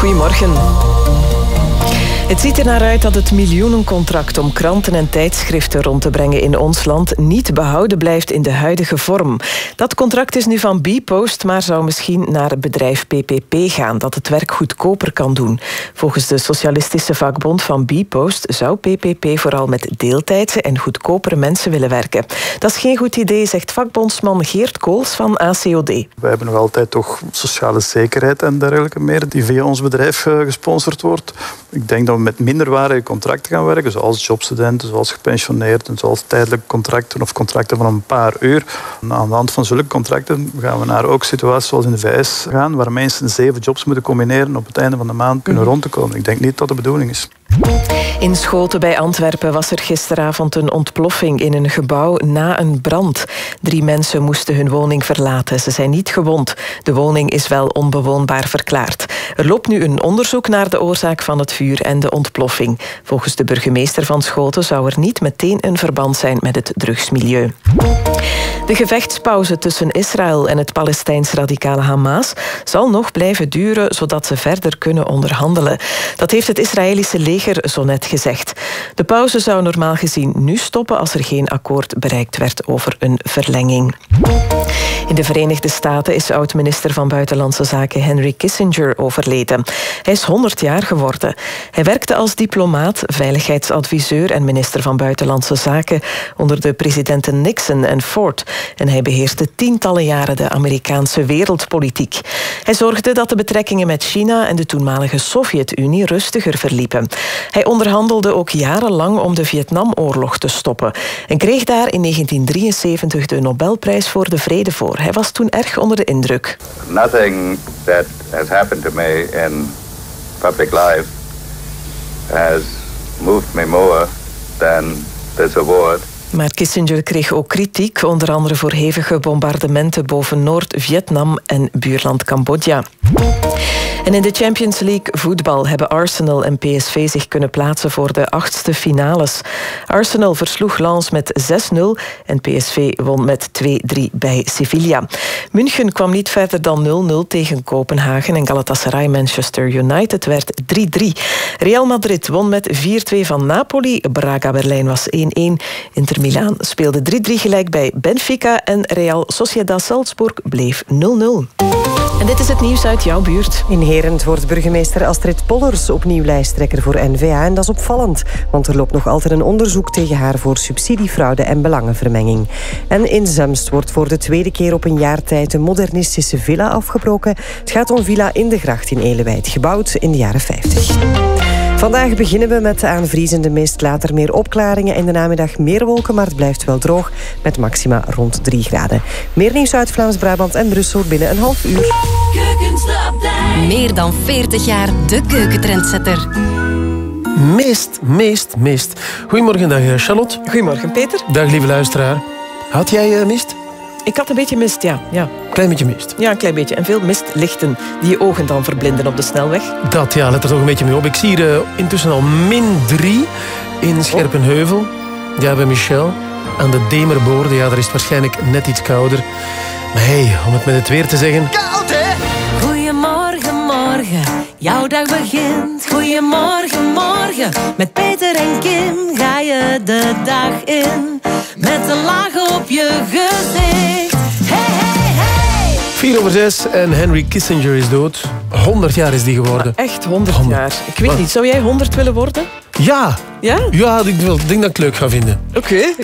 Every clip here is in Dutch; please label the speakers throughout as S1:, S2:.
S1: Goedemorgen. Het ziet er naar uit dat het miljoenencontract om kranten en tijdschriften rond te brengen in ons land niet behouden blijft in de huidige vorm. Dat contract is nu van Bpost, maar zou misschien naar het bedrijf PPP gaan, dat het werk goedkoper kan doen. Volgens de socialistische vakbond van Bpost zou PPP vooral met deeltijdse en goedkopere mensen willen werken. Dat is geen goed idee, zegt vakbondsman Geert Kools van ACOD.
S2: We hebben nog altijd toch sociale zekerheid en dergelijke meer die via ons bedrijf eh, gesponsord wordt. Ik denk dat met minderwaardige contracten gaan werken, zoals jobstudenten, zoals gepensioneerden, zoals tijdelijke contracten of contracten van een paar uur. Aan de hand van zulke contracten gaan we naar ook situaties zoals in de VS gaan, waar mensen zeven jobs moeten combineren op het einde van de maand kunnen rond te komen. Ik denk niet dat de bedoeling is.
S1: In Schoten bij Antwerpen was er gisteravond een ontploffing in een gebouw na een brand. Drie mensen moesten hun woning verlaten. Ze zijn niet gewond. De woning is wel onbewoonbaar verklaard. Er loopt nu een onderzoek naar de oorzaak van het vuur en de ontploffing. Volgens de burgemeester van Schoten zou er niet meteen een verband zijn met het drugsmilieu. De gevechtspauze tussen Israël en het Palestijns radicale Hamas zal nog blijven duren zodat ze verder kunnen onderhandelen. Dat heeft het Israëlische leger zo net gezegd. De pauze zou normaal gezien nu stoppen als er geen akkoord bereikt werd over een verlenging. In de Verenigde Staten is oud-minister van Buitenlandse Zaken Henry Kissinger overleden. Hij is 100 jaar geworden. Hij werkte als diplomaat, veiligheidsadviseur en minister van Buitenlandse Zaken onder de presidenten Nixon en Ford. En hij beheerste tientallen jaren de Amerikaanse wereldpolitiek. Hij zorgde dat de betrekkingen met China en de toenmalige Sovjet-Unie rustiger verliepen. Hij onderhandelde ook jarenlang om de Vietnamoorlog te stoppen en kreeg daar in 1973 de Nobelprijs voor de Vrede voor. Hij was toen erg onder de indruk.
S3: Nothing that has happened to me in public life has moved me more than this award.
S1: Maar Kissinger kreeg ook kritiek, onder andere voor hevige bombardementen boven Noord-Vietnam en buurland Cambodja. En in de Champions League voetbal hebben Arsenal en PSV zich kunnen plaatsen voor de achtste finales. Arsenal versloeg Lens met 6-0 en PSV won met 2-3 bij Sevilla. München kwam niet verder dan 0-0 tegen Kopenhagen en Galatasaray Manchester United werd 3-3. Real Madrid won met 4-2 van Napoli. Braga Berlijn was 1-1. Inter Milaan speelde 3-3 gelijk bij Benfica en Real Sociedad Salzburg bleef 0-0. En dit is het nieuws uit jouw buurt.
S4: In Herent wordt burgemeester Astrid Pollers opnieuw lijsttrekker voor NVA. En dat is opvallend, want er loopt nog altijd een onderzoek tegen haar voor subsidiefraude en belangenvermenging. En in Zemst wordt voor de tweede keer op een jaar tijd een modernistische villa afgebroken. Het gaat om Villa in de Gracht in Elewijd, gebouwd in de jaren 50. Vandaag beginnen we met de aanvriezende mist. Later meer opklaringen. In de namiddag meer wolken, maar het blijft wel droog. Met maxima rond 3 graden. Meer nieuws uit Vlaams-Brabant en Brussel binnen een half uur.
S5: Meer dan 40 jaar de keukentrendsetter.
S6: Meest, meest, meest. Goedemorgen, dag eh, Charlotte.
S1: Goedemorgen, Peter.
S6: Dag, lieve luisteraar. Had jij uh, mist?
S1: Ik had een beetje mist, ja. ja.
S6: Klein beetje mist?
S1: Ja, een klein beetje. En veel mistlichten die je ogen dan verblinden op de snelweg.
S6: Dat, ja, let er toch een beetje mee op. Ik zie hier uh, intussen al min 3 in Scherpenheuvel. Oh. Ja, bij Michel. Aan de Demerboorde. Ja, daar is het waarschijnlijk net iets kouder. Maar hey, om het met het weer te zeggen...
S7: Koud, hè? Goedemorgen, morgen. Jouw dag begint. Goedemorgen, morgen. Met Peter en Kim ga je de dag in. Met een laag op je gezicht. Hey, hey, hey.
S6: 4 over 6 en Henry Kissinger is dood. 100 jaar is die geworden.
S1: Maar echt 100, 100, jaar. Ik weet niet, zou jij 100 willen worden?
S6: Ja.
S1: Ja?
S6: Ja, ik denk dat ik het leuk ga vinden.
S1: Oké. Okay.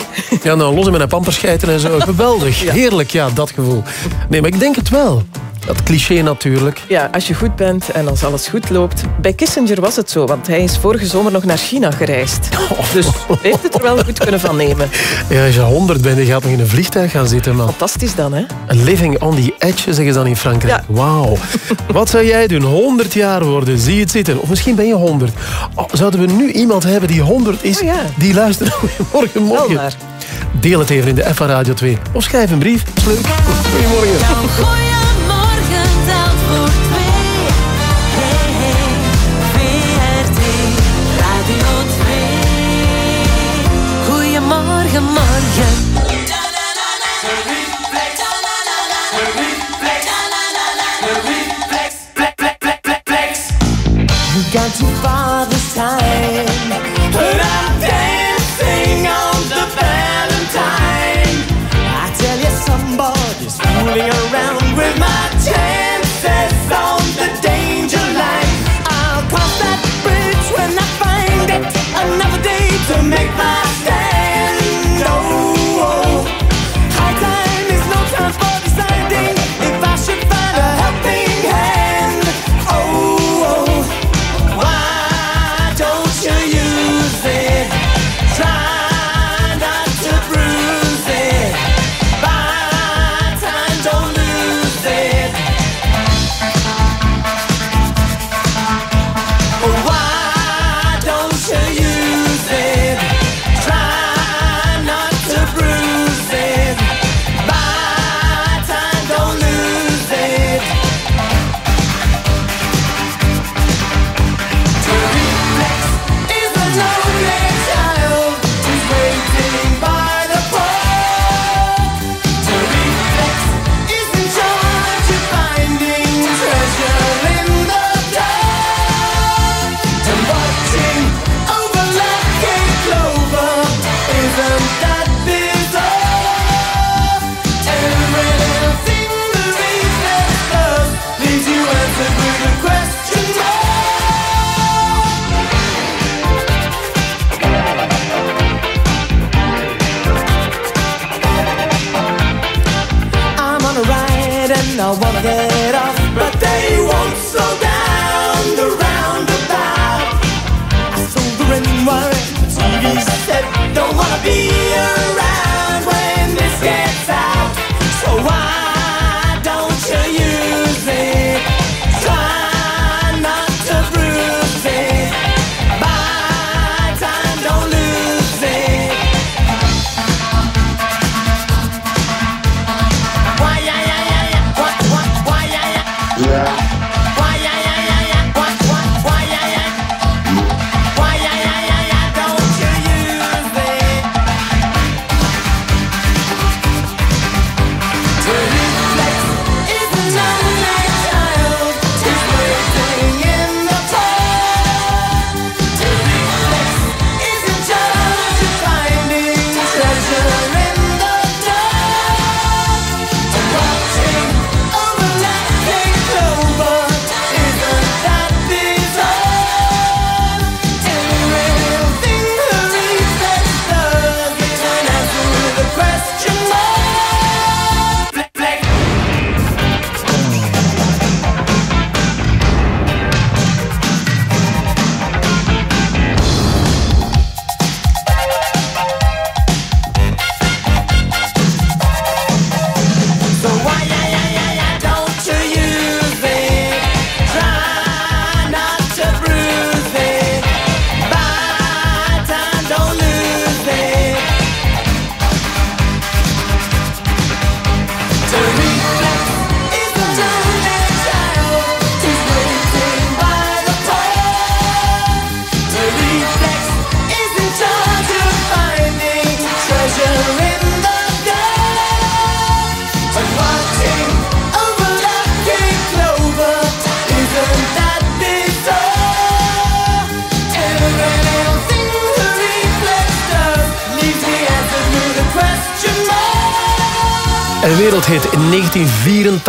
S6: Ja, nou, los in mijn pamperscheiten en zo. Geweldig. ja. Heerlijk, ja, dat gevoel. Nee, maar ik denk het wel. Dat cliché natuurlijk.
S1: Ja, als je goed bent en als alles goed loopt. Bij Kissinger was het zo, want hij is vorige zomer nog naar China gereisd. Oh. Dus hij heeft het er wel goed kunnen van nemen.
S6: Ja, als je 100 bent, dan gaat nog in een vliegtuig gaan zitten, man.
S1: Fantastisch dan, hè?
S6: A living on the edge, zeggen ze dan in Frankrijk. Ja. Wauw. Wat zou jij doen? 100 jaar worden, zie je het zitten. Of misschien ben je 100. Oh, zouden we nu iemand hebben die 100 is,
S1: oh, ja.
S6: die luistert morgen, morgen. Deel het even in de FA Radio 2. Of schrijf een brief. de morgen. We got too far
S8: this time. But
S9: I'm dancing on
S8: the
S9: Valentine.
S8: I tell you, somebody's fooling around with
S9: my chances on the danger line. I'll cross that bridge when I find it. Another day to make my stand.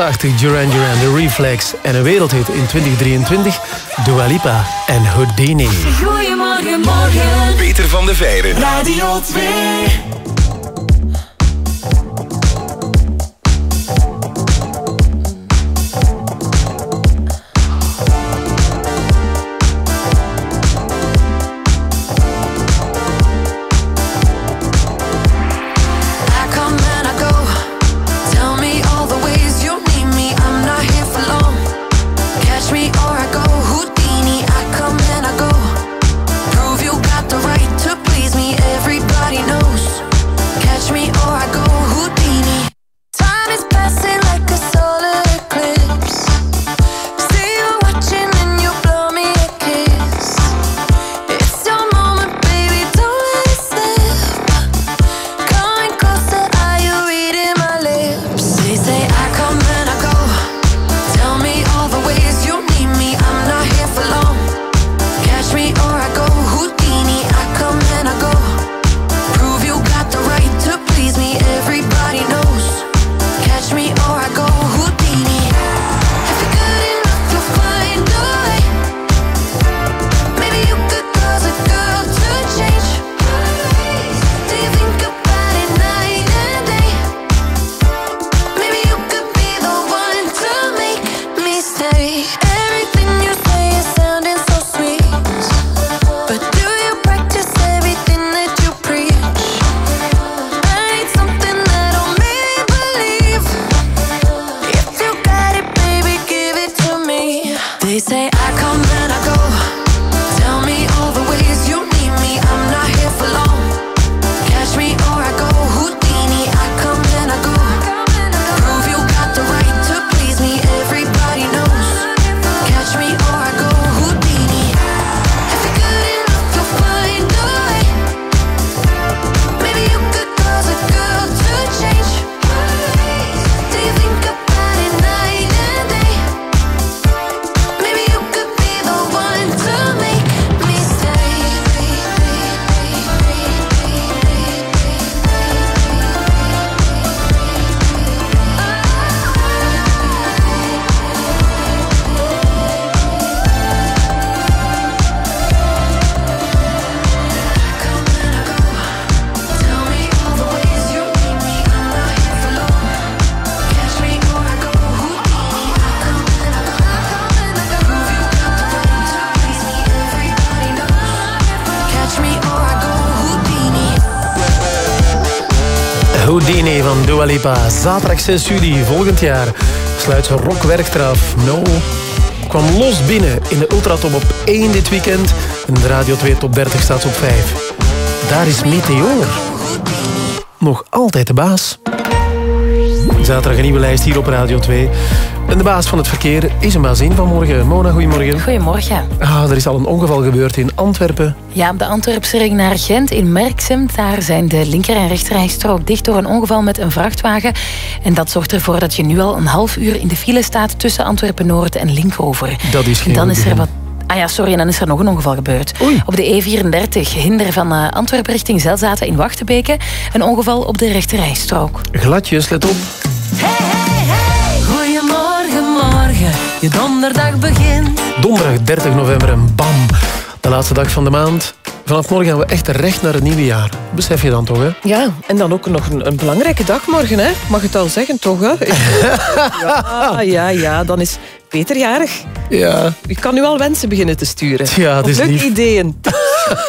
S6: 1984, Duran Duran, The Reflex. En een wereldhit in 2023, Dua Lipa en Houdini.
S7: Goedemorgen, morgen.
S10: Peter van de Veijren.
S7: Radio 2.
S6: Zaterdag 6 juli volgend jaar sluit ze rockwerk af. No kwam los binnen in de Ultratop op 1 dit weekend. En de Radio 2 Top 30 staat op 5. Daar is Meteor. Nog altijd de baas. Zaterdag een nieuwe lijst hier op Radio 2. En de baas van het verkeer is een bazin vanmorgen. Mona, goedemorgen.
S11: Goedemorgen.
S6: Ah, er is al een ongeval gebeurd in Antwerpen.
S11: Ja, op de Antwerpse ring naar Gent in Merksem. Daar zijn de linker- en rechterrijstrook dicht door een ongeval met een vrachtwagen. En dat zorgt ervoor dat je nu al een half uur in de file staat tussen Antwerpen-Noord en Linkover.
S6: Dat is geen
S11: En dan is er wat Ah ja, sorry, en dan is er nog een ongeval gebeurd.
S6: Oei.
S11: Op de E34, hinder van eh, Antwerpen richting Zelzaten in Wachtenbeke. Een ongeval op de rechterrijstrook.
S6: Gladjes, let op.
S7: Goedemorgen, je donderdag begint.
S6: Donderdag 30 november en bam. De laatste dag van de maand. Vanaf morgen gaan we echt recht naar het nieuwe jaar. Besef je dan toch, hè?
S1: Ja, en dan ook nog een, een belangrijke dag morgen, hè? Mag het al zeggen, toch? Hè? Ja, ja, ja, dan is Peter jarig.
S6: Ja.
S1: Je kan nu al wensen beginnen te sturen.
S6: Ja, dat is lief.
S1: ideeën.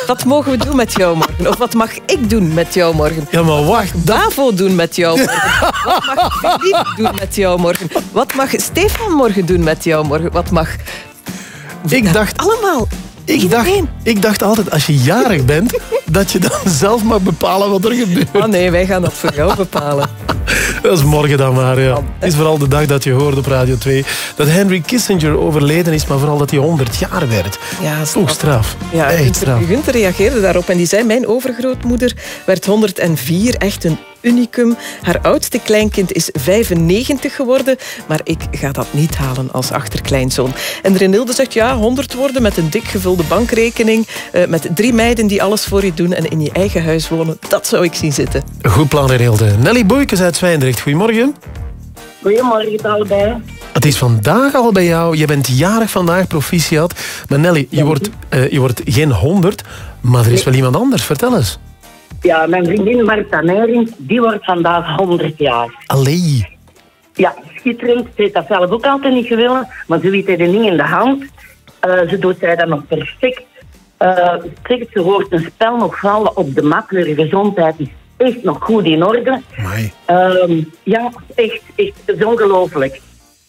S1: Wat mogen we doen met jou morgen? Of wat mag ik doen met jou morgen?
S6: Ja, maar wacht.
S1: Davo doen met jou morgen? Wat mag Philippe doen met jou morgen? Wat mag Stefan morgen doen met jou morgen? Wat mag...
S6: Ik dacht,
S1: Allemaal.
S6: ik dacht, ik dacht altijd, als je jarig bent, dat je dan zelf mag bepalen wat er gebeurt.
S1: Oh nee, wij gaan dat voor jou bepalen.
S6: Dat is morgen dan maar, ja. Het is vooral de dag dat je hoort op Radio 2 dat Henry Kissinger overleden is, maar vooral dat hij 100 jaar werd.
S1: Ja,
S6: Oeh, straf.
S1: Ja,
S6: Echt straf.
S1: Gunther reageerde daarop en die zei... Mijn overgrootmoeder werd 104, echt een unicum. Haar oudste kleinkind is 95 geworden, maar ik ga dat niet halen als achterkleinzoon. En Renilde zegt, ja, 100 worden met een dik gevulde bankrekening, eh, met drie meiden die alles voor je doen en in je eigen huis wonen. Dat zou ik zien zitten.
S6: Goed plan, Renilde. Nelly Boeikens uit Zwijndrecht, goedemorgen.
S12: Goedemorgen allebei.
S6: Het is vandaag al bij jou. Je bent jarig vandaag, proficiat. Maar Nelly, je wordt, eh, je wordt geen 100, maar er is wel iemand anders. Vertel eens.
S12: Ja, mijn vriendin Marta Nering, die wordt vandaag 100 jaar.
S6: Allee.
S12: Ja, schitterend. Ze heeft dat zelf ook altijd niet gewillen, maar ze weet het ding in de hand. Eh, ze doet zij dat nog perfect. Zegt, ze hoort een spel nog vallen op de mat. Haar gezondheid is echt nog goed in orde. Ehm, ja, echt, echt. Het is ongelooflijk.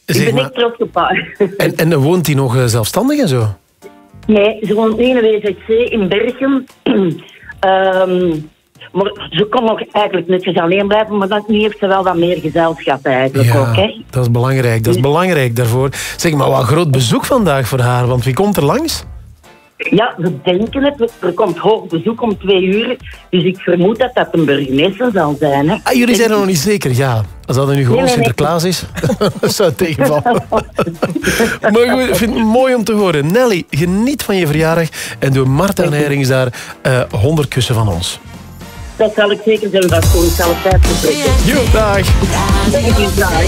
S12: Ik ben echt trots op haar.
S6: En, en woont hij nog eh, zelfstandig en zo?
S12: Nee, ze woont in een WZC in Bergen. Ehm, maar ze kon nog eigenlijk netjes alleen blijven, maar dan nu heeft ze wel wat meer gezelschap eigenlijk ook. Hè?
S6: dat is belangrijk. Dat is belangrijk daarvoor. Zeg maar, wat groot bezoek vandaag voor haar, want wie komt er langs?
S12: Ja, we denken het. Er komt hoog bezoek om twee uur. Dus ik vermoed dat dat een burgemeester zal zijn. Hè?
S6: Ah, jullie zijn er nog niet zeker, ja. Als dat nu gewoon
S12: Nee, nee, nee.
S6: Sinterklaas is, dat zou het tegenvallen. maar goed, ik vind het mooi om te horen. Nelly, geniet van je verjaardag en doe Marta en Herings daar eh 100 kussen van ons.
S12: Dat zal ik zeker zijn. Dat is gewoon zelf tijd.
S6: Jo, dag.
S12: Dag.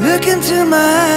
S9: Look into my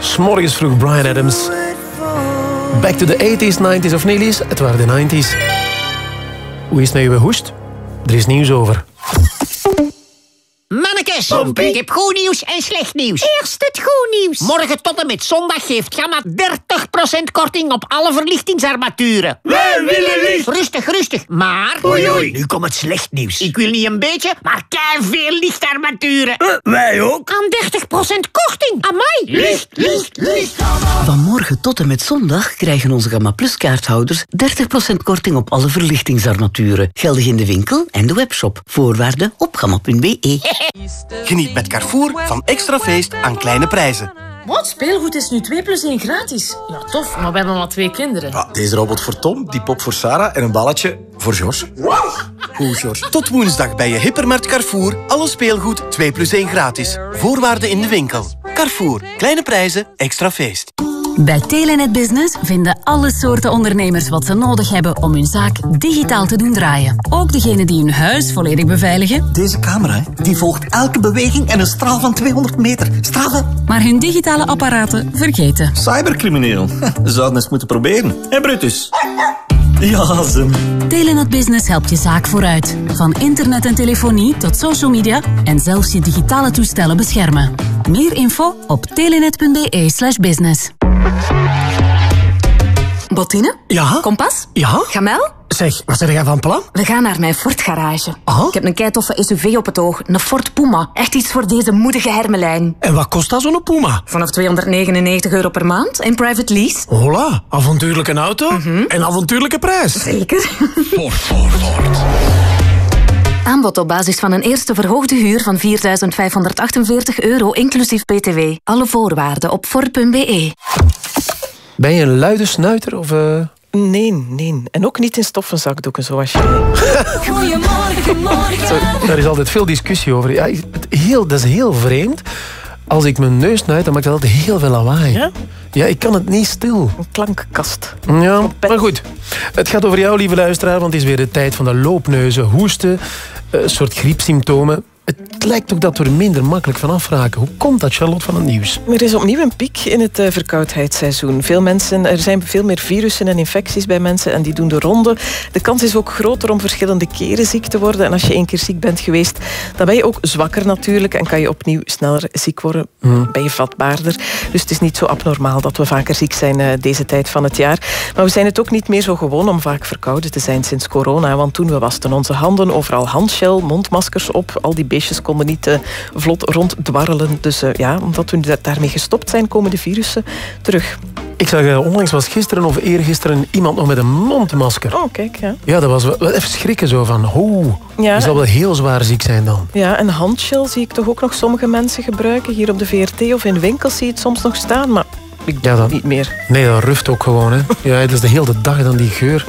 S6: S'morgens vroeg Brian Adams. Back to the 80s, 90s of Nelly's. Het waren de 90s. Hoe is het met uw hoest? Er is nieuws over.
S13: Mannekes, ik heb goed nieuws en slecht nieuws. Eerst het goed nieuws. Morgen tot en met zondag geeft Gamma 30% korting op alle verlichtingsarmaturen. Rustig, rustig. Maar...
S14: Oei, oei.
S13: Nu komt het slecht nieuws. Ik wil niet een beetje, maar veel lichtarmaturen.
S14: Uh, wij ook.
S13: Aan 30% korting. Amai.
S14: Licht, licht, licht.
S15: Van morgen tot en met zondag krijgen onze Gamma Plus kaarthouders 30% korting op alle verlichtingsarmaturen. Geldig in de winkel en de webshop. Voorwaarden op gamma.be.
S16: Geniet met Carrefour van extra feest aan kleine prijzen.
S17: Wat? Speelgoed is nu 2 plus 1 gratis. Ja, tof, maar we hebben maar twee kinderen.
S16: Ja, deze robot voor Tom, die pop voor Sarah en een balletje voor George. Goed, George. Tot woensdag bij je hypermarkt Carrefour. Alle speelgoed 2 plus 1 gratis. Voorwaarden in de winkel. Carrefour. Kleine prijzen, extra feest.
S5: Bij Telenet Business vinden alle soorten ondernemers wat ze nodig hebben om hun zaak digitaal te doen draaien. Ook degenen die hun huis volledig beveiligen.
S18: Deze camera die volgt elke beweging en een straal van 200 meter. Stralen.
S5: Maar hun digitale apparaten vergeten.
S18: Cybercrimineel. Zouden eens moeten proberen. Hé Brutus. Ja, ze.
S5: Telenet Business helpt je zaak vooruit. Van internet en telefonie tot social media en zelfs je digitale toestellen beschermen. Meer info op telenet.be slash business.
S19: Bottine?
S6: Ja?
S19: Kompas?
S6: Ja?
S19: Gamel?
S6: Zeg, wat zeg jij van plan?
S19: We gaan naar mijn Ford garage.
S6: Aha.
S19: Ik heb een keitoffe SUV op het oog. Een Ford Puma. Echt iets voor deze moedige hermelijn.
S6: En wat kost dat zo'n Puma?
S19: Vanaf 299 euro per maand. In private lease.
S6: Hola, avontuurlijke auto en avontuurlijke prijs.
S19: Zeker.
S6: Ford, Ford, Ford.
S19: Aanbod op basis van een eerste verhoogde huur van 4.548 euro, inclusief btw. Alle voorwaarden op Ford.be.
S6: Ben je een luide snuiter of... Uh...
S1: Nee, nee. En ook niet in stoffenzakdoeken zoals jij.
S7: Goedemorgen, morgen.
S6: Daar is altijd veel discussie over. Ja, het heel, dat is heel vreemd. Als ik mijn neus snuit, dan maakt dat altijd heel veel lawaai.
S1: Ja?
S6: Ja, ik kan het niet stil.
S1: Een klankkast.
S6: Ja, maar goed. Het gaat over jou, lieve luisteraar, want het is weer de tijd van de loopneuzen, hoesten, een soort griepsymptomen. Het lijkt ook dat we er minder makkelijk van afraken. Hoe komt dat, Charlotte, van het nieuws?
S1: Er is opnieuw een piek in het uh, verkoudheidsseizoen. Veel mensen, er zijn veel meer virussen en infecties bij mensen en die doen de ronde. De kans is ook groter om verschillende keren ziek te worden. En als je één keer ziek bent geweest, dan ben je ook zwakker natuurlijk en kan je opnieuw sneller ziek worden.
S6: Hmm.
S1: Ben je vatbaarder. Dus het is niet zo abnormaal dat we vaker ziek zijn uh, deze tijd van het jaar. Maar we zijn het ook niet meer zo gewoon om vaak verkouden te zijn sinds corona. Want toen we wasten onze handen, overal handshell, mondmaskers op, al die beestjes konden niet uh, vlot ronddwarrelen. Dus uh, ja, omdat we daarmee gestopt zijn, komen de virussen terug.
S6: Ik zag uh, onlangs was gisteren of eergisteren iemand nog met een mondmasker.
S1: Oh, kijk, ja.
S6: Ja, dat was wel, even schrikken zo van, hoe.
S1: Ja.
S6: Je zal wel heel zwaar ziek zijn dan.
S1: Ja, en handshell zie ik toch ook nog sommige mensen gebruiken. Hier op de VRT of in winkels zie je het soms nog staan, maar ik
S6: ja, dat,
S1: niet meer.
S6: Nee, dat ruft ook gewoon. Hè. Ja, dat is de hele dag dan die geur.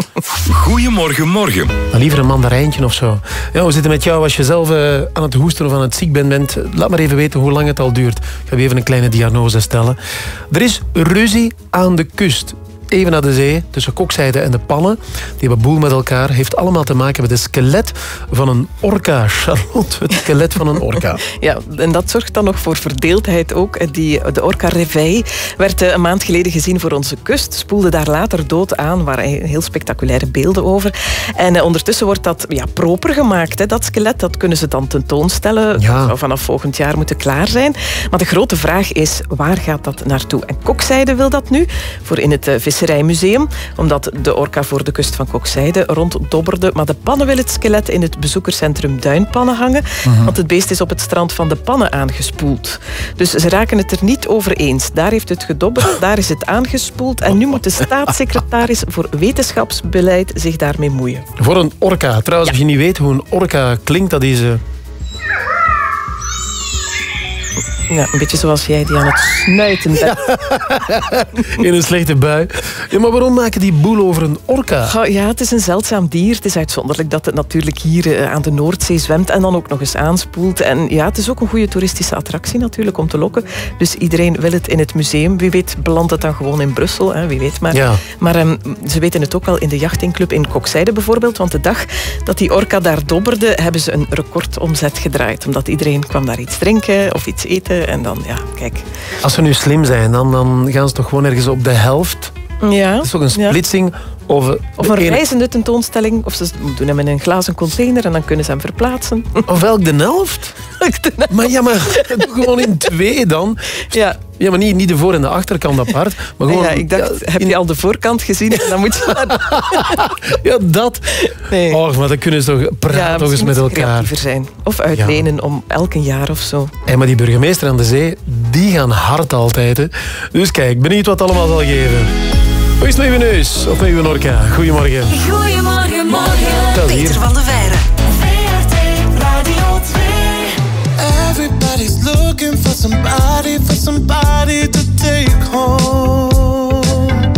S20: Goedemorgen, morgen.
S6: Maar liever een mandarijntje of zo. Ja, we zitten met jou als je zelf uh, aan het hoesten of aan het ziek bent, bent. Laat maar even weten hoe lang het al duurt. Ik ga je even een kleine diagnose stellen. Er is ruzie aan de kust. Even naar de zee, tussen kokzijde en de pannen. Die hebben boel met elkaar. Heeft allemaal te maken met het skelet van een orka. Charlotte, het skelet van een orka.
S1: Ja, en dat zorgt dan nog voor verdeeldheid ook. Die, de orka Reveille werd een maand geleden gezien voor onze kust. Spoelde daar later dood aan. Waar heel spectaculaire beelden over. En uh, ondertussen wordt dat ja, proper gemaakt. Hè. Dat skelet, dat kunnen ze dan tentoonstellen.
S6: Ja.
S1: Dat zou vanaf volgend jaar moeten klaar zijn. Maar de grote vraag is, waar gaat dat naartoe? En Kokzijde wil dat nu, voor in het uh, Visserijmuseum, omdat de orka voor de kust van Kokzijde ronddobberde. Maar de pannen wil het skelet in het bezoekerscentrum Duinpannen hangen,
S6: Mhm.
S1: want het beest is op het strand van de pannen aangespoeld. Dus ze raken het er niet over eens. Daar heeft het gedobberd, daar is het aangespoeld en nu moet de staatssecretaris voor wetenschapsbeleid zich daarmee moeien.
S6: Voor een orka. Trouwens, als je niet weet hoe een orka klinkt, dat is... Uh...
S1: Ja, een beetje zoals jij die aan het snuiten bent.
S6: In een slechte bui. Ja, maar waarom maken die boel over een orka?
S1: Goh, ja, het is een zeldzaam dier. Het is uitzonderlijk dat het natuurlijk hier uh, aan de Noordzee zwemt en dan ook nog eens aanspoelt. En ja, het is ook een goede toeristische attractie natuurlijk om te lokken. Dus iedereen wil het in het museum. Wie weet belandt het dan gewoon in Brussel, hè? wie weet maar.
S6: Ja.
S1: Maar um, ze weten het ook wel in de jachtingclub in Kokzijde bijvoorbeeld. Want de dag dat die orka daar dobberde, hebben ze een recordomzet gedraaid. Omdat iedereen kwam daar iets drinken of iets iets eten en dan, ja, kijk.
S6: Als ze nu slim zijn, dan, dan gaan ze toch gewoon ergens op de helft.
S1: Ja.
S6: Dat is toch een
S1: ja.
S6: Of,
S1: Of een reizende tentoonstelling. Of ze doen hem in een glazen container en dan kunnen ze hem verplaatsen.
S6: Of elk de helft? Maar ja, maar doe gewoon in twee dan.
S1: Ja.
S6: Ja, maar niet, niet de voor- en de achterkant apart. Maar gewoon,
S1: ja, ik dacht, heb je al de voorkant gezien? Dan moet je
S6: ja, dat.
S1: Nee.
S6: Oh, maar dan kunnen ze toch praten
S1: ja,
S6: toch eens met elkaar.
S1: creatiever zijn. Of uitlenen om elk een jaar of zo.
S6: Hey, maar die burgemeester aan de zee, die gaan hard altijd. Hè. Dus kijk, benieuwd wat het allemaal zal geven. Hoe is het met neus? Of met uw Norca? Goedemorgen.
S7: Goedemorgen, morgen.
S6: Tel hier.
S7: van de Veire. VRT Radio 2.
S21: Everybody's looking for somebody, for somebody to take home.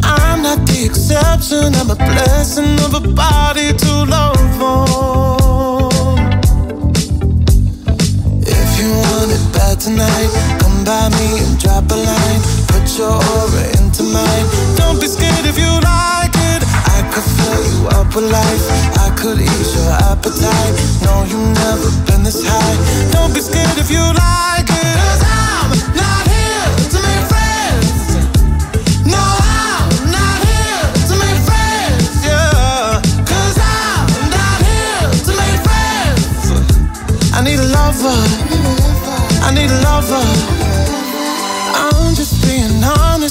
S21: I'm not the exception, I'm a blessing of a body to love on. If you want it bad tonight, come by me and drop a line. Your aura into mine. Don't be scared if you like it. I could fill you up with life. I could ease your appetite. No, you've never been this high. Don't be scared if you like it. Cause I'm not here to make friends. No, I'm not here to make friends. Yeah. Cause I'm not here to make friends. I need a lover. I need a lover.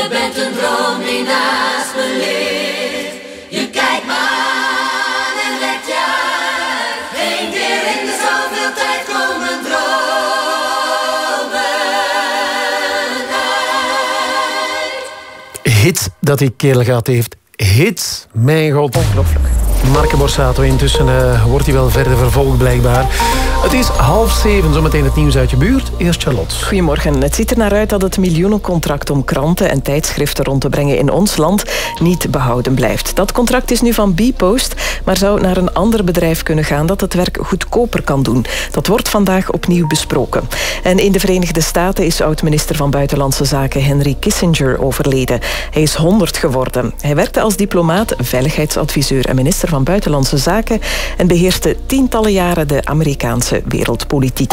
S22: Je bent een droom die naast me ligt. Je kijkt me aan en
S23: legt je uit. Eén keer in de zoveel tijd komen dromen uit.
S6: Hits dat die kerel gehad heeft. Hits, mijn god. Ongelooflijk. Marke Borsato, intussen eh, wordt hij wel verder vervolgd blijkbaar. Het is half zeven, zometeen het nieuws uit je buurt. Eerst Charlotte.
S1: Goedemorgen. Het ziet er naar uit dat het miljoenencontract om kranten en tijdschriften rond te brengen in ons land niet behouden blijft. Dat contract is nu van Bpost, maar zou naar een ander bedrijf kunnen gaan dat het werk goedkoper kan doen. Dat wordt vandaag opnieuw besproken. En in de Verenigde Staten is oud-minister van Buitenlandse Zaken Henry Kissinger overleden. Hij is 100 geworden. Hij werkte als diplomaat, veiligheidsadviseur en minister van Buitenlandse Zaken en beheerste tientallen jaren de Amerikaanse wereldpolitiek.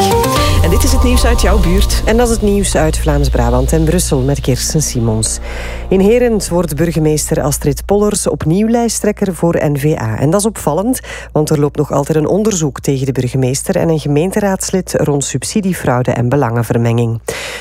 S1: En dit is het nieuws uit jouw buurt.
S24: En dat is het nieuws uit Vlaams-Brabant en Brussel met Kirsten Simons. In Herent wordt burgemeester Astrid Pollers opnieuw lijsttrekker voor N-VA. En dat is opvallend, want er loopt nog altijd een onderzoek tegen de burgemeester en een gemeenteraadslid rond subsidiefraude en belangenvermenging.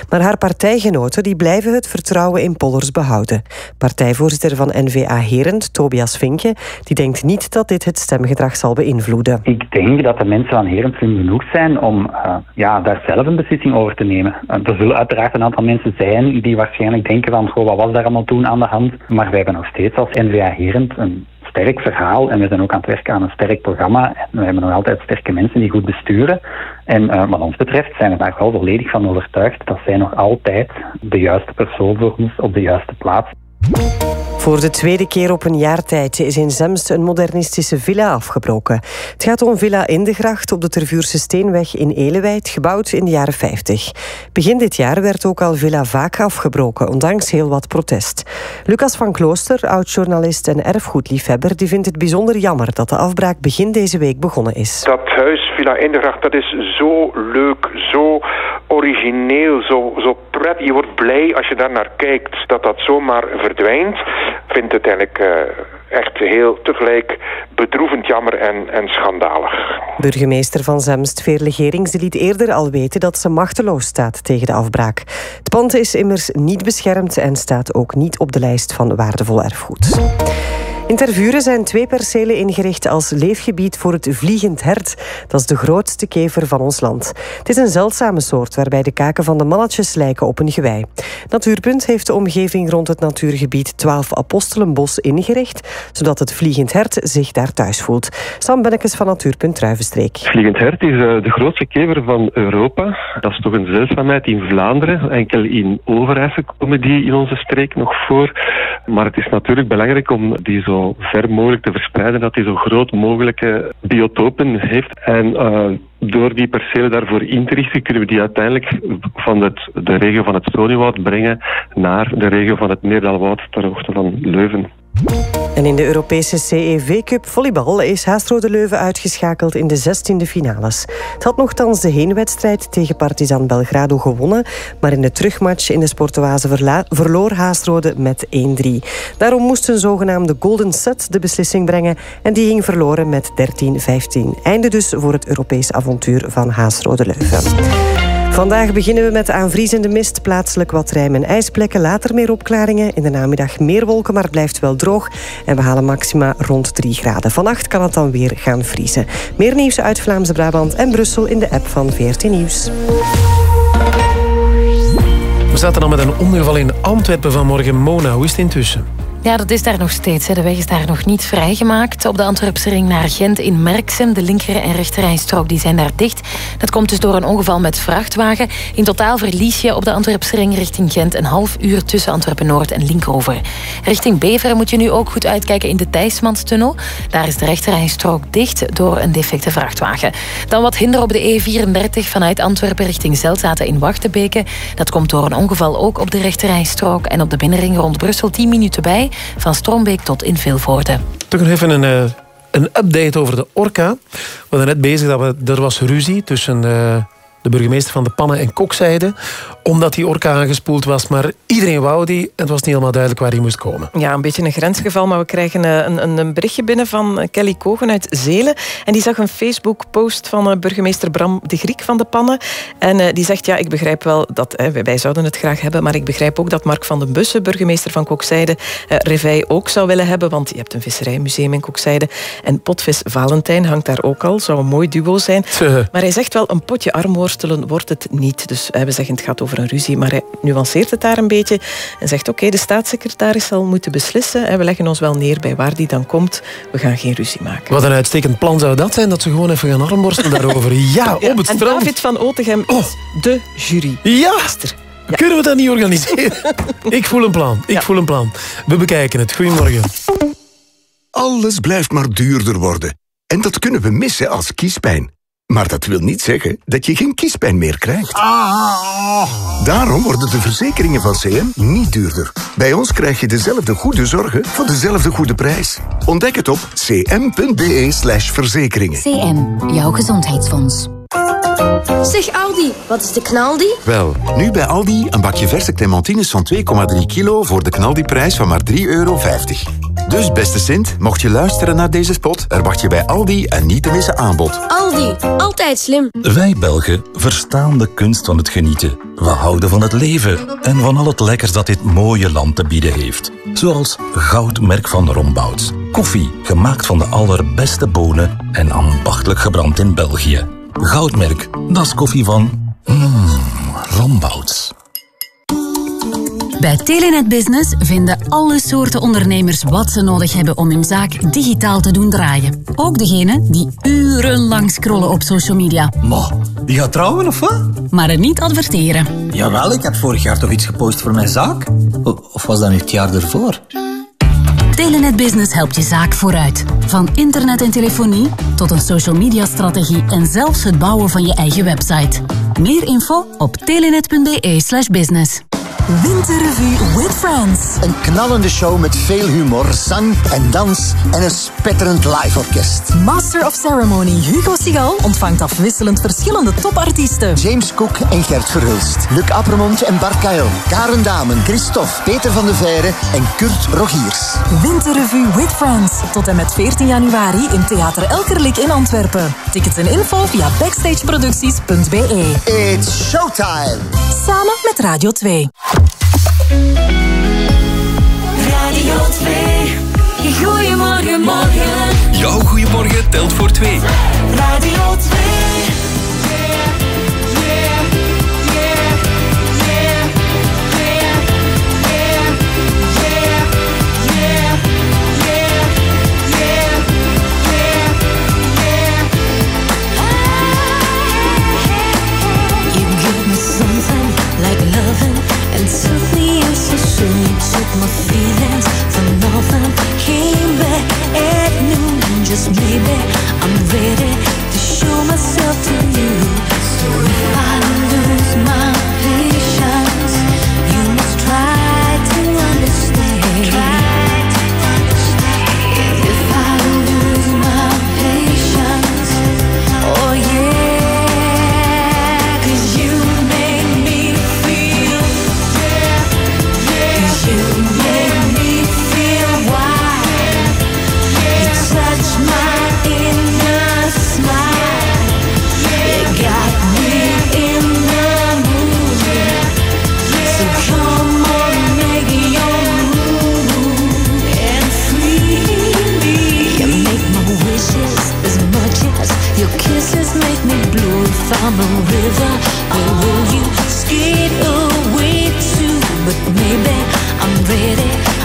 S24: Maar haar partijgenoten die blijven het vertrouwen in Pollers behouden. Partijvoorzitter van N-VA Herent, Tobias Vinke, die denkt niet dat dit het stemgedrag zal beïnvloeden.
S25: Ik denk dat de mensen van Herent slim genoeg zijn om eh, ja, daar zelf een beslissing over te nemen. Eh, er zullen uiteraard een aantal mensen zijn die waarschijnlijk denken van goh, wat was daar allemaal toen aan de hand? Maar wij hebben nog steeds als NVA Herent een sterk verhaal en we zijn ook aan het werken aan een sterk programma. En we hebben nog altijd sterke mensen die goed besturen. En eh, wat ons betreft zijn we daar wel volledig van overtuigd dat zij nog altijd de juiste persoon voor ons op de juiste plaats
S24: Voor de tweede keer op een jaar tijd is in Zemst een modernistische villa afgebroken. Het gaat om Villa Indegracht op de Tervuurse Steenweg in Elewijd, gebouwd in de jaren 50. Begin dit jaar werd ook al Villa Vaak afgebroken, ondanks heel wat protest. Lucas van Klooster, oud-journalist en erfgoedliefhebber, die vindt het bijzonder jammer dat de afbraak begin deze week begonnen is.
S26: Dat huis Villa dat is zo leuk, zo origineel, zo, zo prettig. Je wordt blij als je daar naar kijkt dat dat zomaar verdwijnt. Ik vind het eigenlijk eh, echt heel tegelijk bedroevend jammer en, en schandalig.
S24: Burgemeester van Zemst, Veerle Gerings, liet eerder al weten dat ze machteloos staat tegen de afbraak. Het pand is immers niet beschermd en staat ook niet op de lijst van waardevol erfgoed. In Tervuren zijn twee percelen ingericht als leefgebied voor het vliegend hert. Dat is de grootste kever van ons land. Het is een zeldzame soort waarbij de kaken van de mannetjes lijken op een gewei. Natuurpunt heeft de omgeving rond het natuurgebied 12 Apostelenbos ingericht, zodat het vliegend hert zich daar thuis voelt. Sam Bennekes van Natuurpunt Truivenstreek.
S27: Vliegend hert is uh, de grootste kever van Europa. Dat is toch een zeldzaamheid in Vlaanderen. Enkel in Overijssel komen die in onze streek nog voor. Maar het is natuurlijk belangrijk om die zo ver mogelijk te verspreiden, dat die zo groot mogelijke biotopen heeft. En uh, door die percelen daarvoor in te richten, kunnen we die uiteindelijk van het, de regio van het Sonywoud brengen naar de regio van het Meerdalwoud ter hoogte van Leuven.
S24: En in de Europese CEV Cup volleybal is Haastro Leuven uitgeschakeld in de 16e finales. Het had nogthans de heenwedstrijd tegen Partizan Belgrado gewonnen, maar in de terugmatch in de Sportoise verloor Haasrode met 1-3. Daarom moest een zogenaamde golden set de beslissing brengen en die ging verloren met 13-15. Einde dus voor het Europees avontuur van Haasrode Leuven. Vandaag beginnen we met aanvriezende mist, plaatselijk wat rijm- en ijsplekken. Later meer opklaringen. In de namiddag meer wolken, maar het blijft wel droog. En we halen maxima rond 3 graden. Vannacht kan het dan weer gaan vriezen. Meer nieuws uit Vlaamse Brabant en Brussel in de app van VRT Nieuws.
S6: We zaten al met een ongeval in Antwerpen vanmorgen. Mona, hoe is het intussen?
S11: Ja, dat is daar nog steeds. De weg is daar nog niet vrijgemaakt. Op de Antwerpse ring naar Gent in Merksem. De linker- en rechterrijstrook die zijn daar dicht. Dat komt dus door een ongeval met vrachtwagen. In totaal verlies je op de Antwerpse ring richting Gent... een half uur tussen Antwerpen-Noord en Linkover. Richting Beveren moet je nu ook goed uitkijken in de Thijsmanstunnel. Daar is de rechterrijstrook dicht door een defecte vrachtwagen. Dan wat hinder op de E34 vanuit Antwerpen richting Zelzaten in Wachtebeke. Dat komt door een ongeval ook op de rechterrijstrook. En op de binnenring rond Brussel 10 minuten bij van Strombeek tot in Vilvoorde.
S6: Toch nog even een, uh, een update over de Orca. We waren net bezig dat we, er was ruzie tussen uh, de burgemeester van de Pannen en Kokzijde omdat die orka aangespoeld was. Maar iedereen wou die. Het was niet helemaal duidelijk waar die moest komen.
S1: Ja, een beetje een grensgeval. Maar we krijgen eh, een, een, een berichtje binnen van eh, Kelly Kogen uit Zelen. En die zag een Facebook-post van eh, burgemeester Bram de Griek van de Pannen. En die zegt, ja, ik begrijp wel dat wij zouden het graag hebben. Maar ik begrijp ook dat Mark van den Bussen, burgemeester van Kokzijde, Revij ook zou willen hebben. Want je hebt een visserijmuseum in Kokzijde. En Potvis Valentijn hangt daar ook al. Zou een mooi duo zijn. Maar hij zegt wel, een potje wordt het niet. Dus we zeggen, het gaat over een ruzie. Maar hij nuanceert het daar een beetje en zegt oké, de staatssecretaris zal moeten beslissen. En we leggen ons wel neer bij waar die dan komt. We gaan geen ruzie maken.
S6: Wat een uitstekend plan zou dat zijn, dat ze gewoon even gaan armborstelen daarover. Ja, op het
S1: strand. En David van Otegem is oh. de jury.
S6: Ja! Ja. Kunnen we dat niet organiseren? Ik voel een plan. Ik voel een plan. We bekijken het. Goedemorgen.
S28: Alles blijft maar duurder worden. En dat kunnen we missen als kiespijn. Maar dat wil niet zeggen dat je geen kiespijn meer krijgt. Ah. Daarom worden de verzekeringen van CM niet duurder. Bij ons krijg je dezelfde goede zorgen voor dezelfde goede prijs. Ontdek het op cm.be slash verzekeringen.
S29: CM, jouw gezondheidsfonds.
S30: Zeg Aldi, wat is de knaldi?
S28: Wel, nu bij Aldi een bakje verse clementines van 2,3 kilo voor de knaldiprijs van maar 3,50 euro. Dus beste Sint, mocht je luisteren naar deze spot, er wacht je bij Aldi een niet te missen aanbod.
S30: Aldi, altijd slim.
S31: Wij Belgen verstaan de kunst van het genieten. We houden van het leven en van al het lekkers dat dit mooie land te bieden heeft. Zoals Goudmerk van Rombouts. Koffie, gemaakt van de allerbeste bonen en ambachtelijk gebrand in België. Goudmerk, dat is koffie van... Mmm, Rombouts.
S19: Bij Telenet Business vinden alle soorten ondernemers wat ze nodig hebben om hun zaak digitaal te doen draaien. Ook degene die urenlang scrollen op social media.
S32: Ma, die gaat trouwen of wat?
S19: Maar er niet adverteren.
S32: Jawel, ik had vorig jaar toch iets gepost voor mijn zaak? Of was dat nu het jaar ervoor?
S19: Telenet Business helpt je zaak vooruit. Van internet en telefonie tot een social media strategie en zelfs het bouwen van je eigen website. Meer info op telenet.be business.
S33: Winterrevue with Friends.
S34: Een knallende show met veel humor, zang en dans en een spetterend live-orkest.
S33: Master of Ceremony Hugo Sigal ontvangt afwisselend verschillende topartiesten.
S34: James Cook en Gert Verhulst. Luc Appermond en Bart Kael. Karen Damen, Christophe, Peter van de Veire en Kurt Rogiers.
S33: Winterrevue with Friends. Tot en met 14 januari in Theater Elkerlik in Antwerpen. Tickets en info via backstageproducties.be.
S34: It's showtime!
S33: Samen met Radio 2.
S7: Radio 2. Goedemorgen.
S35: Goedemorgen.
S20: Jouw goeiemorgen telt voor twee.
S35: Radio 2.
S7: My feelings for nothing. Came back at noon, and just maybe I'm ready to show myself to you. So if I I'm ready,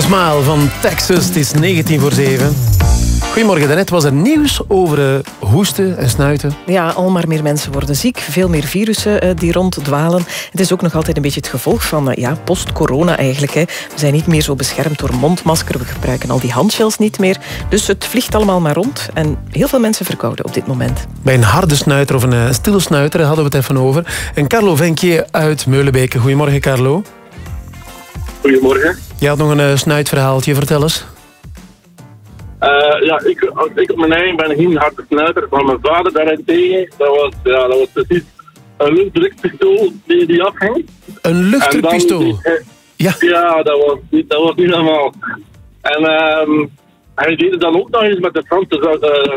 S7: Smile
S6: van Texas, het is 19 voor 7. Goedemorgen, daarnet was er nieuws over eh, hoesten en snuiten.
S1: Ja, al maar meer mensen worden ziek. Veel meer virussen eh, die ronddwalen. Het is ook nog altijd een beetje het gevolg van eh, ja, post-corona eigenlijk. Hè. We zijn niet meer zo beschermd door mondmasker. We gebruiken al die handgels niet meer. Dus het vliegt allemaal maar rond. En heel veel mensen verkouden op dit moment.
S6: Bij een harde snuiter of een stille snuiter daar hadden we het even over. En Carlo Venkje uit Meulenbeke. Goedemorgen, Carlo.
S36: Goedemorgen.
S6: Je had nog een eh, snuitverhaaltje, vertel eens.
S36: Eh, ja, ik, ik op mijn eigen ben geen harde snuiter, maar mijn vader daarentegen, dat was, ja, dat was precies een luchtdrukpistool die, die afhing.
S6: Een luchtdrukpistool?
S36: Eh, Ja, ja dat, was niet, dat was niet normaal. En ehm, hij deed het dan ook nog eens met de Franse,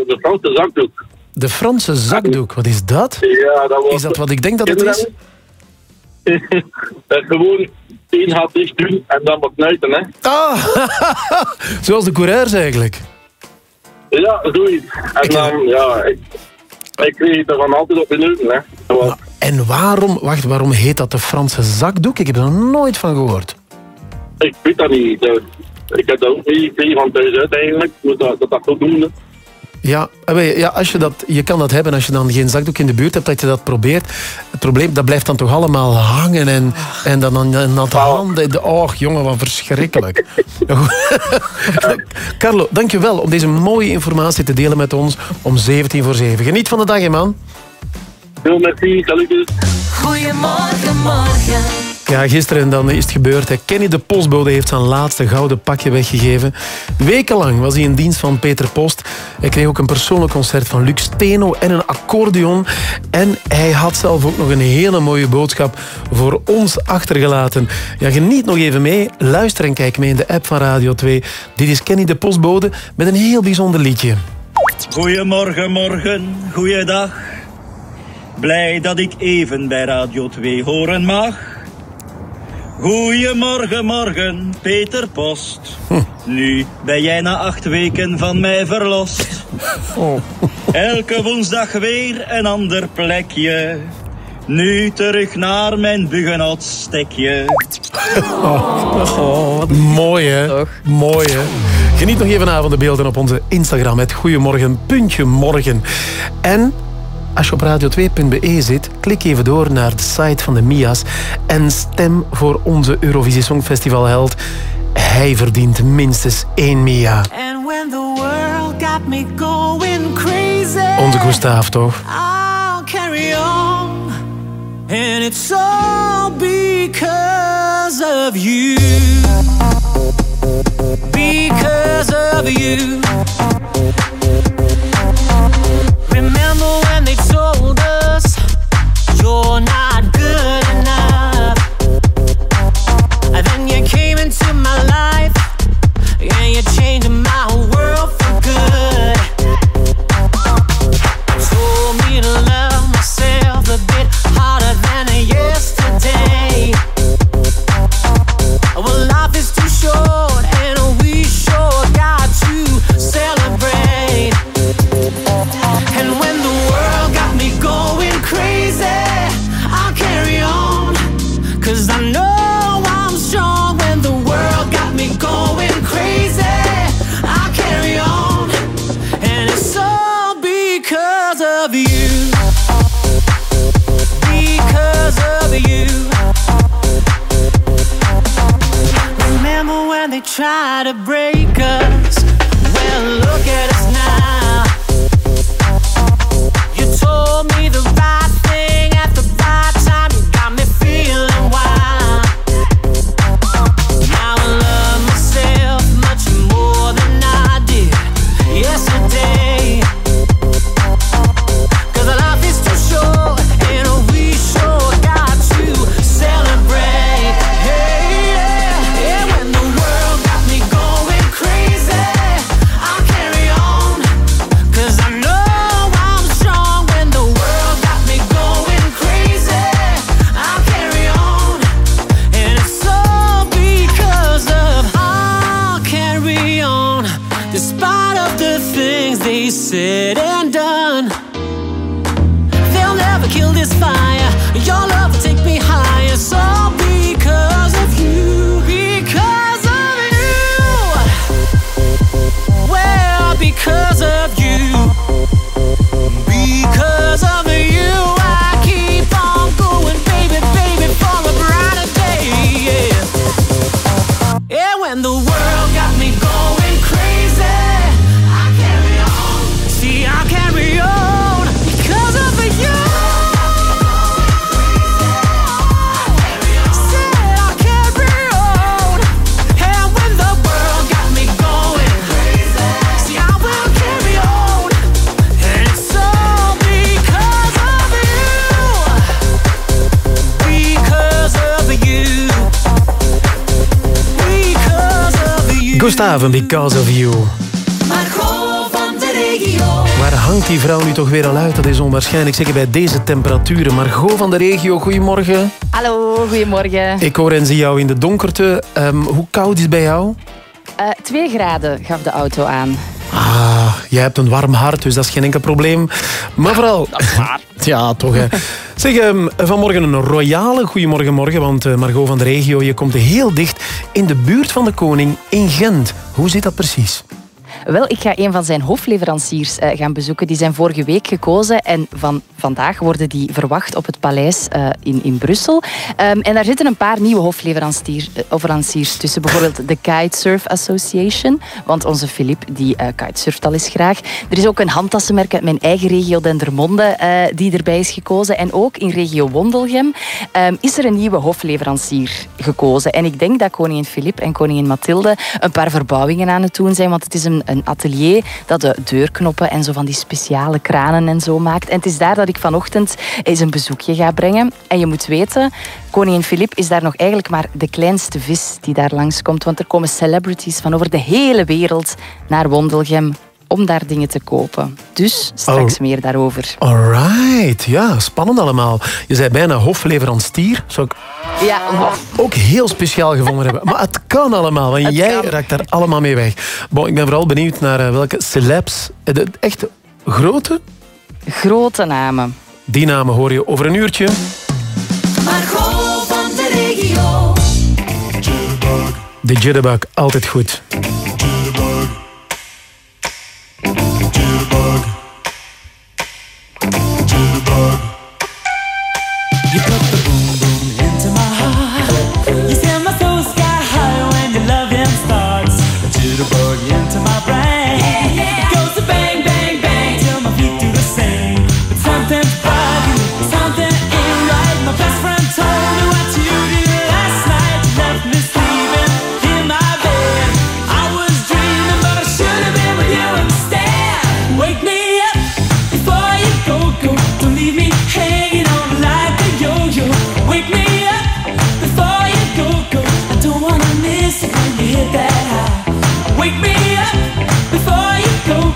S36: de Franse zakdoek.
S6: De Franse zakdoek, wat is dat?
S36: Ja, dat was...
S6: Is dat wat ik denk dat het is?
S36: Is gewoon één hand dicht doen en dan wat snuiten, hè.
S6: Ah, zoals de coureurs eigenlijk.
S36: Ja, zoiets. En dan, ja, ik, ik kreeg het ervan altijd op minuten, hè. Was-
S6: En waarom, wacht, waarom heet dat de Franse zakdoek? Ik heb er nog nooit van gehoord.
S36: Ik weet dat niet. Ik heb dat ook niet van thuis uit eigenlijk, dat, dat, dat zo noemde.
S6: Ja, eh, ja als je, dat, je kan dat hebben als je dan geen zakdoek in de buurt hebt, dat je dat probeert. Het probleem, dat blijft dan toch allemaal hangen en, en dan aan de handen. De, oh, jongen, wat verschrikkelijk. Carlo, dankjewel om deze mooie informatie te delen met ons om 17 voor 7. Geniet van de dag, hè, man.
S36: Heel merci, salut.
S35: Goedemorgen, morgen.
S6: Ja, gisteren dan is het gebeurd. Kenny de postbode heeft zijn laatste gouden pakje weggegeven. Wekenlang was hij in dienst van Peter Post. Hij kreeg ook een persoonlijk concert van Lux Steno en een accordeon. En hij had zelf ook nog een hele mooie boodschap voor ons achtergelaten. Ja, geniet nog even mee. Luister en kijk mee in de app van Radio 2. Dit is Kenny de postbode met een heel bijzonder liedje.
S37: Goedemorgen, morgen, goeiedag. Blij dat ik even bij Radio 2 horen mag. Goedemorgen, morgen, Peter Post. Hm. Nu ben jij na acht weken van mij verlost. Oh. Elke woensdag weer een ander plekje. Nu terug naar mijn bugenoutstekje.
S6: Oh, oh, mooi hè? Mooi hè? Geniet nog even van de beelden op onze Instagram. Het Goedemorgen, puntje morgen. En als je op radio2.be zit, klik even door naar de site van de Mia's en stem voor onze Eurovisie Songfestival held. Hij verdient minstens één Mia.
S35: And when the world got me going crazy,
S6: onze Gustav, toch?
S35: I'll carry on. And it's all because of you. Because of you. Remember when they told us you're not good enough? Then you came into my life and you changed my world for good. Told me to love myself a bit harder than yesterday. Well, life is too short when they tried to
S6: Gustav, Because of You.
S35: Margot van de regio.
S6: Waar hangt die vrouw nu toch weer al uit? Dat is onwaarschijnlijk, zeker bij deze temperaturen. Margot van de regio, goedemorgen.
S38: Hallo, goedemorgen.
S6: Ik hoor en zie jou in de donkerte. Ehm, hoe koud is het bij jou?
S38: Eh, twee graden gaf de auto aan.
S6: Ah, jij hebt een warm hart, dus dat is geen enkel probleem. Maar vooral... Dat is waar. Ja, toch hè. Zeg, ehm, vanmorgen een royale goedemorgen morgen, want eh, Margot van de regio, je komt heel dicht in de buurt van de koning in Gent. Hoe zit dat precies?
S39: Wel, ik ga een van zijn hofleveranciers eh, gaan bezoeken. Die zijn vorige week gekozen en van vandaag worden die verwacht op het paleis eh, in, in Brussel. Ehm, en daar zitten een paar nieuwe hofleveranciers tussen. Bijvoorbeeld de Kitesurf Association, want onze Filip die uh, kitesurft al eens graag. Er is ook een handtassenmerk uit mijn eigen regio Dendermonde die erbij is gekozen. En ook in regio Wondelgem um, is er een nieuwe hofleverancier gekozen. En ik denk dat koningin Filip en koningin Mathilde een paar verbouwingen aan het doen zijn, want het is een, een atelier dat de deurknoppen en zo van die speciale kranen en zo maakt. En het is daar dat ik vanochtend eens een bezoekje ga brengen. En je moet weten, koningin Filip is daar nog eigenlijk maar de kleinste vis die daar langskomt, want er komen celebrities van over de hele wereld naar Wondelgem om daar dingen te kopen. Dus straks
S6: Oh.
S39: meer daarover.
S6: Alright, ja, spannend allemaal. Je zei bijna hofleverancier. Zou ik
S39: Ja,
S6: ook heel speciaal gevonden hebben. Maar het kan allemaal, want jij raakt daar allemaal mee weg. Bon, ik ben vooral benieuwd naar eh, welke celebs, eh, de echt grote,
S39: grote namen.
S6: die namen hoor je over een uurtje.
S7: Margot van de regio.
S6: De jitterbug, altijd goed.
S35: You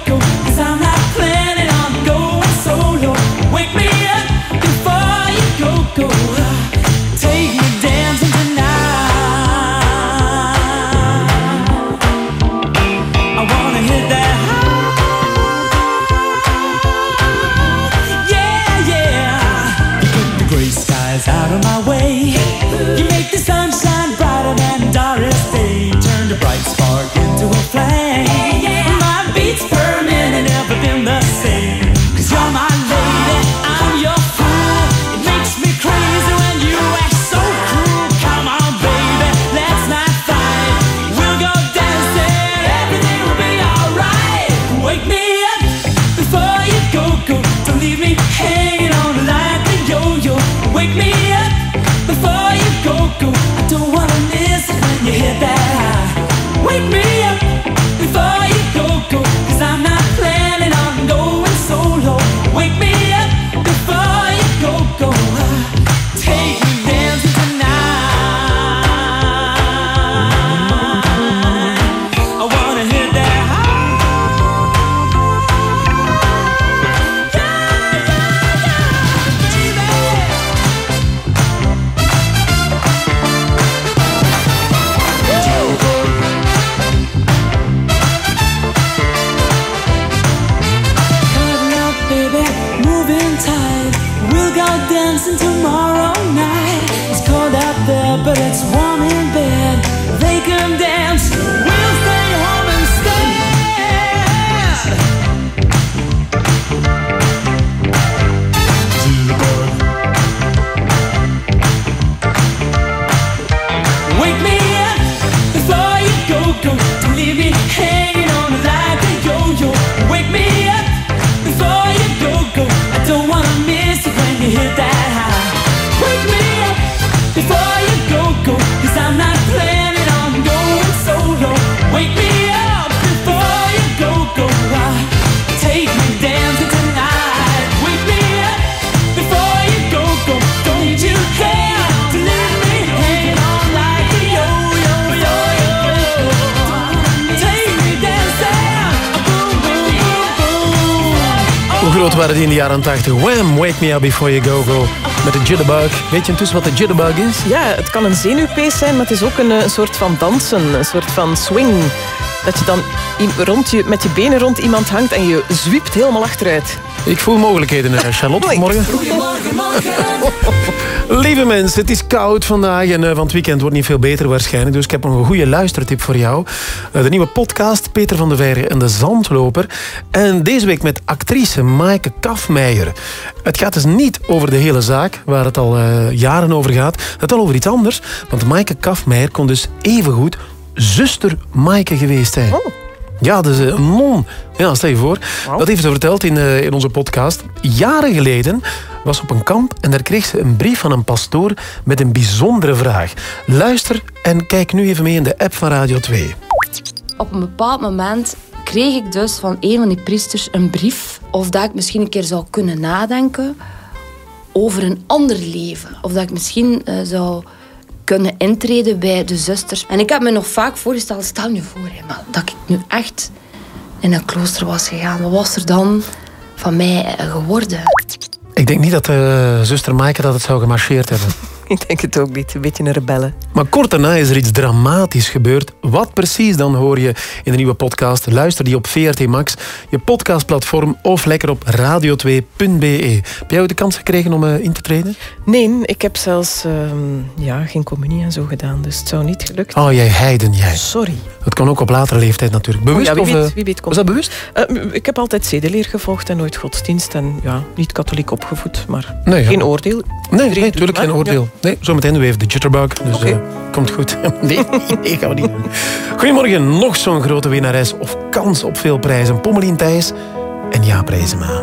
S35: go
S6: de jaren 80? Wham, Wake Me Up Before You Go Go. Met de jitterbug. Weet je intussen wat de jitterbug is?
S1: Ja, het kan een zenuwpees zijn, maar het is ook een, eh, soort van dansen, een soort van swing. Dat je dan rond je, met je benen rond iemand hangt en je zwiept helemaal achteruit.
S6: Ik voel mogelijkheden, eh, Charlotte, vanmorgen.
S7: Goedemorgen, morgen.
S6: Lieve mensen, het is koud vandaag en eh, van het weekend wordt niet veel beter waarschijnlijk. Dus ik heb nog een goede luistertip voor jou. Eh, de nieuwe podcast Peter van de Veire en de Zandloper. En deze week met actrice Maaike Kafmeijer. Het gaat dus niet over de hele zaak, waar het al eh, jaren over gaat. Het al over iets anders. Want Maaike Kafmeijer kon dus evengoed zuster Maaike geweest zijn. Ja, dus een non. Ja, stel je voor. Dat heeft ze verteld in, eh, in onze podcast. Jaren geleden was op een kamp en daar kreeg ze een brief van een pastoor met een bijzondere vraag. Luister en kijk nu even mee in de app van Radio 2.
S40: Op een bepaald moment kreeg ik dus van een van die priesters een brief of dat ik misschien een keer zou kunnen nadenken over een ander leven. Of dat ik misschien eh, zou kunnen intreden bij de zusters. En ik heb me nog vaak voorgesteld, stel nu voor, maar dat ik nu echt in een klooster was gegaan. Wat was er dan van mij eh, geworden?
S6: Ik denk niet dat eh, zuster Maaike dat het zou gemarcheerd hebben.
S1: Ik denk het ook niet. Een beetje een rebelle.
S6: Maar kort daarna is er iets dramatisch gebeurd. Wat precies, dan hoor je in de nieuwe podcast. Luister die op VRT Max, je podcastplatform of lekker op radio2.be. Heb jij ook de kans gekregen om eh, in te treden?
S1: Nee, ik heb zelfs ehm, ja, geen communie en zo gedaan. Dus het zou niet gelukt.
S6: Oh, jij heiden, jij.
S1: Sorry.
S6: Het kan ook op latere leeftijd natuurlijk. Bewust
S1: Oh ja, wie
S6: of...
S1: weet,
S6: eh,
S1: wie weet komt.
S6: was dat bewust?
S1: Eh, ik heb altijd zedeleer gevolgd en nooit godsdienst. En ja, niet katholiek opgevoed, maar
S6: Nee, ja.
S1: geen oordeel.
S6: Nee, natuurlijk geen oordeel. Nee, zometeen doen we even de jitterbug. Dus eh, komt goed. nee, nee, gaan we niet doen. Goedemorgen, nog zo'n grote winnares of kans op veel prijzen. Pommelien Thijs en Jaap Reesema.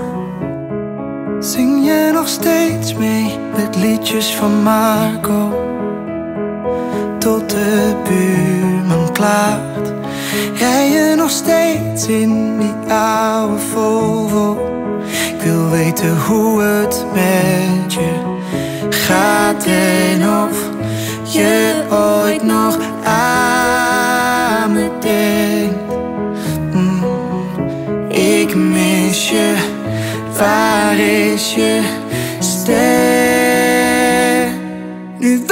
S9: Zing je nog steeds mee met liedjes van Marco? Tot de buurman klaart. Rij je nog steeds in die oude Volvo? Ik wil weten hoe het met je gaat en of je ooit nog aan me denkt. Mm, ik mis je. Waar is je ster? Nu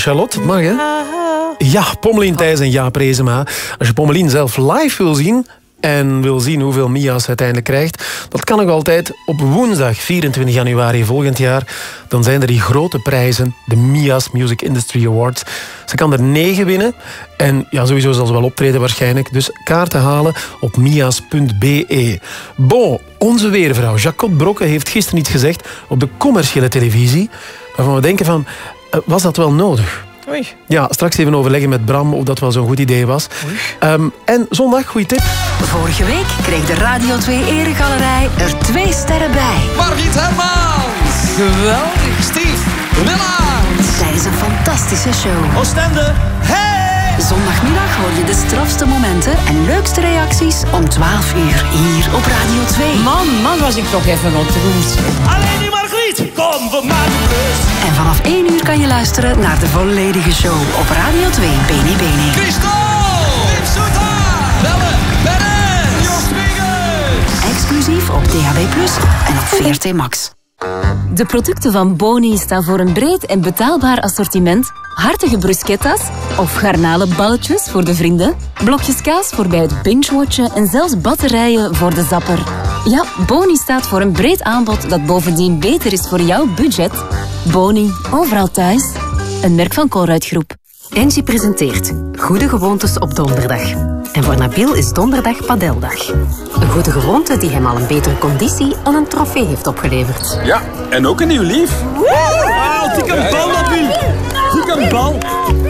S6: Charlotte? Mag, hè? Ja, Pommelien Thijs en Jaap Reesema. Als je Pommelien zelf live wil zien, en wil zien hoeveel Mia's uiteindelijk krijgt, dat kan nog altijd op woensdag 24 januari volgend jaar. Dan zijn er die grote prijzen, de Mia's Music Industry Awards. Ze kan er negen winnen en ja, sowieso zal ze wel optreden waarschijnlijk. Dus kaarten halen op mia's.be. Bon, onze weervrouw Jacot Brokke heeft gisteren iets gezegd op de commerciële televisie, waarvan we denken van, was dat wel nodig?
S1: Oei.
S6: Ja, straks even overleggen met Bram of dat wel zo'n goed idee was. Ehm, en zondag, goede tip.
S41: Vorige week kreeg de Radio 2 Eregalerij er twee sterren bij.
S42: Margriet Hermans.
S41: Geweldig.
S42: Steve Willaert.
S41: Tijdens een fantastische show.
S42: Oostende. Hey!
S41: Zondagmiddag hoor je de strafste momenten en leukste reacties om 12 uur hier op Radio 2.
S43: Man, man, was ik toch even ontroerd.
S42: Alleen die Margriet. Kom, we maken rust.
S41: En vanaf 1 uur kan je luisteren naar de volledige show op Radio 2 Bene Bene.
S42: Christophe. Wim Soeta. Belle. Perez. Jos.
S41: Exclusief op DHB Plus en op VRT Max.
S19: De producten van Boni staan voor een breed en betaalbaar assortiment. Hartige bruschettas of garnalenballetjes voor de vrienden. Blokjes kaas voor bij het binge-watchen en zelfs batterijen voor de zapper. Ja, Boni staat voor een breed aanbod dat bovendien beter is voor jouw budget. Boni, overal thuis. Een merk van Colruyt Groep. Engie presenteert Goede Gewoontes op donderdag. En voor Nabil is donderdag padeldag. Een goede gewoonte die hem al een betere conditie en een trofee heeft opgeleverd.
S44: Ja, en ook een nieuw lief.
S42: Wauw, tik een bal, Nabil. Tik een bal.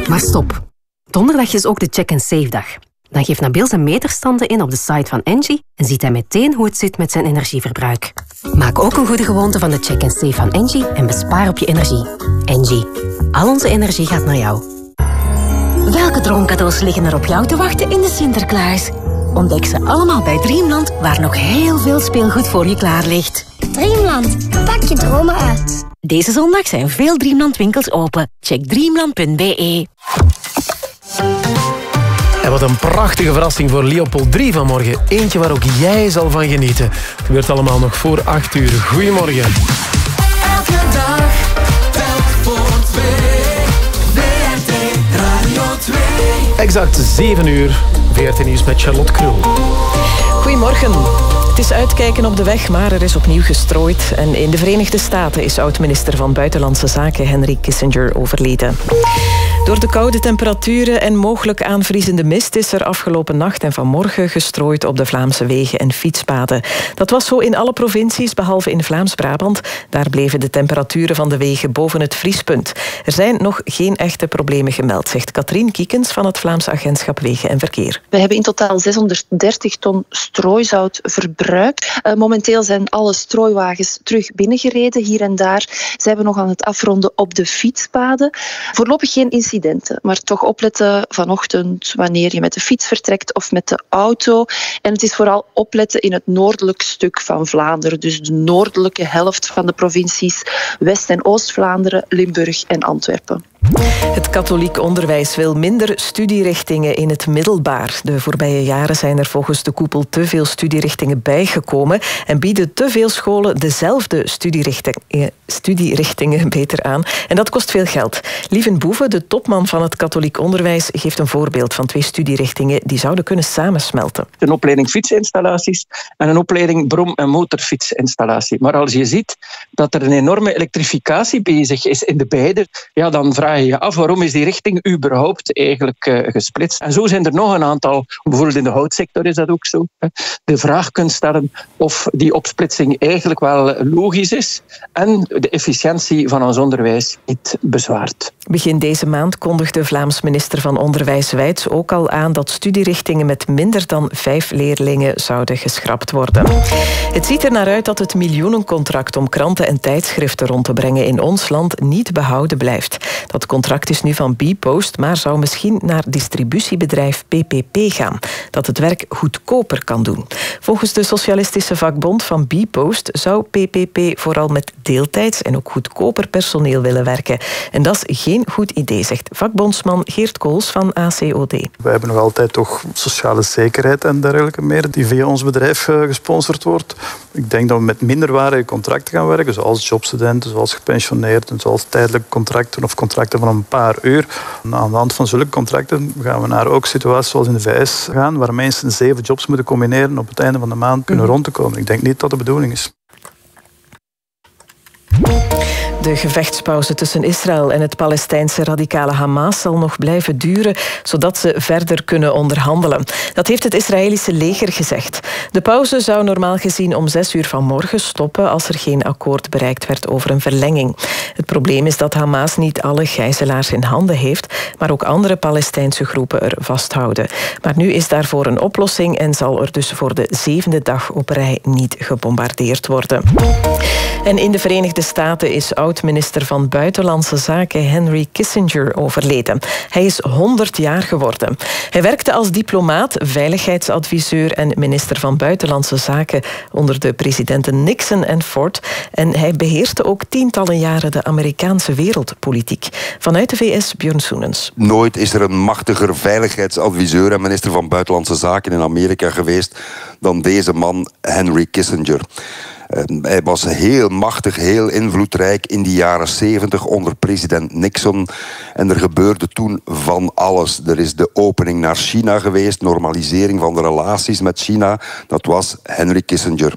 S19: Maar stop. Donderdag is ook de check-and-save dag. Dan geeft Nabil zijn meterstanden in op de site van Engie en ziet hij meteen hoe het zit met zijn energieverbruik. Maak ook een goede gewoonte van de check-and-save van Engie en bespaar op je energie. Engie. Al onze energie gaat naar jou. Welke droomcadeaus liggen er op jou te wachten in de Sinterklaas? Ontdek ze allemaal bij Dreamland, waar nog heel veel speelgoed voor je klaar ligt.
S45: Dreamland, pak je dromen uit.
S19: Deze zondag zijn veel Dreamland winkels open. Check dreamland.be.
S6: En wat een prachtige verrassing voor Leopold 3 vanmorgen. Eentje waar ook jij zal van genieten. Het gebeurt allemaal nog voor 8 uur. Goedemorgen.
S42: Elke dag. Telk voor twee.
S6: Exact 7 uur. 14 nieuws met Charlotte Krul.
S1: Goedemorgen. Is uitkijken op de weg, maar er is opnieuw gestrooid. En in de Verenigde Staten is oud-minister van Buitenlandse Zaken Henry Kissinger overleden. Door de koude temperaturen en mogelijk aanvriezende mist is er afgelopen nacht en vanmorgen gestrooid op de Vlaamse wegen en fietspaden. Dat was zo in alle provincies, behalve in Vlaams-Brabant. Daar bleven de temperaturen van de wegen boven het vriespunt. Er zijn nog geen echte problemen gemeld, zegt Katrien Kiekens van het Vlaamse agentschap Wegen en Verkeer.
S46: We hebben in totaal 630 ton strooizout verbruikt. Eh, momenteel zijn alle strooiwagens terug binnengereden hier en daar. Ze hebben nog aan het afronden op de fietspaden. Voorlopig geen incidenten, maar toch opletten vanochtend wanneer je met de fiets vertrekt of met de auto. En het is vooral opletten in het noordelijk stuk van Vlaanderen, dus de noordelijke helft van de provincies West- en Oost-Vlaanderen, Limburg en Antwerpen.
S1: Het katholiek onderwijs wil minder studierichtingen in het middelbaar. De voorbije jaren zijn er volgens de koepel te veel studierichtingen bijgekomen en bieden te veel scholen dezelfde studierichtingen, studierichtingen beter aan. En dat kost veel geld. Lieven Boeve, de topman van het katholiek onderwijs, geeft een voorbeeld van twee studierichtingen die zouden kunnen samensmelten.
S47: Een opleiding fietsinstallaties en een opleiding brom- en motorfietsinstallatie. Maar als je ziet dat er een enorme elektrificatie bezig is in de beide, ja, dan vraag af waarom is die richting überhaupt eigenlijk eh, gesplitst. En zo zijn er nog een aantal, bijvoorbeeld in de houtsector is dat ook zo. De vraag kunt stellen of die opsplitsing eigenlijk wel logisch is en de efficiëntie van ons onderwijs niet bezwaart.
S1: Begin deze maand kondigde Vlaams minister van Onderwijs Wijts ook al aan dat studierichtingen met minder dan vijf leerlingen zouden geschrapt worden. Het ziet er naar uit dat het miljoenencontract om kranten en tijdschriften rond te brengen in ons land niet behouden blijft. Dat contract is nu van Bpost, maar zou misschien naar distributiebedrijf PPP gaan, dat het werk goedkoper kan doen. Volgens de socialistische vakbond van Bpost zou PPP vooral met deeltijds en ook goedkoper personeel willen werken. En dat is geen goed idee, zegt vakbondsman Geert Kools van ACOD.
S48: Wij hebben nog altijd toch sociale zekerheid en dergelijke meer die via ons bedrijf eh, gesponsord wordt. Ik denk dat we met minderwaardige contracten gaan werken, zoals jobstudenten, zoals gepensioneerden, zoals tijdelijke contracten of contracten
S2: contracten van een paar uur. Aan de hand van zulke contracten gaan we naar ook situaties zoals in de VS gaan, waar mensen zeven jobs moeten combineren op het einde van de maand kunnen rond te komen. Ik denk niet dat de bedoeling is.
S1: De gevechtspauze tussen Israël en het Palestijnse radicale Hamas zal nog blijven duren, zodat ze verder kunnen onderhandelen. Dat heeft het Israëlische leger gezegd. De pauze zou normaal gezien om zes uur vanmorgen stoppen als er geen akkoord bereikt werd over een verlenging. Het probleem is dat Hamas niet alle gijzelaars in handen heeft, maar ook andere Palestijnse groepen er vasthouden. Maar nu is daarvoor een oplossing en zal er dus voor de zevende dag op rij niet gebombardeerd worden. En in de Verenigde Staten is oud-minister van Buitenlandse Zaken Henry Kissinger overleden. Hij is 100 jaar geworden. Hij werkte als diplomaat, veiligheidsadviseur en minister van Buitenlandse Zaken onder de presidenten Nixon en Ford. En hij beheerste ook tientallen jaren de Amerikaanse wereldpolitiek. Vanuit de VS, Björn Soenens.
S49: Nooit is er een machtiger veiligheidsadviseur en minister van Buitenlandse Zaken in Amerika geweest dan deze man, Henry Kissinger. Eh, Hij was heel machtig, heel invloedrijk in die jaren 70 onder president Nixon. En er gebeurde toen van alles. Er is de opening naar China geweest, normalisering van de relaties met China. Dat was Henry Kissinger.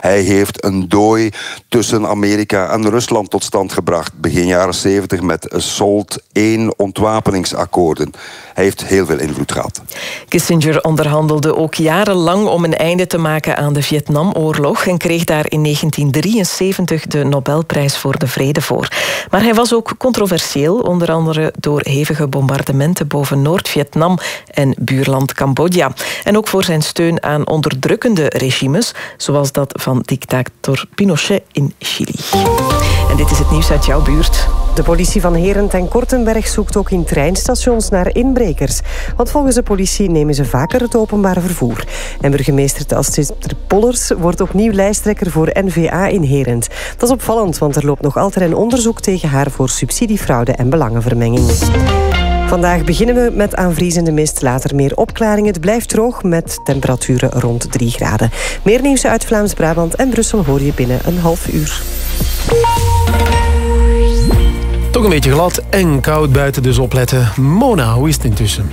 S49: Hij heeft een dooi tussen Amerika en Rusland tot stand gebracht. Begin jaren 70 met SALT 1 ontwapeningsakkoorden. Hij heeft heel veel invloed gehad.
S1: Kissinger onderhandelde ook jarenlang om een einde te maken aan de Vietnamoorlog en kreeg daar in 1973 de Nobelprijs voor de Vrede voor. Maar hij was ook controversieel, onder andere door hevige bombardementen boven Noord-Vietnam en buurland Cambodja. En ook voor zijn steun aan onderdrukkende regimes, zoals dat van dictator Pinochet in Chili. En dit is het nieuws uit jouw buurt.
S24: De politie van Herent en Kortenberg zoekt ook in treinstations naar inbrekers. Want volgens de politie nemen ze vaker het openbare vervoer. En burgemeester Astrid Pollers wordt opnieuw lijsttrekker voor NVA in Herent. Dat is opvallend, want er loopt nog altijd een onderzoek tegen haar voor subsidiefraude en belangenvermenging. Vandaag beginnen we met aanvriezende mist, later meer opklaringen. Het blijft droog met temperaturen rond 3 graden. Meer nieuws uit Vlaams-Brabant en Brussel hoor je binnen een half uur.
S6: Toch een beetje glad en koud buiten, dus opletten. Mona, hoe is het intussen?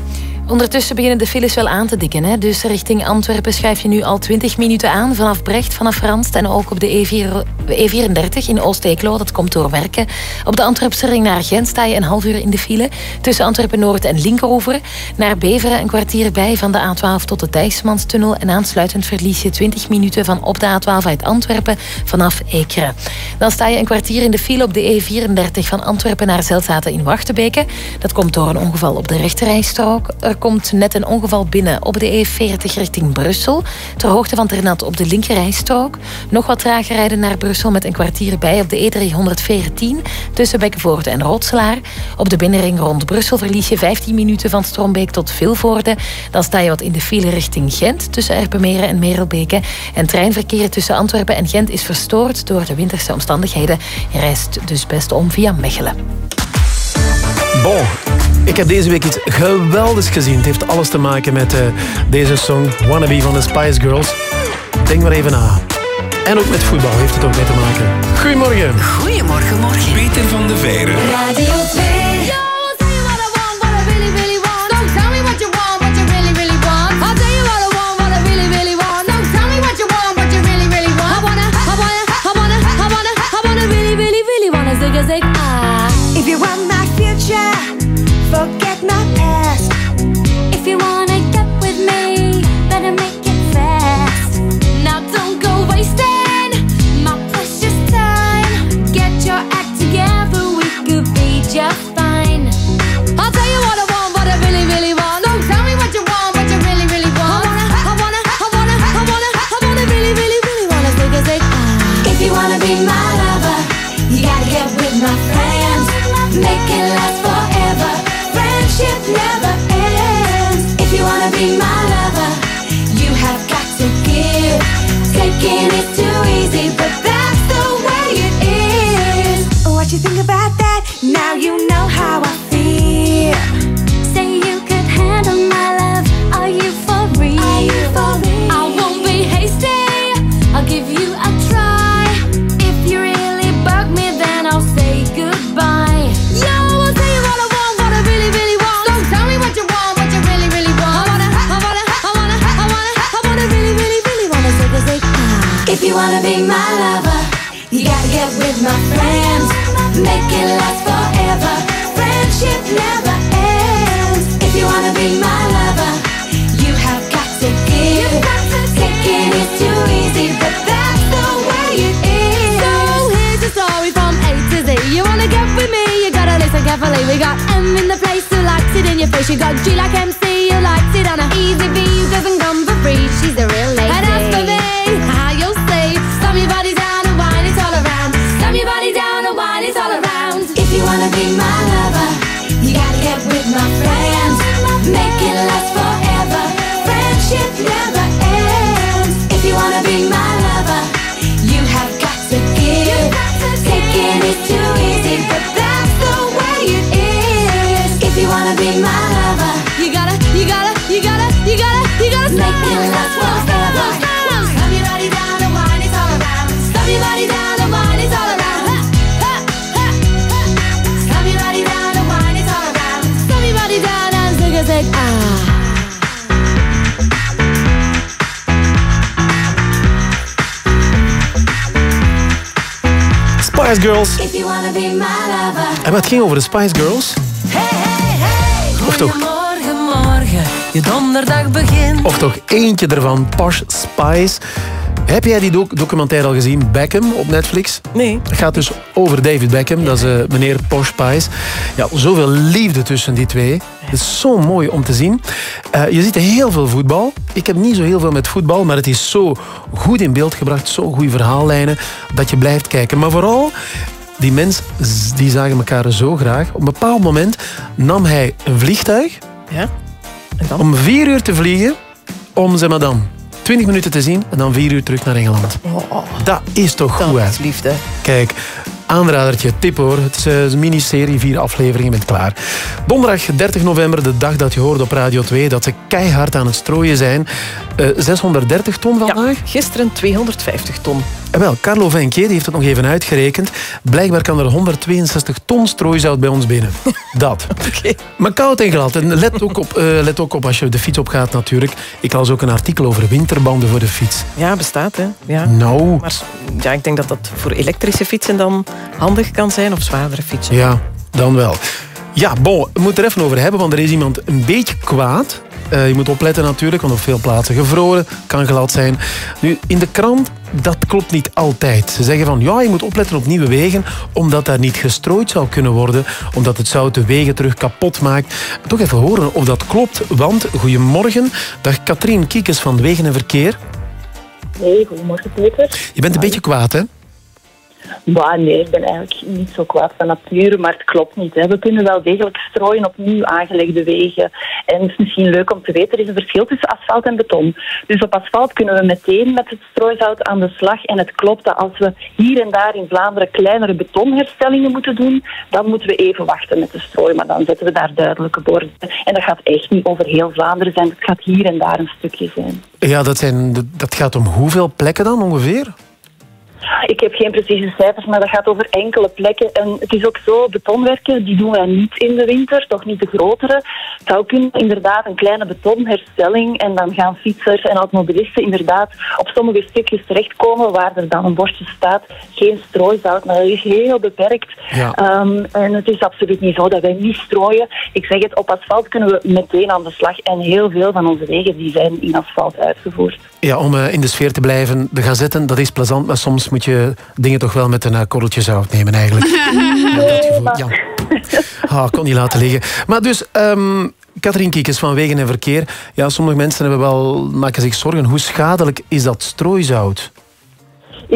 S11: Ondertussen beginnen de files wel aan te dikken. Hè? Dus richting Antwerpen schuif je nu al 20 minuten aan. Vanaf Brecht, vanaf Ranst en ook op de E4, E34 in Oost-Eeklo. Dat komt door werken. Op de Antwerpse ring naar Gent sta je een half uur in de file. Tussen Antwerpen-Noord en Linkeroever. Naar Beveren een kwartier bij van de A12 tot de Dijksmanstunnel. En aansluitend verlies je 20 minuten van op de A12 uit Antwerpen vanaf Ekeren. Dan sta je een kwartier in de file op de E34 van Antwerpen naar Zelzaten in Wachtebeke. Dat komt door een ongeval op de rechterrijstrook. Er komt net een ongeval binnen op de E40 richting Brussel. Ter hoogte van Ternat op de linkerrijstrook. Nog wat trager rijden naar Brussel met een kwartier bij op de E314 tussen Bekkenvoorde en Rotselaar. Op de binnenring rond Brussel verlies je 15 minuten van Strombeek tot Vilvoorde. Dan sta je wat in de file richting Gent tussen Erpenmeren en Merelbeke. En treinverkeer tussen Antwerpen en Gent is verstoord door de winterse omstandigheden. Je reist dus best om via Mechelen.
S6: Bon, ik heb deze week iets geweldigs gezien. Het heeft alles te maken met eh, deze song Wannabe van de Spice Girls. Denk maar even na. En ook met voetbal heeft het ook mee te maken. Goedemorgen.
S50: Goedemorgen, morgen.
S31: Peter van de Veire.
S51: Radio
S9: just fine. I'll tell you what I want, what I really, really want. Tell me what you want, what you really, really want. I wanna, I wanna, I wanna, I wanna, really, really, really wanna. If you wanna be my lover, you gotta get with my friends. Make it last forever. Friendship never ends. If you wanna be my lover, you have got to give. Taking too easy, Now you know how I feel. Say you could handle my love. Are you for real? Are you for real? I won't be hasty. I'll give you a try. If you really bug me, then I'll say goodbye. You'll you
S52: want, what I really, really want. So tell me what you want, what you really, really want. I wanna, I wanna, I wanna, I wanna, I wanna really, really, really
S8: wanna. Ah. If you wanna be my lover, you gotta get with my friends. Make it last carefully. We got M in the place who likes it in your face. You got G like MC who likes it on a easy V who
S6: Spice Girls. En wat ging over de Spice Girls? Of toch,
S53: Morgen, morgen, je donderdag begint.
S6: of toch eentje ervan, Posh Spice. Heb jij die doc- documentaire al gezien, Beckham, op Netflix?
S1: Nee.
S6: Het gaat dus over David Beckham, dat is eh, meneer Posh Spice. Ja, zoveel liefde tussen die twee. Het is zo mooi om te zien. Eh, je ziet heel veel voetbal. Ik heb niet zo heel veel met voetbal, maar het is zo goed in beeld gebracht, zo goede verhaallijnen, dat je blijft kijken. Maar vooral, die mensen die zagen elkaar zo graag. Op een bepaald moment nam hij een vliegtuig
S1: Ja. En dan?
S6: om vier uur te vliegen, om maar dan 20 minuten te zien en dan vier uur terug naar Engeland. Dat is toch goed, hè?
S1: liefde.
S6: Kijk, aanradertje, tip hoor. Het is eh, een miniserie, vier afleveringen, bent klaar. Donderdag 30 november, de dag dat je hoorde op Radio 2 dat ze keihard aan het strooien zijn. Eh, 630 ton vandaag?
S1: Gisteren 250 ton.
S6: En wel, Carlo Venke die heeft het nog even uitgerekend. Blijkbaar kan er 162 ton strooizout bij ons binnen. Dat. Maar koud en glad. En let ook, op, eh, let ook op als je de fiets op gaat natuurlijk. Ik las ook een artikel over winterbanden voor de fiets.
S1: Ja, bestaat hè. Ja.
S6: Nou.
S1: Maar ja, ik denk dat dat voor elektrische fietsen dan handig kan zijn of zwaardere fietsen.
S6: Ja, dan wel. Ja, bon, we moeten er even over hebben, want er is iemand een beetje kwaad. Eh, je moet opletten natuurlijk, want op veel plaatsen gevroren, kan glad zijn. Nu, in de krant, dat klopt niet altijd. Ze zeggen van, ja, je moet opletten op nieuwe wegen, omdat daar niet gestrooid zou kunnen worden, omdat het zout de wegen terug kapot maakt. Toch even horen of dat klopt, want, goedemorgen, dag Katrien Kiekes van Wegen en Verkeer.
S54: Hey, goedemorgen Peter.
S6: Je bent een beetje kwaad, hè?
S54: Maar nee, ik ben eigenlijk niet zo kwaad van nature, maar het klopt niet. Hè. We kunnen wel degelijk strooien op nieuw aangelegde wegen. En het is misschien leuk om te weten, er is een verschil tussen asfalt en beton. Dus op asfalt kunnen we meteen met het strooizout aan de slag. En het klopt dat als we hier en daar in Vlaanderen kleinere betonherstellingen moeten doen, dan moeten we even wachten met de strooi. Maar dan zetten we daar duidelijke borden. En dat gaat echt niet over heel Vlaanderen zijn, het gaat hier en daar een stukje zijn.
S6: Ja, dat, zijn, dat gaat om hoeveel plekken dan ongeveer?
S54: Ik heb geen precieze cijfers, maar dat gaat over enkele plekken. En het is ook zo, betonwerken, die doen wij niet in de winter, toch niet de grotere. Het zou kunnen inderdaad een kleine betonherstelling en dan gaan fietsers en automobilisten inderdaad op sommige stukjes terechtkomen waar er dan een bordje staat, geen strooizout, maar dat is heel beperkt.
S6: Ja.
S54: Ehm, en het is absoluut niet zo dat wij niet strooien. Ik zeg het, op asfalt kunnen we meteen aan de slag en heel veel van onze wegen die zijn in asfalt uitgevoerd.
S6: Ja, om eh, in de sfeer te blijven, de gazetten, dat is plezant, maar soms moet je dingen toch wel met een uh, korreltje zout nemen eigenlijk. Dat gevoel, ja. Ah, ik kon niet laten liggen. Maar dus, ehm Katrien Kiekes van Wegen en Verkeer. Ja, sommige mensen hebben wel, maken zich zorgen. Hoe schadelijk is dat strooizout?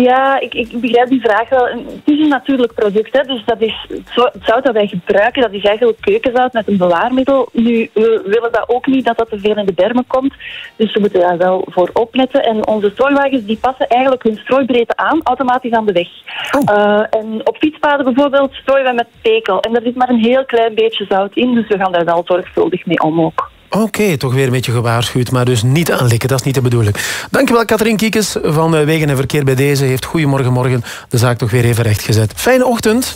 S54: Ja, ik, ik begrijp die vraag wel. Het is een natuurlijk product, hè, dus dat is het zo- het zout dat wij gebruiken, dat is eigenlijk keukenzout met een bewaarmiddel. Nu, we willen dat ook niet dat dat te veel in de bermen komt, dus we moeten daar wel voor opletten. En onze strooiwagens die passen eigenlijk hun strooibreedte aan, automatisch aan de weg. Eh, en op fietspaden bijvoorbeeld strooien wij met pekel. En daar zit maar een heel klein beetje zout in, dus we gaan daar wel zorgvuldig mee om ook.
S6: Oké, toch weer een beetje gewaarschuwd, maar dus niet aanlikken, dat is niet de bedoeling. Dankjewel Katrien Kiekes van eh, Wegen en Verkeer bij deze. Heeft Goedemorgen Morgen de zaak toch weer even rechtgezet. Fijne ochtend.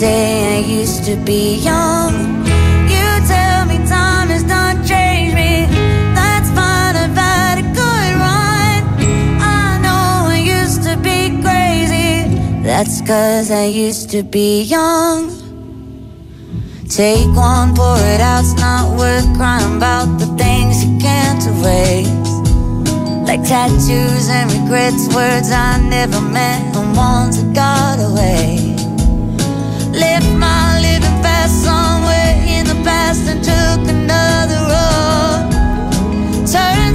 S8: Say I used to be young. You tell me time has done changed me. That's fine. I've had a good run. I know I used to be crazy. That's cause I used to be young. Take one, pour it out, it's not worth crying about the things you can't erase. Like tattoos and regrets, words I never meant, the ones that got away. Left my living somewhere in the past and took another road. Turns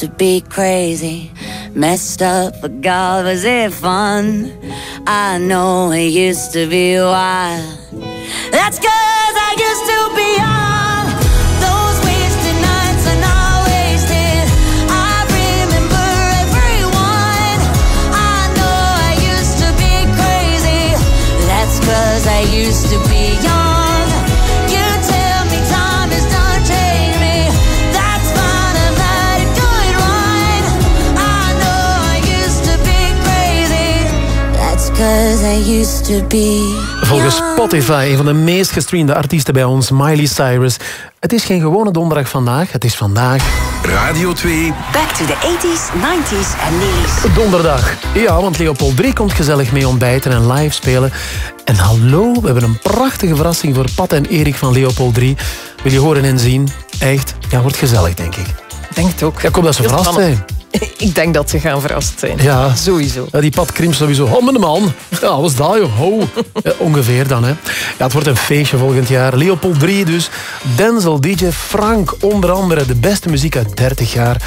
S8: used to be crazy, messed up, but God, was it fun? I know it used to be wild. That's cause I used to be young. Those wasted nights
S6: Volgens Spotify een van de meest gestreamde artiesten bij ons, Miley Cyrus. Het is geen gewone donderdag vandaag, het is vandaag...
S55: Radio 2.
S41: Back to the 80s, 90s en 90s.
S6: Donderdag. Ja, want Leopold 3 komt gezellig mee ontbijten en live spelen. En hallo, we hebben een prachtige verrassing voor Pat en Erik van Leopold 3. Wil je horen en zien? Echt, ja, wordt gezellig, denk ik.
S1: Ik denk het ook.
S6: Ja, ik hoop dat ze
S1: Heel
S6: verrast
S1: spannend.
S6: zijn.
S1: Ik denk dat ze gaan verrast zijn.
S6: Ja.
S1: Sowieso.
S6: Ja, die Pat Krimp sowieso. Oh, mijn man. Ja, wat is dat, joh? Ho. Ja, ongeveer dan, hè. Ja, het wordt een feestje volgend jaar. Leopold 3 dus. Denzel, DJ Frank, onder andere. De beste muziek uit 30 jaar.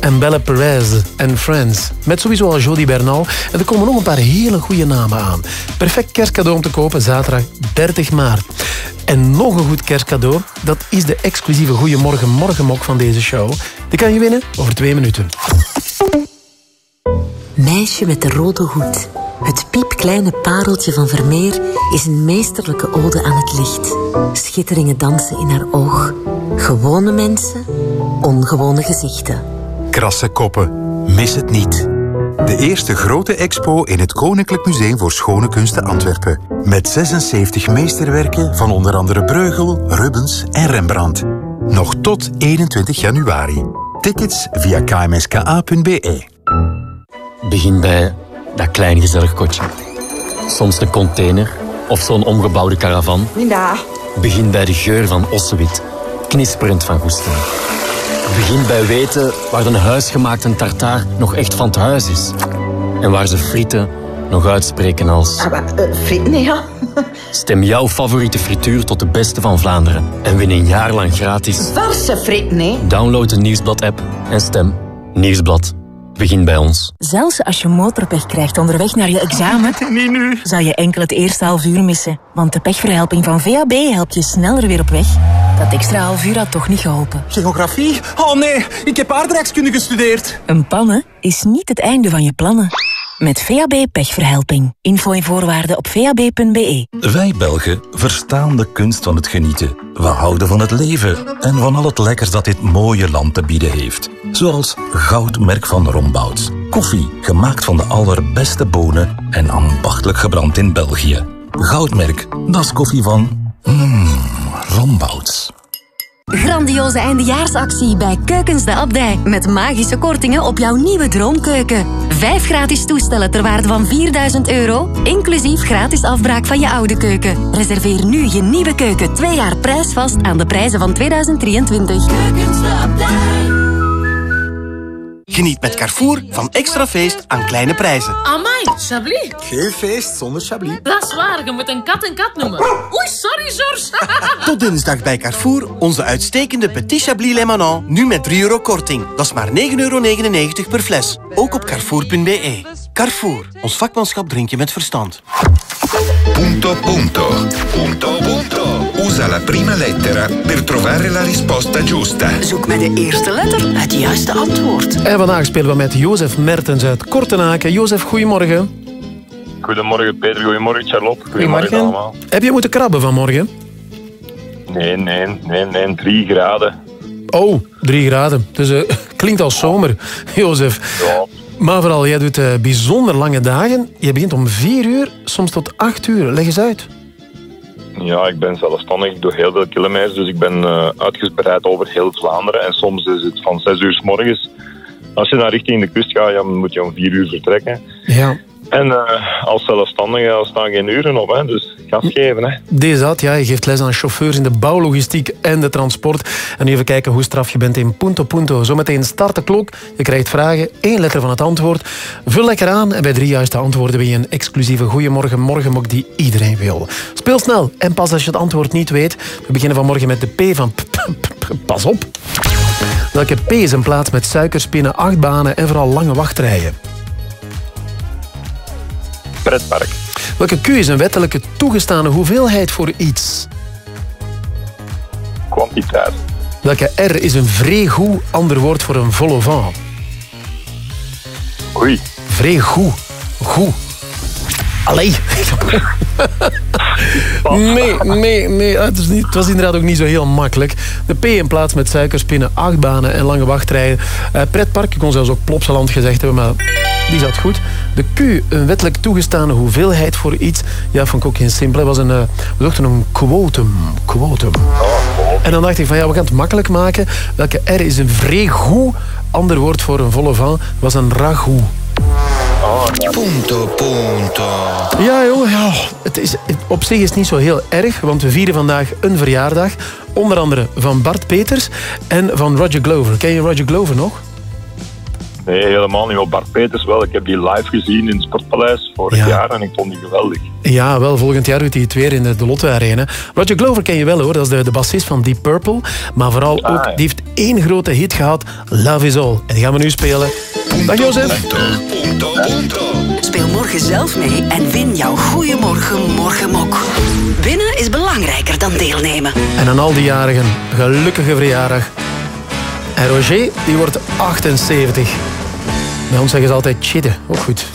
S6: En Belle Perez en Friends. Met sowieso al Jody Bernal. En er komen nog een paar hele goede namen aan. Perfect kerstcadeau om te kopen, zaterdag 30 maart. En nog een goed kerstcadeau, dat is de exclusieve Goeiemorgen Morgenmok van deze show. Die kan je winnen over twee minuten.
S56: Meisje met de rode hoed. Het piepkleine pareltje van Vermeer is een meesterlijke ode aan het licht. Schitteringen dansen in haar oog. Gewone mensen, ongewone gezichten.
S57: Krasse koppen. Mis het niet. De eerste grote expo in het Koninklijk Museum voor Schone Kunsten Antwerpen. Met 76 meesterwerken van onder andere Breugel, Rubens en Rembrandt. Nog tot 21 januari. Tickets via kmska.be.
S44: Begin bij dat klein gezellig kotje. Soms een container of zo'n omgebouwde caravan.
S58: Linda.
S44: Begin bij de geur van ossewit, knisperend van goesting. Begin bij weten waar een huisgemaakte tartaar nog echt van het huis is. En waar ze frieten nog uitspreken als...
S58: Ah, maar, eh, frieten, ja.
S44: Stem jouw favoriete frituur tot de beste van Vlaanderen. En win een jaar lang gratis.
S58: Verse frieten, hè.
S44: Download de Nieuwsblad-app en stem Nieuwsblad. Begin bij ons.
S59: Zelfs als je motorpech krijgt onderweg naar je examen,
S44: Niet nu.
S59: zou je enkel het eerste half uur missen. Want de pechverhelping van VAB helpt je sneller weer op weg.
S33: Dat extra half uur had toch niet geholpen.
S34: Geografie? Oh nee, ik heb aardrijkskunde gestudeerd.
S33: Een pannen is niet het einde van je plannen. Met VAB pechverhelping. Info en voorwaarden op vab.be.
S31: Wij Belgen verstaan de kunst van het genieten. We houden van het leven en van al het lekkers dat dit mooie land te bieden heeft. Zoals Goudmerk van Rombouts. Koffie, gemaakt van de allerbeste bonen en ambachtelijk gebrand in België. Goudmerk, dat is koffie van... Mmm, Rombouts.
S19: Grandioze eindejaarsactie bij Keukens de Abdij. Met magische kortingen op jouw nieuwe droomkeuken. Vijf gratis toestellen ter waarde van 4000 euro. Inclusief gratis afbraak van je oude keuken. Reserveer nu je nieuwe keuken twee jaar prijsvast aan de prijzen van 2023. Keukens de Abdij.
S60: Geniet met Carrefour van extra feest aan kleine prijzen.
S61: Amai, Chablis.
S60: Geen feest zonder Chablis.
S61: Dat is waar, je moet een kat een kat noemen. Oei, sorry, George.
S60: Tot dinsdag bij Carrefour onze uitstekende Petit Chablis Le Manon. Nu met 3 euro korting. Dat is maar 9,99 euro per fles. Ook op carrefour.be. Carrefour, ons vakmanschap drink je met verstand.
S21: Punto punto. Punto punto. Usa la prima lettera per trovare la risposta giusta.
S59: Zoek met de eerste letter het juiste antwoord.
S6: En vandaag spelen we met Jozef Mertens uit Kortenaken. Jozef, goedemorgen.
S62: Goedemorgen Peter, goedemorgen Charlotte. Goedemorgen allemaal.
S6: Heb je moeten krabben vanmorgen?
S62: Nee, nee, nee, nee, drie graden.
S6: Oh, drie graden. Dus eh, klinkt als zomer, Jozef.
S62: Ja.
S6: Maar vooral, jij doet eh, bijzonder lange dagen. Je begint om vier uur, soms tot acht uur. Leg eens uit.
S62: Ja, ik ben zelfstandig, ik doe heel veel kilometers, dus ik ben eh, uitgespreid over heel Vlaanderen. En soms is het van zes uur s morgens. Als je naar richting de kust gaat, ja, dan moet je om vier uur vertrekken.
S6: Ja.
S62: En eh, als zelfstandige staan geen uren op, hè, dus gas geven. Hè.
S6: Deze dat, ja. Je geeft les aan chauffeurs in de bouwlogistiek en de transport. En even kijken hoe straf je bent in Punto Punto. Zometeen start de klok. Je krijgt vragen, één letter van het antwoord. Vul lekker aan en bij drie juiste antwoorden win je een exclusieve Goeiemorgen Morgenmok die iedereen wil. Speel snel en pas als je het antwoord niet weet. We beginnen vanmorgen met de P van pas op. Welke P is een plaats met suikerspinnen, achtbanen en vooral lange wachtrijen?
S62: Pretpark.
S6: Welke Q is een wettelijke toegestane hoeveelheid voor iets?
S62: Kwantiteit.
S6: Welke R is een vrij goed ander woord voor een vol?
S62: Oei.
S6: Vrij goed. Allee. Nee, nee, nee. Het, is niet, het was inderdaad ook niet zo heel makkelijk. De P in plaats met suikerspinnen, achtbanen en lange wachtrijen. Eh, pretpark, ik kon zelfs ook Plopsaland gezegd hebben, maar die zat goed. De Q, een wettelijk toegestane hoeveelheid voor iets. Ja, vond ik ook geen simpel. Was een, eh, we zochten een quotum. quotum. En dan dacht ik van ja, we gaan het makkelijk maken. Welke R is een vrij goed ander woord voor een volle van? was een ragout.
S21: Punto punto.
S6: Ja, joh, ja. Het is, op zich is het niet zo heel erg, want we vieren vandaag een verjaardag. Onder andere van Bart Peters en van Roger Glover. Ken je Roger Glover nog?
S62: Nee, helemaal niet. Maar Bart Peters wel. Ik heb die live gezien in het Sportpaleis vorig jaar en ik vond die geweldig.
S6: Ja, wel, volgend jaar doet hij het weer in de, de Lotte Arena. Roger Glover ken je wel hoor, dat is de, de bassist van Deep Purple. Maar vooral ook, die heeft één grote hit gehad, Love Is All. En die gaan we nu spelen. Dag Jozef.
S59: Speel morgen zelf mee en win jouw Goeiemorgen Morgenmok. Winnen is belangrijker dan deelnemen.
S6: En aan al die jarigen, gelukkige verjaardag. En Roger, die wordt 78. Bij ons zeggen ze altijd chidden, ook goed.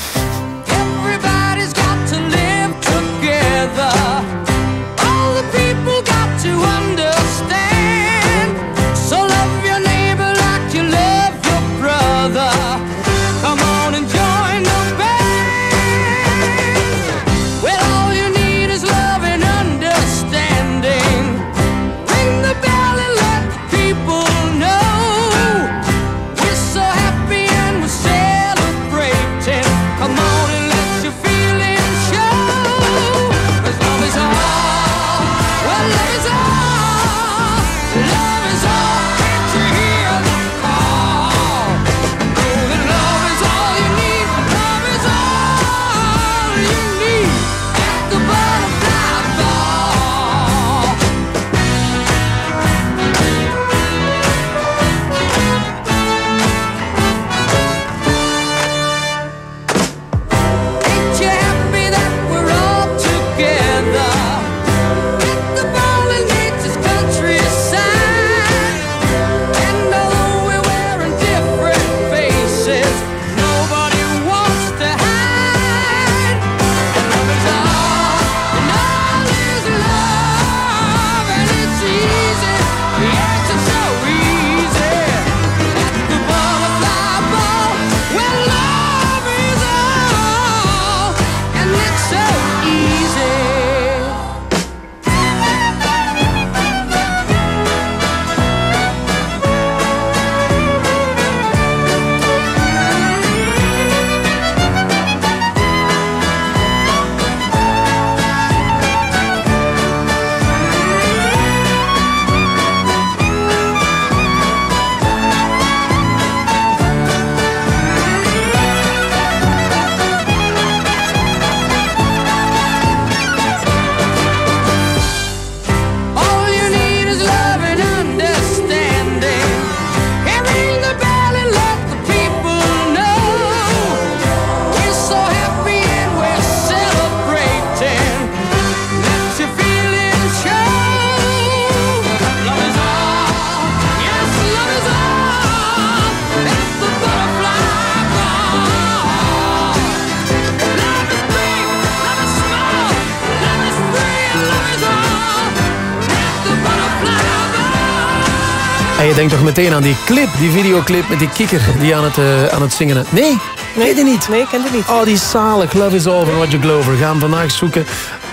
S6: Je denkt toch meteen aan die clip, die videoclip met die kikker die aan het, eh, aan het zingen is. Nee, nee, die niet.
S1: Nee, ik ken die niet.
S6: Oh, die zalig. Love is all van Roger Glover. Ga hem vandaag zoeken.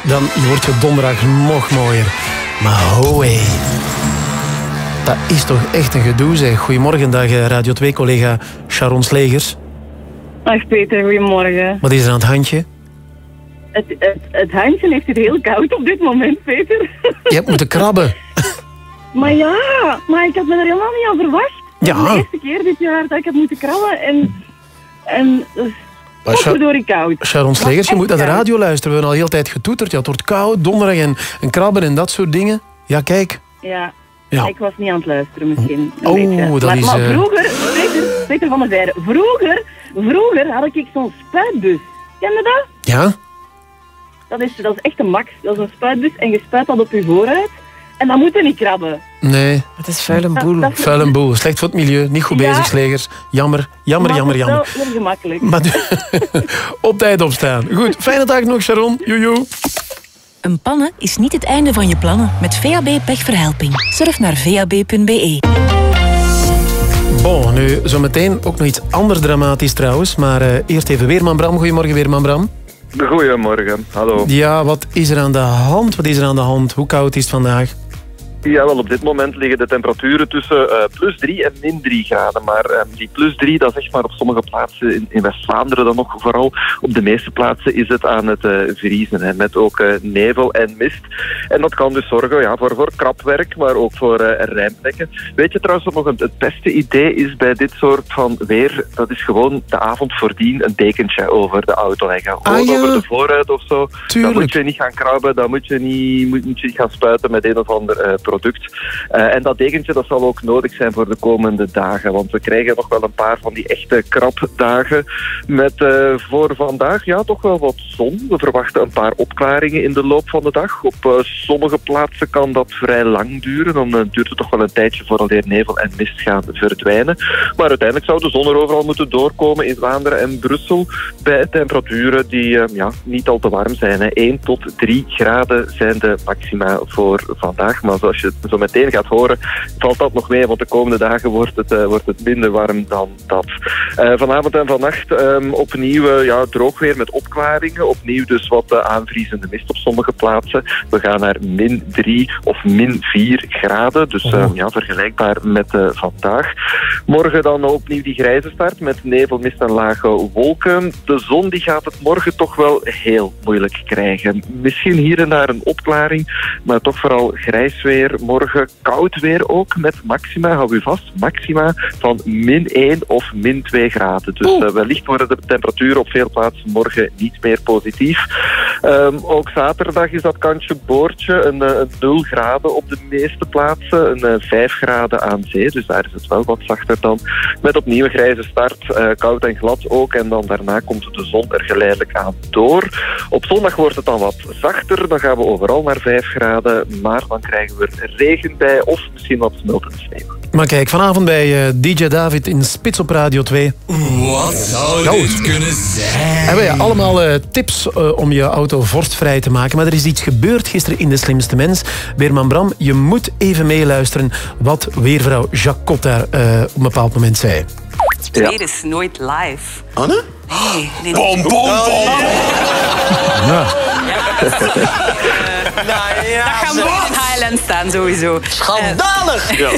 S6: Dan wordt je donderdag nog mooier. Maar ho, hé. Dat is toch echt een gedoe, zeg. Goedemorgen, dag eh, Radio 2-collega Sharon Slegers.
S63: Dag Peter, goedemorgen.
S6: Wat is er aan het handje?
S63: Het, het, het handje heeft het heel koud op dit moment, Peter.
S6: Je hebt moeten krabben.
S63: Maar ja, maar ik had me er helemaal niet aan verwacht.
S6: Ja.
S63: De eerste keer dit jaar dat ik heb moeten krabben en... En... Dus,
S6: Maar Sha-
S63: Potverdorie koud.
S6: Sharon Slegers, je moet naar de radio luisteren. We hebben al heel tijd getoeterd. Ja, het wordt koud, donderdag en, en krabben en dat soort dingen. Ja, kijk.
S63: Ja.
S6: Ja.
S63: ik was niet aan het luisteren misschien. een
S6: Oh, dat
S63: maar,
S6: is,
S63: Maar
S6: eh,
S63: vroeger, Peter, Peter van der Veijden, vroeger, vroeger had ik zo'n spuitbus. Ken je dat?
S6: Ja?
S63: Dat is, dat is echt een max. Dat is een spuitbus en je spuit dat op je vooruit. En dan moet je niet krabben.
S6: Nee.
S1: Het is vuil en boel.
S63: Dat
S6: Vuil en boel. Slecht voor het milieu. Niet goed
S63: Ja.
S6: bezig, Slegers. Jammer, jammer, jammer,
S63: het is
S6: jammer.
S63: wel heel gemakkelijk.
S6: Maar op tijd opstaan. Goed, fijne dag nog, Sharon. Joejoe.
S59: Een pannen is niet het einde van je plannen. Met VAB Pechverhelping. Surf naar vab.be.
S6: Bon, nu zometeen ook nog iets anders dramatisch trouwens. Maar eh, eerst even Weerman Bram. Goedemorgen, Weerman Bram.
S64: Goedemorgen, hallo.
S6: Ja, wat is er aan de hand? Wat is er aan de hand? Hoe koud is het vandaag?
S64: Ja, wel op dit moment liggen de temperaturen tussen eh, plus 3 en min 3 graden. Maar eh, die plus 3, dat is echt maar op sommige plaatsen in, in West-Vlaanderen dan nog vooral. Op de meeste plaatsen is het aan het eh, vriezen, hè, met ook nevel en mist. En dat kan dus zorgen ja, voor, voor krapwerk, maar ook voor rijmplekken. Weet je trouwens wat nog het, het beste idee is bij dit soort van weer? Dat is gewoon de avond voordien een dekentje over de auto leggen. Gewoon
S6: Ah, ja.
S64: over de vooruit of zo.
S6: Tuurlijk.
S64: Dan moet je niet gaan krabben, dan moet je niet, moet, moet je niet gaan spuiten met een of ander product. Eh, en dat dekentje dat zal ook nodig zijn voor de komende dagen. Want we krijgen nog wel een paar van die echte krapdagen. Met eh, voor vandaag ja, toch wel wat zon. We verwachten een paar opklaringen in de loop van de dag. Op eh, sommige plaatsen kan dat vrij lang duren. Dan duurt het toch wel een tijdje voordat nevel en mist gaan verdwijnen. Maar uiteindelijk zou de zon er overal moeten doorkomen in Vlaanderen en Brussel. Bij temperaturen die ja, niet al te warm zijn. Hè. 1 tot 3 graden zijn de maxima voor vandaag. Maar zoals je het zo meteen gaat horen, valt dat nog mee. Want de komende dagen wordt het, eh, wordt het minder warm dan dat. Eh, vanavond en vannacht ehm, opnieuw eh, ja, droog weer met opklaringen. Opnieuw dus wat aanvriezende mist op sommige plaatsen. We gaan naar min 3 of min 4 graden. Dus eh, ja, vergelijkbaar met vandaag. Morgen dan opnieuw die grijze start met nevel, mist en lage wolken. De zon die gaat het morgen toch wel heel moeilijk krijgen. Misschien hier en daar een opklaring, maar toch vooral grijs weer. Morgen koud weer ook met maxima, hou u vast, maxima van min 1 of min 2 graden. Dus eh, wellicht worden de temperaturen op veel plaatsen morgen niet meer positief. Ehm, ook zaterdag is dat kantje boordje. Een, eh, een 0 graden op de meeste plaatsen, een eh, 5 graden aan zee, dus daar is het wel wat zachter dan. Met opnieuw een grijze start, eh, koud en glad ook. En dan daarna komt de zon er geleidelijk aan door. Op zondag wordt het dan wat zachter, dan gaan we overal naar 5 graden, maar dan krijgen we regen bij of misschien wat smeltende sneeuw.
S6: Maar kijk, vanavond bij eh, DJ David in Spits op Radio 2.
S55: Wat zou
S6: Goud.
S55: dit kunnen zijn?
S6: Hebben we allemaal eh, tips eh, om je auto vorstvrij te maken. Maar er is iets gebeurd gisteren in De Slimste Mens. Weerman Bram, je moet even meeluisteren wat weervrouw Jacques Cot daar eh, op een bepaald moment zei.
S65: Weer is nooit live.
S6: Anne?
S65: Nee, nee,
S6: Bom, bom, bom. Ja.
S65: dat gaan we in Highland staan, sowieso.
S60: Schandalig!
S65: Ja.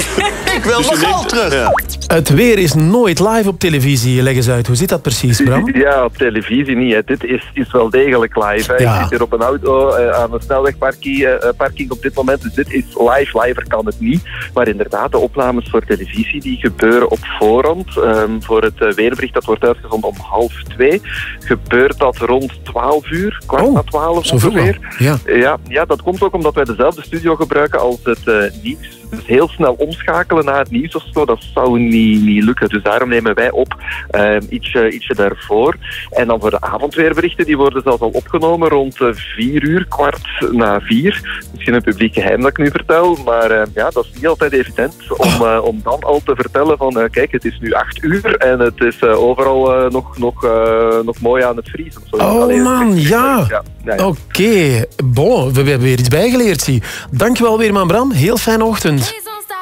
S60: Ik wil mijn geld terug.
S6: Het weer is nooit live op televisie. Leg eens uit, hoe zit dat precies, Bram?
S64: Ja, op televisie niet. Hè. Dit is, is wel degelijk live. Hè.
S6: Ja.
S64: Ik zit hier op een auto eh, aan een snelwegparking eh, parking op dit moment. Dus dit is live. Liver kan het niet. Maar inderdaad, de opnames voor televisie die gebeuren op voorhand. Ehm, voor het eh, weerbericht dat wordt uitgezonden om half twee. Gebeurt dat rond 12 uur, kwart na 12
S6: Oh, vroeg al.
S64: ongeveer.
S6: Ja.
S64: Ja, ja, dat komt ook omdat wij dezelfde studio gebruiken als het eh, nieuws. Dus heel snel omschakelen naar het nieuws of zo, dat zou niet, niet lukken. Dus daarom nemen wij op eh, ietsje, ietsje daarvoor. En dan voor de avondweerberichten, die worden zelfs al opgenomen rond eh, vier uur, kwart na vier. Misschien een publiek geheim dat ik nu vertel, maar eh, ja, dat is niet altijd evident om, eh, om dan al te vertellen van eh, kijk, het is nu acht uur en het is eh, overal eh, nog, nog, eh, nog mooi aan het vriezen. zo.
S6: Oh man, ja.
S64: ja, ja, ja.
S6: Oké, bon, we hebben weer iets bijgeleerd, zie. Dankjewel, Weerman Bram. Heel fijne ochtend.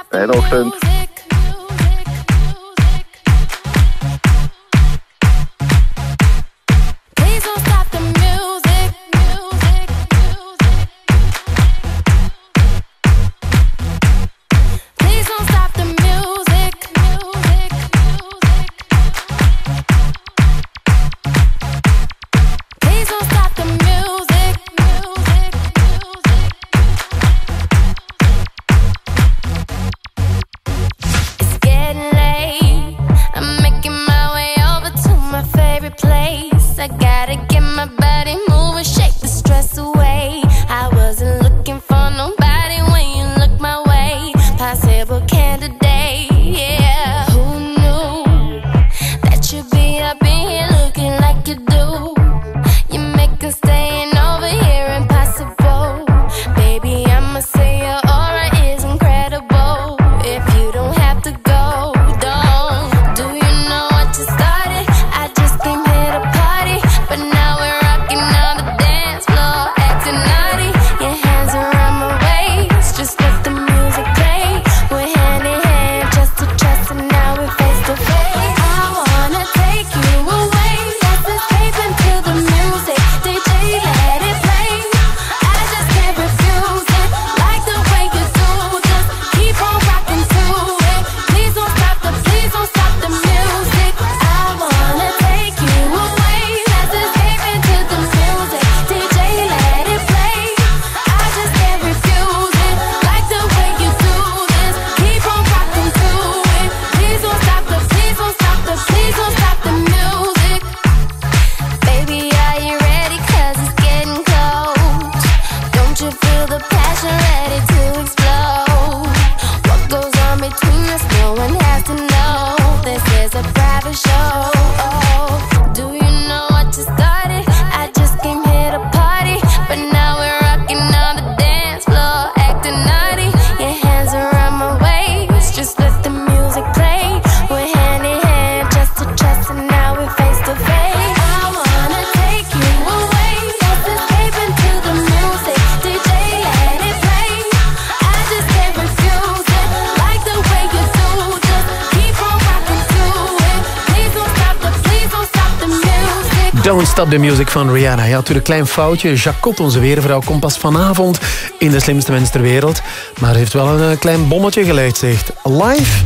S64: Fijne ochtend.
S6: The Music van Rihanna. Ja, natuurlijk klein foutje. Jacot, onze weervrouw, komt pas vanavond in de slimste mens ter wereld. Maar heeft wel een eh, klein bommetje gelegd, zegt. Live?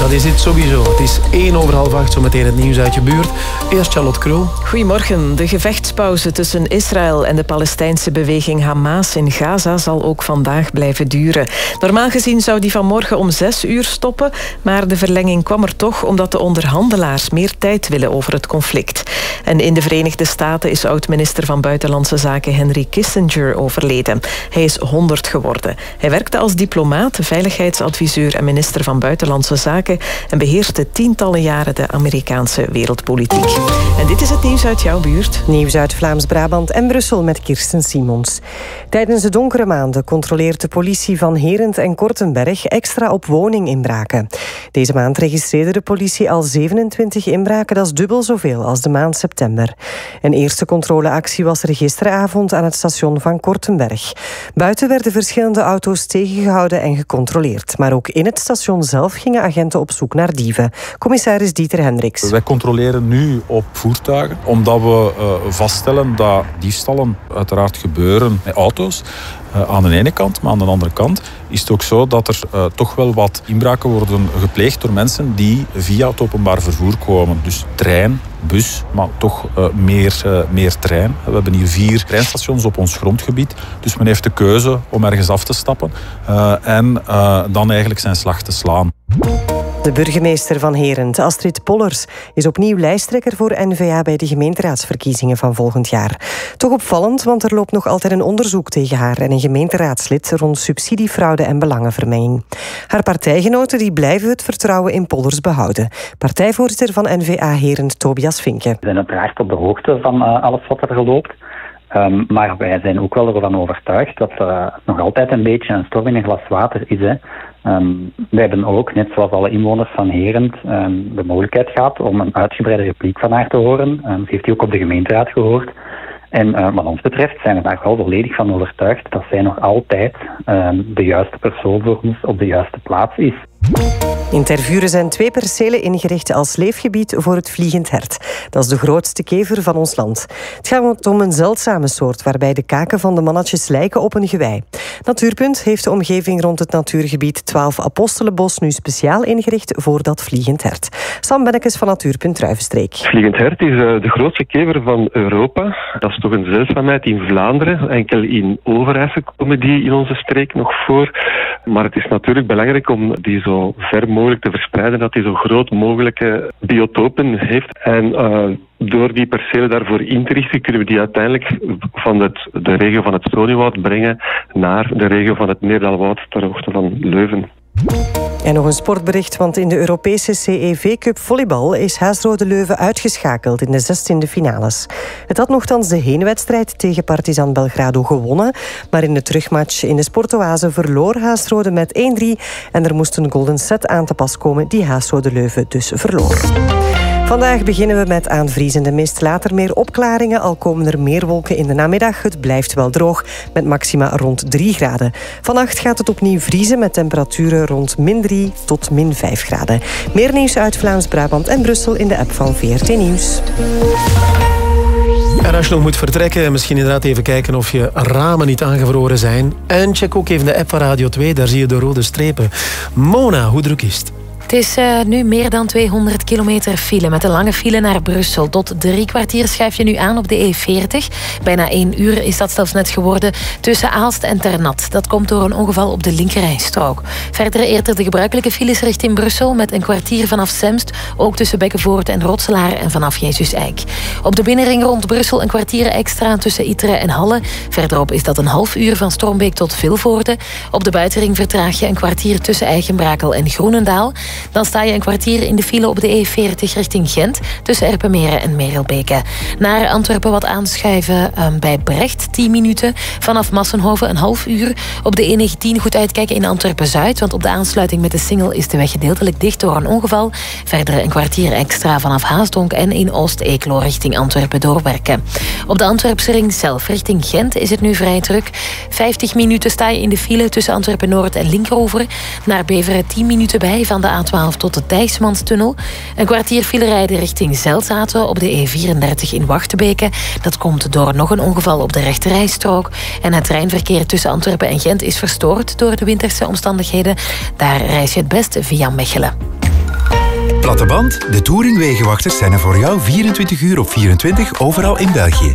S6: Dat is het sowieso. Het is 1 over half 8, zometeen het nieuws uit je buurt. Eerst Charlotte Krul.
S1: Goedemorgen. De gevechtspauze tussen Israël en de Palestijnse beweging Hamas in Gaza zal ook vandaag blijven duren. Normaal gezien zou die vanmorgen om 6 uur stoppen, maar de verlenging kwam er toch omdat de onderhandelaars meer tijd willen over het conflict. En in de Verenigde Staten is oud-minister van Buitenlandse Zaken Henry Kissinger overleden. Hij is 100 geworden. Hij werkte als diplomaat, veiligheidsadviseur en minister van Buitenlandse Zaken en beheerste tientallen jaren de Amerikaanse wereldpolitiek. En dit is het nieuws uit jouw buurt.
S24: Nieuws uit Vlaams-Brabant en Brussel met Kirsten Simons. Tijdens de donkere maanden controleert de politie van Herent en Kortenberg extra op woninginbraken. Deze maand registreerde de politie al 27 inbraken, dat is dubbel zoveel als de maand september. Een eerste controleactie was er gisteravond aan het station van Kortenberg. Buiten werden verschillende auto's tegengehouden en gecontroleerd. Maar ook in het station zelf gingen agenten op zoek naar dieven. Commissaris Dieter Hendricks.
S62: Wij controleren nu op voertuigen, omdat we uh, vaststellen dat diefstallen uiteraard gebeuren met auto's. Uh, aan de ene kant, maar aan de andere kant is het ook zo dat er uh, toch wel wat inbraken worden gepleegd door mensen die via het openbaar vervoer komen. Dus trein, bus, maar toch uh, meer, meer trein. We hebben hier vier treinstations op ons grondgebied. Dus men heeft de keuze om ergens af te stappen en dan eigenlijk zijn slag te slaan.
S24: De burgemeester van Herent, Astrid Pollers, is opnieuw lijsttrekker voor N-VA bij de gemeenteraadsverkiezingen van volgend jaar. Toch opvallend, want er loopt nog altijd een onderzoek tegen haar en een gemeenteraadslid rond subsidiefraude en belangenvermenging. Haar partijgenoten die blijven het vertrouwen in Pollers behouden. Partijvoorzitter van N-VA Herent, Tobias Vinken.
S66: We zijn uiteraard op de hoogte van uh, alles wat er loopt. Um, maar wij zijn ook wel ervan overtuigd dat het uh, nog altijd een beetje een storm in een glas water is. Hè. Um, wij hebben ook, net zoals alle inwoners van Herent, um, de mogelijkheid gehad om een uitgebreide repliek van haar te horen. Ze heeft die ook op de gemeenteraad gehoord. En uh, wat ons betreft zijn we daar wel volledig van overtuigd dat zij nog altijd de juiste persoon voor ons op de juiste plaats is.
S24: In Tervuren zijn twee percelen ingericht als leefgebied voor het vliegend hert. Dat is de grootste kever van ons land. Het gaat om een zeldzame soort waarbij de kaken van de mannetjes lijken op een gewei. Natuurpunt heeft de omgeving rond het natuurgebied 12 Apostelenbos nu speciaal ingericht voor dat vliegend hert. Sam Bennekes van Natuurpunt Druivenstreek.
S27: Het vliegend hert is uh, de grootste kever van Europa. Dat is toch een zeldzaamheid in Vlaanderen. Enkel in Overijssel komen die in onze streek nog voor. Maar het is natuurlijk belangrijk om die zo ver mogelijk te verspreiden, dat hij zo groot mogelijke biotopen heeft. En uh, door die percelen daarvoor in te richten, kunnen we die uiteindelijk van het, de regio van het Sonywoud brengen naar de regio van het Meerdalwoud ter hoogte van Leuven.
S24: En nog een sportbericht, want in de Europese CEV Cup volleybal is Haasrode Leuven uitgeschakeld in de 16e finales. Het had nogthans de heenwedstrijd tegen Partizan Belgrado gewonnen, maar in de terugmatch in de Sportoase verloor Haasrode met 1-3 en er moest een golden set aan te pas komen die Haasrode Leuven dus verloor. Vandaag beginnen we met aanvriezende mist. Later meer opklaringen, al komen er meer wolken in de namiddag. Het blijft wel droog, met maxima rond 3 graden. Vannacht gaat het opnieuw vriezen met temperaturen rond min 3 tot min 5 graden. Meer nieuws uit Vlaams-Brabant en Brussel in de app van VRT Nieuws.
S6: En als je nog moet vertrekken, misschien inderdaad even kijken of je ramen niet aangevroren zijn. En check ook even de app van Radio 2, daar zie je de rode strepen. Mona, hoe druk is het?
S11: Het is uh, nu meer dan 200 kilometer file. Met een lange file naar Brussel. Tot drie kwartier schuif je nu aan op de E40. Bijna één uur is dat zelfs net geworden tussen Aalst en Ternat. Dat komt door een ongeval op de linkerrijstrook. Verder eerder de gebruikelijke files richting Brussel... met een kwartier vanaf Semst. Ook tussen Bekkenvoort en Rotselaar en vanaf Jezus Eik. Op de binnenring rond Brussel een kwartier extra tussen Itre en Halle. Verderop is dat een half uur van Stormbeek tot Vilvoorde. Op de buitenring vertraag je een kwartier tussen Eigenbrakel en Groenendaal. Dan sta je een kwartier in de file op de E40 richting Gent... tussen Erpenmeren en Merelbeke. Naar Antwerpen wat aanschuiven um, bij Brecht, 10 minuten. Vanaf Massenhoven een half uur. Op de E19 goed uitkijken in Antwerpen-Zuid... want op de aansluiting met de Singel is de weg gedeeltelijk dicht door een ongeval. Verder een kwartier extra vanaf Haasdonk en in Oost-Eeklo richting Antwerpen doorwerken. Op de Antwerpse ring zelf richting Gent is het nu vrij druk. 50 minuten sta je in de file tussen Antwerpen-Noord en Linkeroever. Naar Beveren 10 minuten bij van de A A12 tot de Dijksmanstunnel. Een kwartier file rijden richting Zelzaten op de E34 in Wachtebeke. Dat komt door nog een ongeval op de rechterrijstrook. En het treinverkeer tussen Antwerpen en Gent is verstoord door de winterse omstandigheden. Daar reis je het beste via Mechelen.
S21: Platteband, de Touringwegenwachters zijn er voor jou 24 uur op 24 overal in België.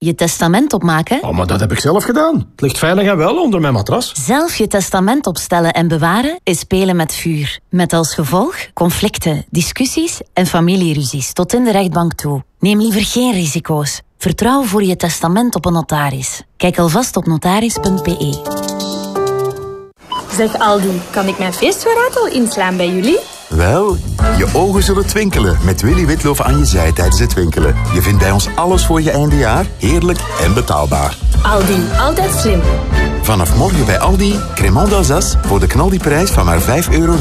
S19: Je testament opmaken?
S66: Oh, maar dat heb ik zelf gedaan. Het ligt veilig en wel onder mijn matras.
S19: Zelf je testament opstellen en bewaren is spelen met vuur. Met als gevolg conflicten, discussies en familieruzies tot in de rechtbank toe. Neem liever geen risico's. Vertrouw voor je testament op een notaris. Kijk alvast op notaris.be.
S67: Zeg Aldi, kan ik mijn feestvoorraad al inslaan bij jullie?
S68: Wel, je ogen zullen twinkelen met Willy Witloof aan je zij tijdens het winkelen. Je vindt bij ons alles voor je eindejaar, heerlijk en betaalbaar.
S67: Aldi, altijd slim.
S68: Vanaf morgen bij Aldi, Cremant d'Alsace voor de knaldiprijs van maar 5,49 euro.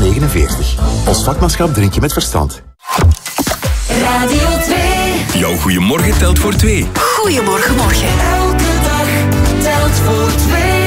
S68: Ons vakmanschap drink je met verstand.
S69: Radio 2.
S70: Jouw goeiemorgen telt voor twee.
S71: Goedemorgen, morgen.
S69: Elke dag telt voor twee.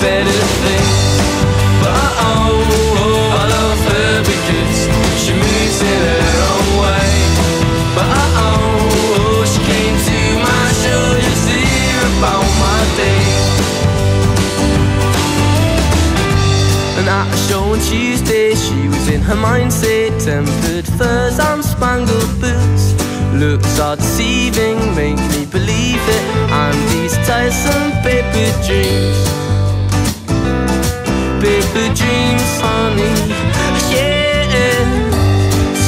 S35: Better things. But oh, oh, I love her because she moves in her own way. But oh, oh, she came to my show to hear about my day. And at a show on Tuesday, she was in her mindset. Tempered furs and spangled boots. Looks are deceiving, make me believe it. And these tiresome paper dreams. Paper dreams, honey. Yeah.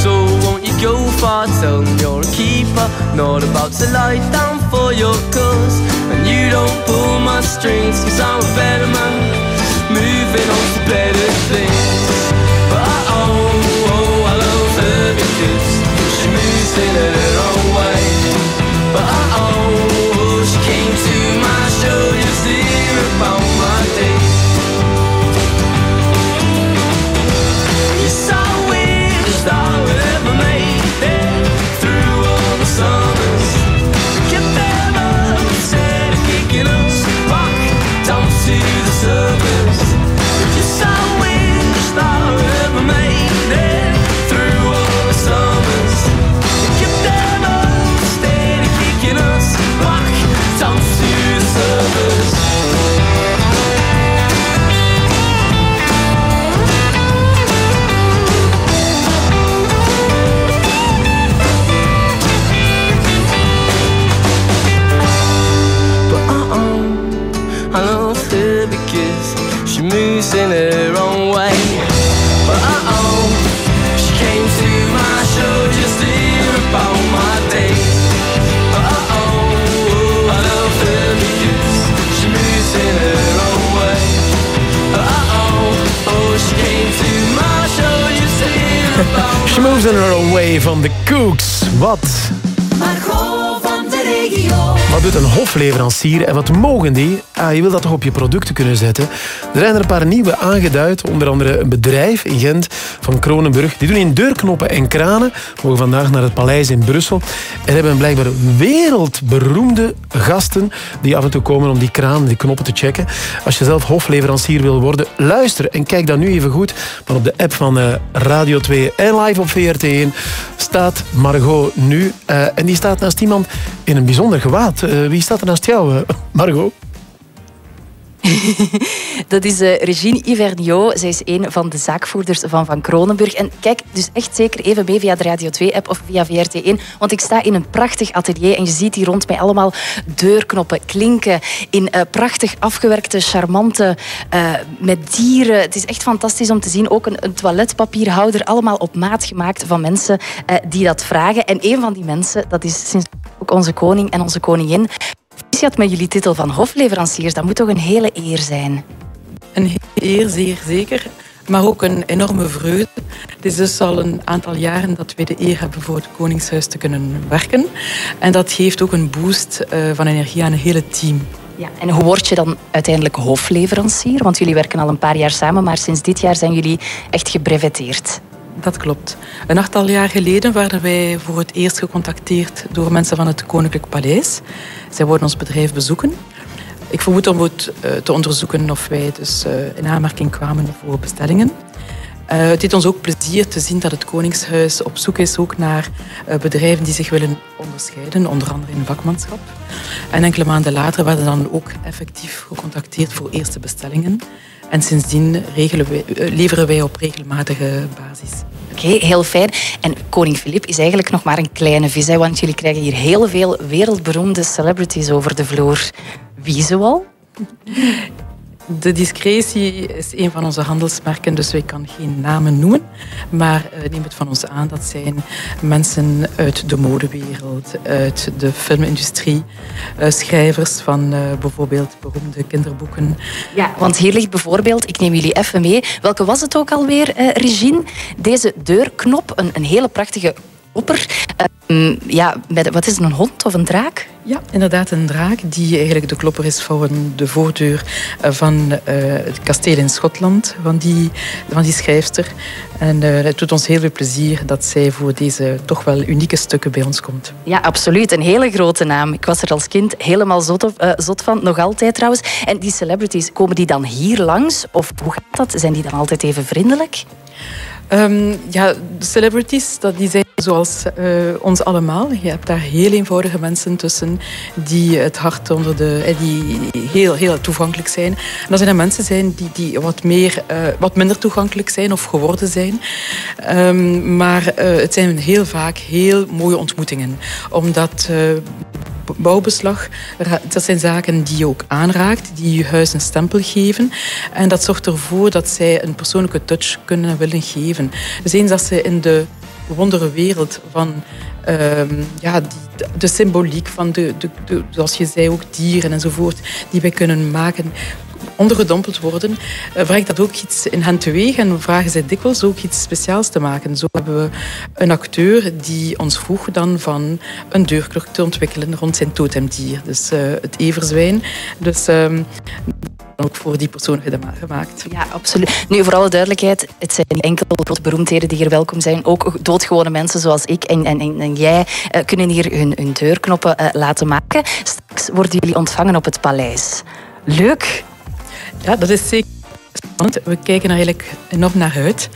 S35: So won't you go far? Tell me you're a keeper. Not about to lie down for your cause. And you don't pull my strings, cause I'm a better man. Moving on to better things. But oh, oh, I love her because she moves in her She moves in her way
S6: van de Cooks. Wat? Wat doet een hofleverancier en wat mogen die? Ah, je wil dat toch op je producten kunnen zetten. Er zijn er een paar nieuwe aangeduid. Onder andere een bedrijf in Gent van Kronenburg. Die doen in deurknoppen en kranen. Mogen vandaag naar het paleis in Brussel. En hebben blijkbaar wereldberoemde gasten die af en toe komen om die kraan, die knoppen te checken. Als je zelf hofleverancier wil worden, luister en kijk dan nu even goed. Want op de app van eh, Radio 2 en live op VRT1 staat Margot nu. Eh, en die staat naast iemand in een bijzonder gewaad. Eh, wie staat er naast jou, eh, Margot?
S39: Dat is eh, Regine Iverniot. Zij is een van de zaakvoerders van Van Kronenburg. En kijk dus echt zeker even mee via de Radio 2-app of via VRT1. Want ik sta in een prachtig atelier en je ziet hier rond mij allemaal deurknoppen, klinken. In eh, prachtig afgewerkte, charmante, eh, met dieren. Het is echt fantastisch om te zien. Ook een, een toiletpapierhouder, allemaal op maat gemaakt van mensen die dat vragen. En een van die mensen, dat is sinds ook onze koning en onze koningin. Proficiat met jullie titel van hofleveranciers. Dat moet toch een hele eer zijn?
S72: Een eer, zeer zeker. Maar ook een enorme vreugde. Het is dus al een aantal jaren dat wij de eer hebben voor het Koningshuis te kunnen werken. En dat geeft ook een boost eh, van energie aan het hele team.
S39: Ja, en hoe word je dan uiteindelijk hofleverancier? Want jullie werken al een paar jaar samen, maar sinds dit jaar zijn jullie echt gebreveteerd.
S72: Dat klopt. Een achttal jaar geleden werden wij voor het eerst gecontacteerd door mensen van het Koninklijk Paleis. Zij wouden ons bedrijf bezoeken. Ik vermoed om het eh, te onderzoeken of wij dus eh, in aanmerking kwamen voor bestellingen. Eh, het deed ons ook plezier te zien dat het Koningshuis op zoek is ook naar bedrijven die zich willen onderscheiden, onder andere in vakmanschap. En enkele maanden later werden dan ook effectief gecontacteerd voor eerste bestellingen. En sindsdien eh, leveren wij op regelmatige basis.
S39: Oké, heel fijn. En koning Filip is eigenlijk nog maar een kleine vis, want jullie krijgen hier heel veel wereldberoemde celebrities over de vloer. Wie zoal?
S72: De discretie is een van onze handelsmerken, dus wij kan geen namen noemen. Maar eh, neem het van ons aan, dat zijn mensen uit de modewereld, uit de filmindustrie, eh, schrijvers van eh, bijvoorbeeld beroemde kinderboeken.
S39: Ja, want hier ligt bijvoorbeeld, ik neem jullie even mee, welke was het ook alweer, Regine? Deze deurknop, een, een hele prachtige opper. Ehm, ja, met, wat is het, een hond of een draak?
S72: Ja, inderdaad, een draak die eigenlijk de klopper is voor de voordeur eh, van eh, het kasteel in Schotland, van die, van die schrijfster. En eh, het doet ons heel veel plezier dat zij voor deze toch wel unieke stukken bij ons komt.
S39: Ja, absoluut. Een hele grote naam. Ik was er als kind helemaal zot, op- zot van. Nog altijd trouwens. En die celebrities, komen die dan hier langs? Of hoe gaat dat? Zijn die dan altijd even vriendelijk?
S72: Ehm, ja, celebrities, dat, die zijn zoals eh, ons allemaal. Je hebt daar heel eenvoudige mensen tussen die het hart onder de... eh, die heel, heel toegankelijk zijn. En dan zijn er mensen zijn die, die wat, meer, eh, wat minder toegankelijk zijn of geworden zijn. Ehm, maar het zijn heel vaak heel mooie ontmoetingen. Omdat... bouwbeslag, dat zijn zaken die je ook aanraakt, die je huis een stempel geven. En dat zorgt ervoor dat zij een persoonlijke touch kunnen en willen geven. Dus eens dat ze in de wondere wereld van ehm, ja, die, de, de symboliek van, de, de, de, zoals je zei, ook dieren enzovoort, die wij kunnen maken, ondergedompeld worden, eh, brengt dat ook iets in hen teweeg en vragen zij dikwijls ook iets speciaals te maken. Zo hebben we een acteur die ons vroeg dan van een deurklok te ontwikkelen rond zijn totemdier, dus eh, het everzwijn. Dus ehm, ook voor die persoon gemaakt.
S39: Ja, absoluut. Nu, voor alle duidelijkheid, het zijn niet enkel grote beroemdheden die hier welkom zijn. Ook doodgewone mensen zoals ik en, en, en, jij eh, kunnen hier hun, deurknoppen laten maken. Straks worden jullie ontvangen op het paleis. Leuk.
S72: Ja, dat is zeker spannend. We kijken er eigenlijk enorm naar uit.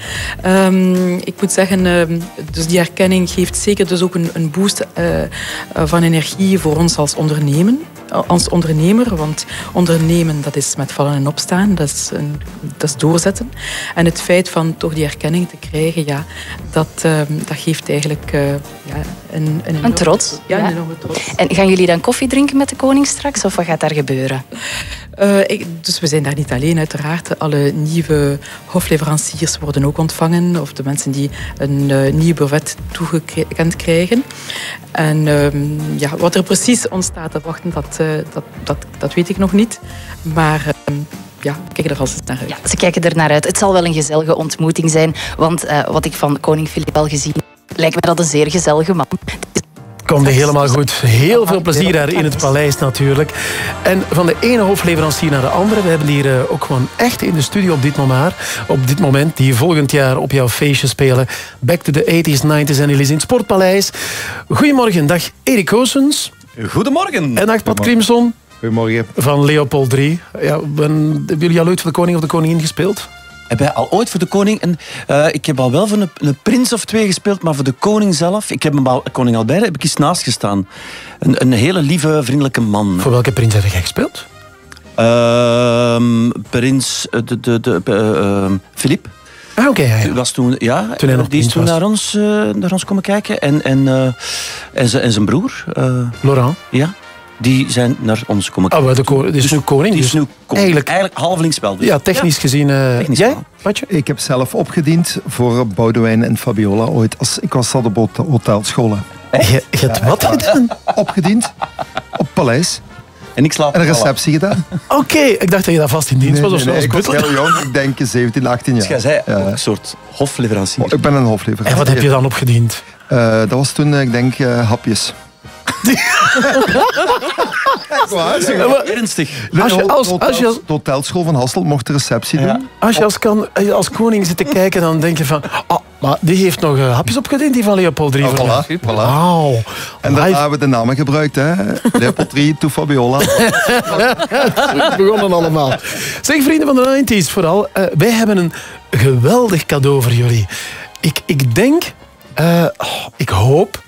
S72: Ehm, ik moet zeggen, ehm, dus die erkenning geeft zeker dus ook een, een boost eh, van energie voor ons als ondernemen. Als ondernemer, want ondernemen dat is met vallen en opstaan, dat is, een, dat is doorzetten. En het feit van toch die erkenning te krijgen, ja, dat, ehm, dat geeft eigenlijk eh, ja, een, een,
S39: trots.
S72: Ja,
S39: Ja.
S72: een enorme trots.
S39: En gaan jullie dan koffie drinken met de koning straks? Of wat gaat daar gebeuren?
S72: Eh, dus we zijn daar niet alleen, uiteraard. Alle nieuwe hofleveranciers worden ook ontvangen. Of de mensen die een eh, nieuw brevet toegekend krijgen. En ehm, ja, wat er precies ontstaat te wachten, dat, eh, dat, dat, dat weet ik nog niet. Maar ehm, ja, kijken er alvast naar uit.
S39: Ze kijken er naar uit. Het zal wel een gezellige ontmoeting zijn. Want wat ik van koning Filip al gezien lijkt me dat een zeer gezellige man.
S6: Komt helemaal goed. Heel veel plezier daar in het paleis natuurlijk. En van de ene hofleverancier naar de andere. We hebben hier eh, ook gewoon echt in de studio op dit moment, op dit moment die volgend jaar op jouw feestje spelen. Back to the 80s, 90s en Elise in het Sportpaleis. Goedemorgen, dag Erik Goossens.
S73: Goedemorgen.
S6: En dag Pat Crimson.
S73: Goedemorgen.
S6: Van Leopold III. Ja, ben, hebben jullie al ooit voor de koning of de koningin gespeeld?
S73: Heb jij al ooit voor de koning... En, eh, ik heb al wel voor een, een prins of twee gespeeld, maar voor de koning zelf... Ik heb hem al, koning Albert heb ik eens naast gestaan. Een, een hele lieve, vriendelijke man.
S6: Voor welke prins heb jij gespeeld?
S73: Ehm, Prins, eh, de, de, de, eh, ehm, Philippe.
S9: Ah, oké. ja, ja.
S73: Was toen, ja,
S9: Toen hij nog
S73: die is toen
S9: was.
S73: naar ons, naar ons komen kijken. En, en, en, zijn- en zijn broer.
S9: Laurent.
S73: Ja. Die zijn naar ons komen
S9: Oh,
S73: kijken.
S9: maar de ko- die is nu koning.
S73: Die is
S9: dus
S73: nu koning.
S9: Eigenlijk,
S73: Eigenlijk halvelingsspel. Dus.
S9: ja, technisch gezien... eh,
S73: Technisch
S9: jij?
S74: Ik heb zelf opgediend voor Boudewijn en Fabiola ooit. Als, ik was dat op hot- hotelscholen.
S9: Je, je hebt wat gedaan?
S74: Opgediend op Paleis.
S73: En ik slaap
S74: En een receptie gedaan.
S9: Oké, ik dacht dat je daar vast in dienst
S74: Nee,
S9: was.
S74: nee,
S9: Of
S74: nee,
S9: zoals
S74: ik was heel jong, ik denk 17, 18 jaar.
S73: Dus jij zei
S74: Ja.
S73: een soort hofleverancier.
S74: Ik ben een hofleverancier.
S9: En wat heb je dan opgediend?
S74: Eh, dat was toen, eh, ik denk, eh, hapjes.
S73: Ernstig.
S9: Als je
S74: De
S9: als- als je als-
S74: De hotelschool van Hasselt mocht de receptie doen.
S9: Als je als, kan, als koning zit te kijken, dan denk je van... Oh, maar die heeft nog eh, hapjes opgediend, die van Leopold III.
S74: Ah, voilà, voilà.
S9: Wauw.
S74: En daarna hebben we de namen gebruikt. Hè. Leopold III, to Fabiola.
S9: We begonnen allemaal. Zeg, vrienden van de 90s vooral. eh, wij hebben een geweldig cadeau voor jullie. Ik, ik denk... eh, oh, ik hoop...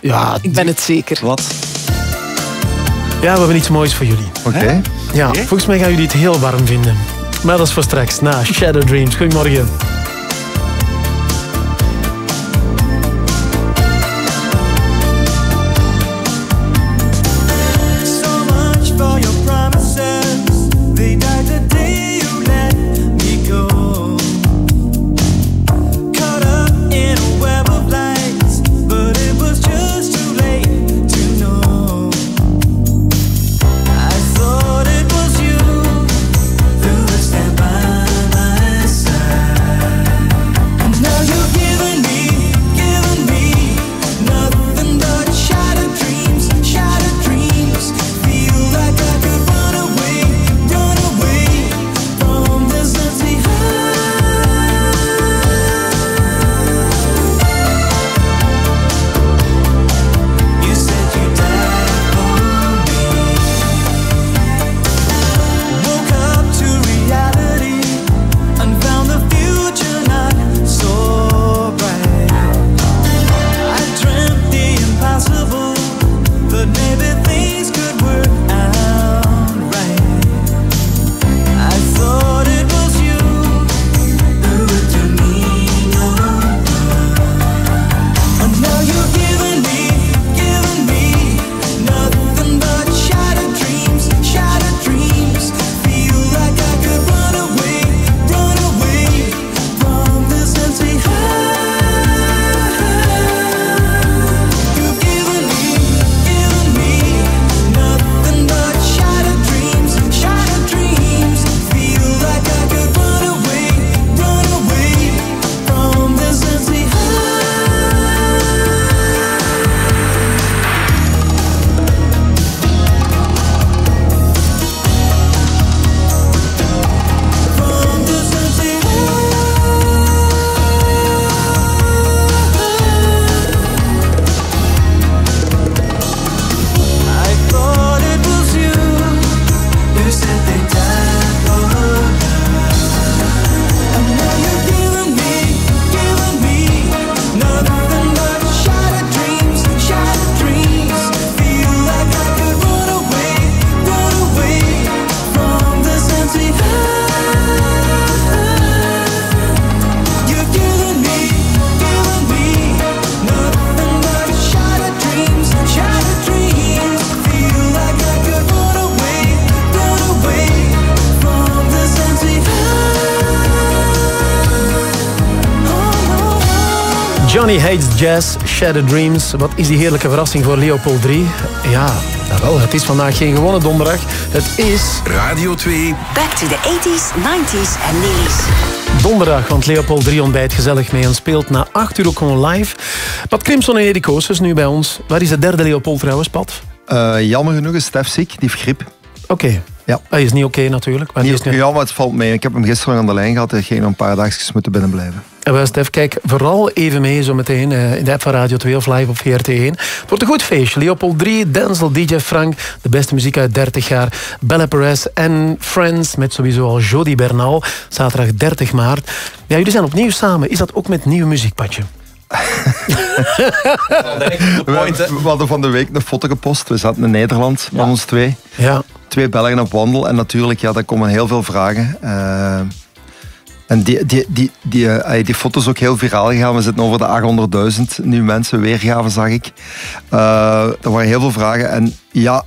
S9: Ja,
S1: Ik ben het zeker.
S73: Wat?
S9: ja, we hebben iets moois voor jullie.
S74: Oké.
S9: Ja, volgens mij gaan jullie het heel warm vinden. Maar dat is voor straks, na Shadow Dreams. Goedemorgen. Jazz, Shattered Dreams. Wat is die heerlijke verrassing voor Leopold III? Ja, jawel, het is vandaag geen gewone donderdag. Het is
S31: Radio 2.
S19: Back to the 80s, 90s en Nillies.
S9: donderdag, want Leopold III ontbijt gezellig mee en speelt na 8 uur ook gewoon live. Pat Crimson en Erik Oosters nu bij ons. Waar is de derde Leopold trouwens, Pat?
S74: Eh, jammer genoeg is Stef ziek, die heeft griep.
S9: Oké.
S74: Ja.
S9: Hij is niet oké natuurlijk. Maar die is nu...
S74: Ja, maar het valt mee. Ik heb hem gisteren aan de lijn gehad. Hij ging nog een paar dagjes moeten binnenblijven.
S9: En wel, Stef, kijk vooral even mee zo meteen eh, in de app van Radio 2 of live op VRT1. Het wordt een goed feestje. Leopold 3, Denzel, DJ Frank, de beste muziek uit 30 jaar. Bella Perez en Friends met sowieso al Jody Bernal. Zaterdag 30 maart. Ja, jullie zijn opnieuw samen. Is dat ook met nieuwe muziek, Patje?
S74: We, we hadden van de week een foto gepost. We zaten in Nederland met ons twee.
S9: Ja.
S74: twee Belgen op wandel. En natuurlijk, ja, daar komen heel veel vragen. Eh, en die, die, die, die, ey, die foto is ook heel viraal gegaan. We zitten over de 800.000 nu mensen weergaven, zag ik. Eh, er waren heel veel vragen. En ja,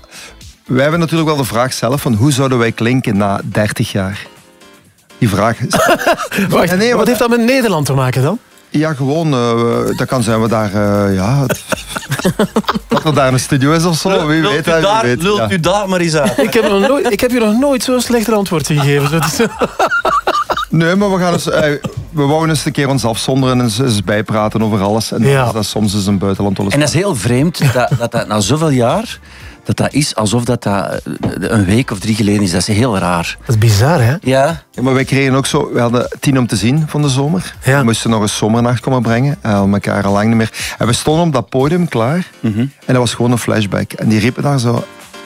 S74: wij hebben natuurlijk wel de vraag zelf van hoe zouden wij klinken na 30 jaar? Die vraag is...
S6: Wacht,
S74: nee,
S6: wat heeft dat met Nederland te maken dan?
S74: Ja, gewoon. eh, dat kan zijn we daar... eh, ja, het- dat er daar een studio is of zo. Wie weet, hè, wie weet. ja.
S73: daar maar eens uit.
S6: Ik heb, nog nooit, ik heb je nog nooit zo'n slecht antwoord gegeven.
S74: Nee, maar we gaan eens, we wouden eens een keer ons afzonderen en eens, bijpraten over alles. En
S6: Ja.
S74: dat, is dat soms is een buitenland
S73: En dat is heel vreemd dat dat, dat na zoveel jaar... Dat dat is alsof dat, dat eh, een week of drie geleden is. Dat is heel raar.
S6: Dat is bizar, hè?
S73: Ja.
S74: Ja, maar wij kregen ook zo, we hadden tien om te zien van de zomer. We moesten nog een zomernacht komen brengen. En we hadden elkaar al lang niet meer. En we stonden op dat podium klaar.
S73: Mhm.
S74: En dat was gewoon een flashback. En die riepen daar zo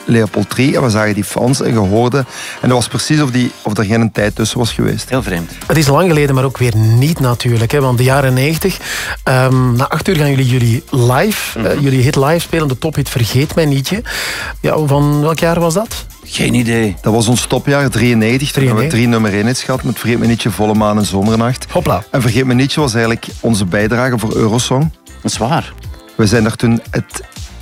S74: Leopold 3. En we zagen die fans en gehoorden. En dat was precies of, die, of er geen tijd tussen was geweest.
S73: Heel vreemd.
S6: Het is lang geleden, maar ook weer niet natuurlijk. Hè, want de jaren 90, ehm, na acht uur gaan jullie jullie live,
S73: Mhm.
S6: eh, jullie hit live spelen, de tophit Vergeet Mij Nietje. Ja, van welk jaar was dat?
S73: Geen idee.
S74: Dat was ons topjaar, 93. Toen hebben we drie nummer 1 hits gehad met Vergeet me nietje, Volle Maan en Zomernacht.
S6: Hopla.
S74: En Vergeet me nietje was eigenlijk onze bijdrage voor Eurosong.
S73: Dat is waar.
S74: We zijn er toen... Het,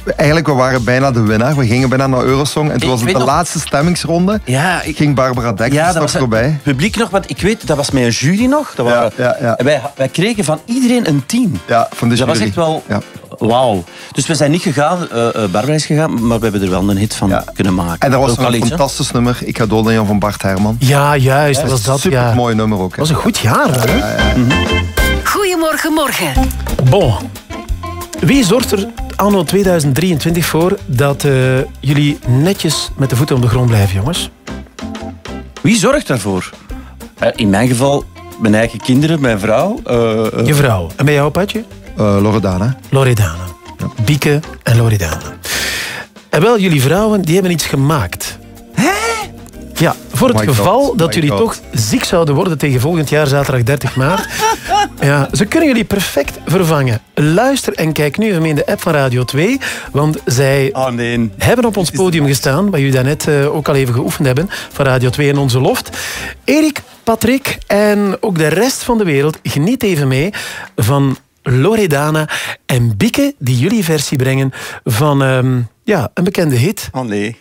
S74: eigenlijk, we waren bijna de winnaar. We gingen bijna naar Eurosong. En toen
S73: Ik
S74: was het de
S73: nog-
S74: laatste stemmingsronde.
S73: Ja, ik-
S74: Ging Barbara Dekker
S73: Ja, dat
S74: voorbij.
S73: het publiek nog, want ik weet, dat was met een jury nog. Dat waren,
S74: ja, ja.
S73: En wij, wij kregen van iedereen een tien.
S74: Ja, van de
S73: dat was
S74: jury.
S73: echt wel
S74: Ja.
S73: wauw. Dus we zijn niet gegaan, eh eh, Barbara is gegaan, maar we hebben er wel een hit van kunnen maken.
S74: En er was
S73: Ook
S74: een
S73: iets,
S74: fantastisch nummer. Ik ga dood aan Jan van Bart Herman.
S6: Ja, juist, dat was dat
S74: Super mooi nummer ook. hè.
S6: Dat was een goed jaar, hè?
S41: Goedemorgen, morgen.
S6: Bon. Wie zorgt er anno 2023 voor dat eh, jullie netjes met de voeten op de grond blijven, jongens?
S73: Wie zorgt daarvoor? Eh, in mijn geval, mijn eigen kinderen, mijn vrouw. eh,
S6: Je vrouw. En bij jou, Patje?
S74: Eh, Loredana.
S6: Loredana. Bieke en Loredana. En wel, jullie vrouwen die hebben iets gemaakt. Ja, voor het
S74: Oh God,
S6: geval dat jullie
S74: God.
S6: toch ziek zouden worden tegen volgend jaar zaterdag 30 maart. ja, ze kunnen jullie perfect vervangen. Luister en kijk nu even in de app van Radio 2. Want zij
S73: Oh nee.
S6: hebben op ons podium gestaan, waar jullie daarnet eh, ook al even geoefend hebben, van Radio 2 en Onze Loft. Erik, Patrick en ook de rest van de wereld, geniet even mee van Loredana en Bieke, die jullie versie brengen van ehm, ja, een bekende hit.
S73: Oh nee.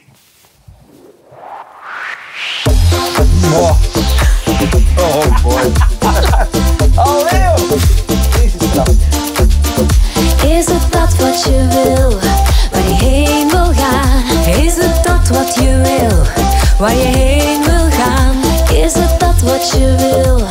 S74: Oh boy.
S9: Is het dat wat je wil, waar je heen wil gaan? Is het dat wat je wil, waar je heen wil gaan? Is het dat wat je wil,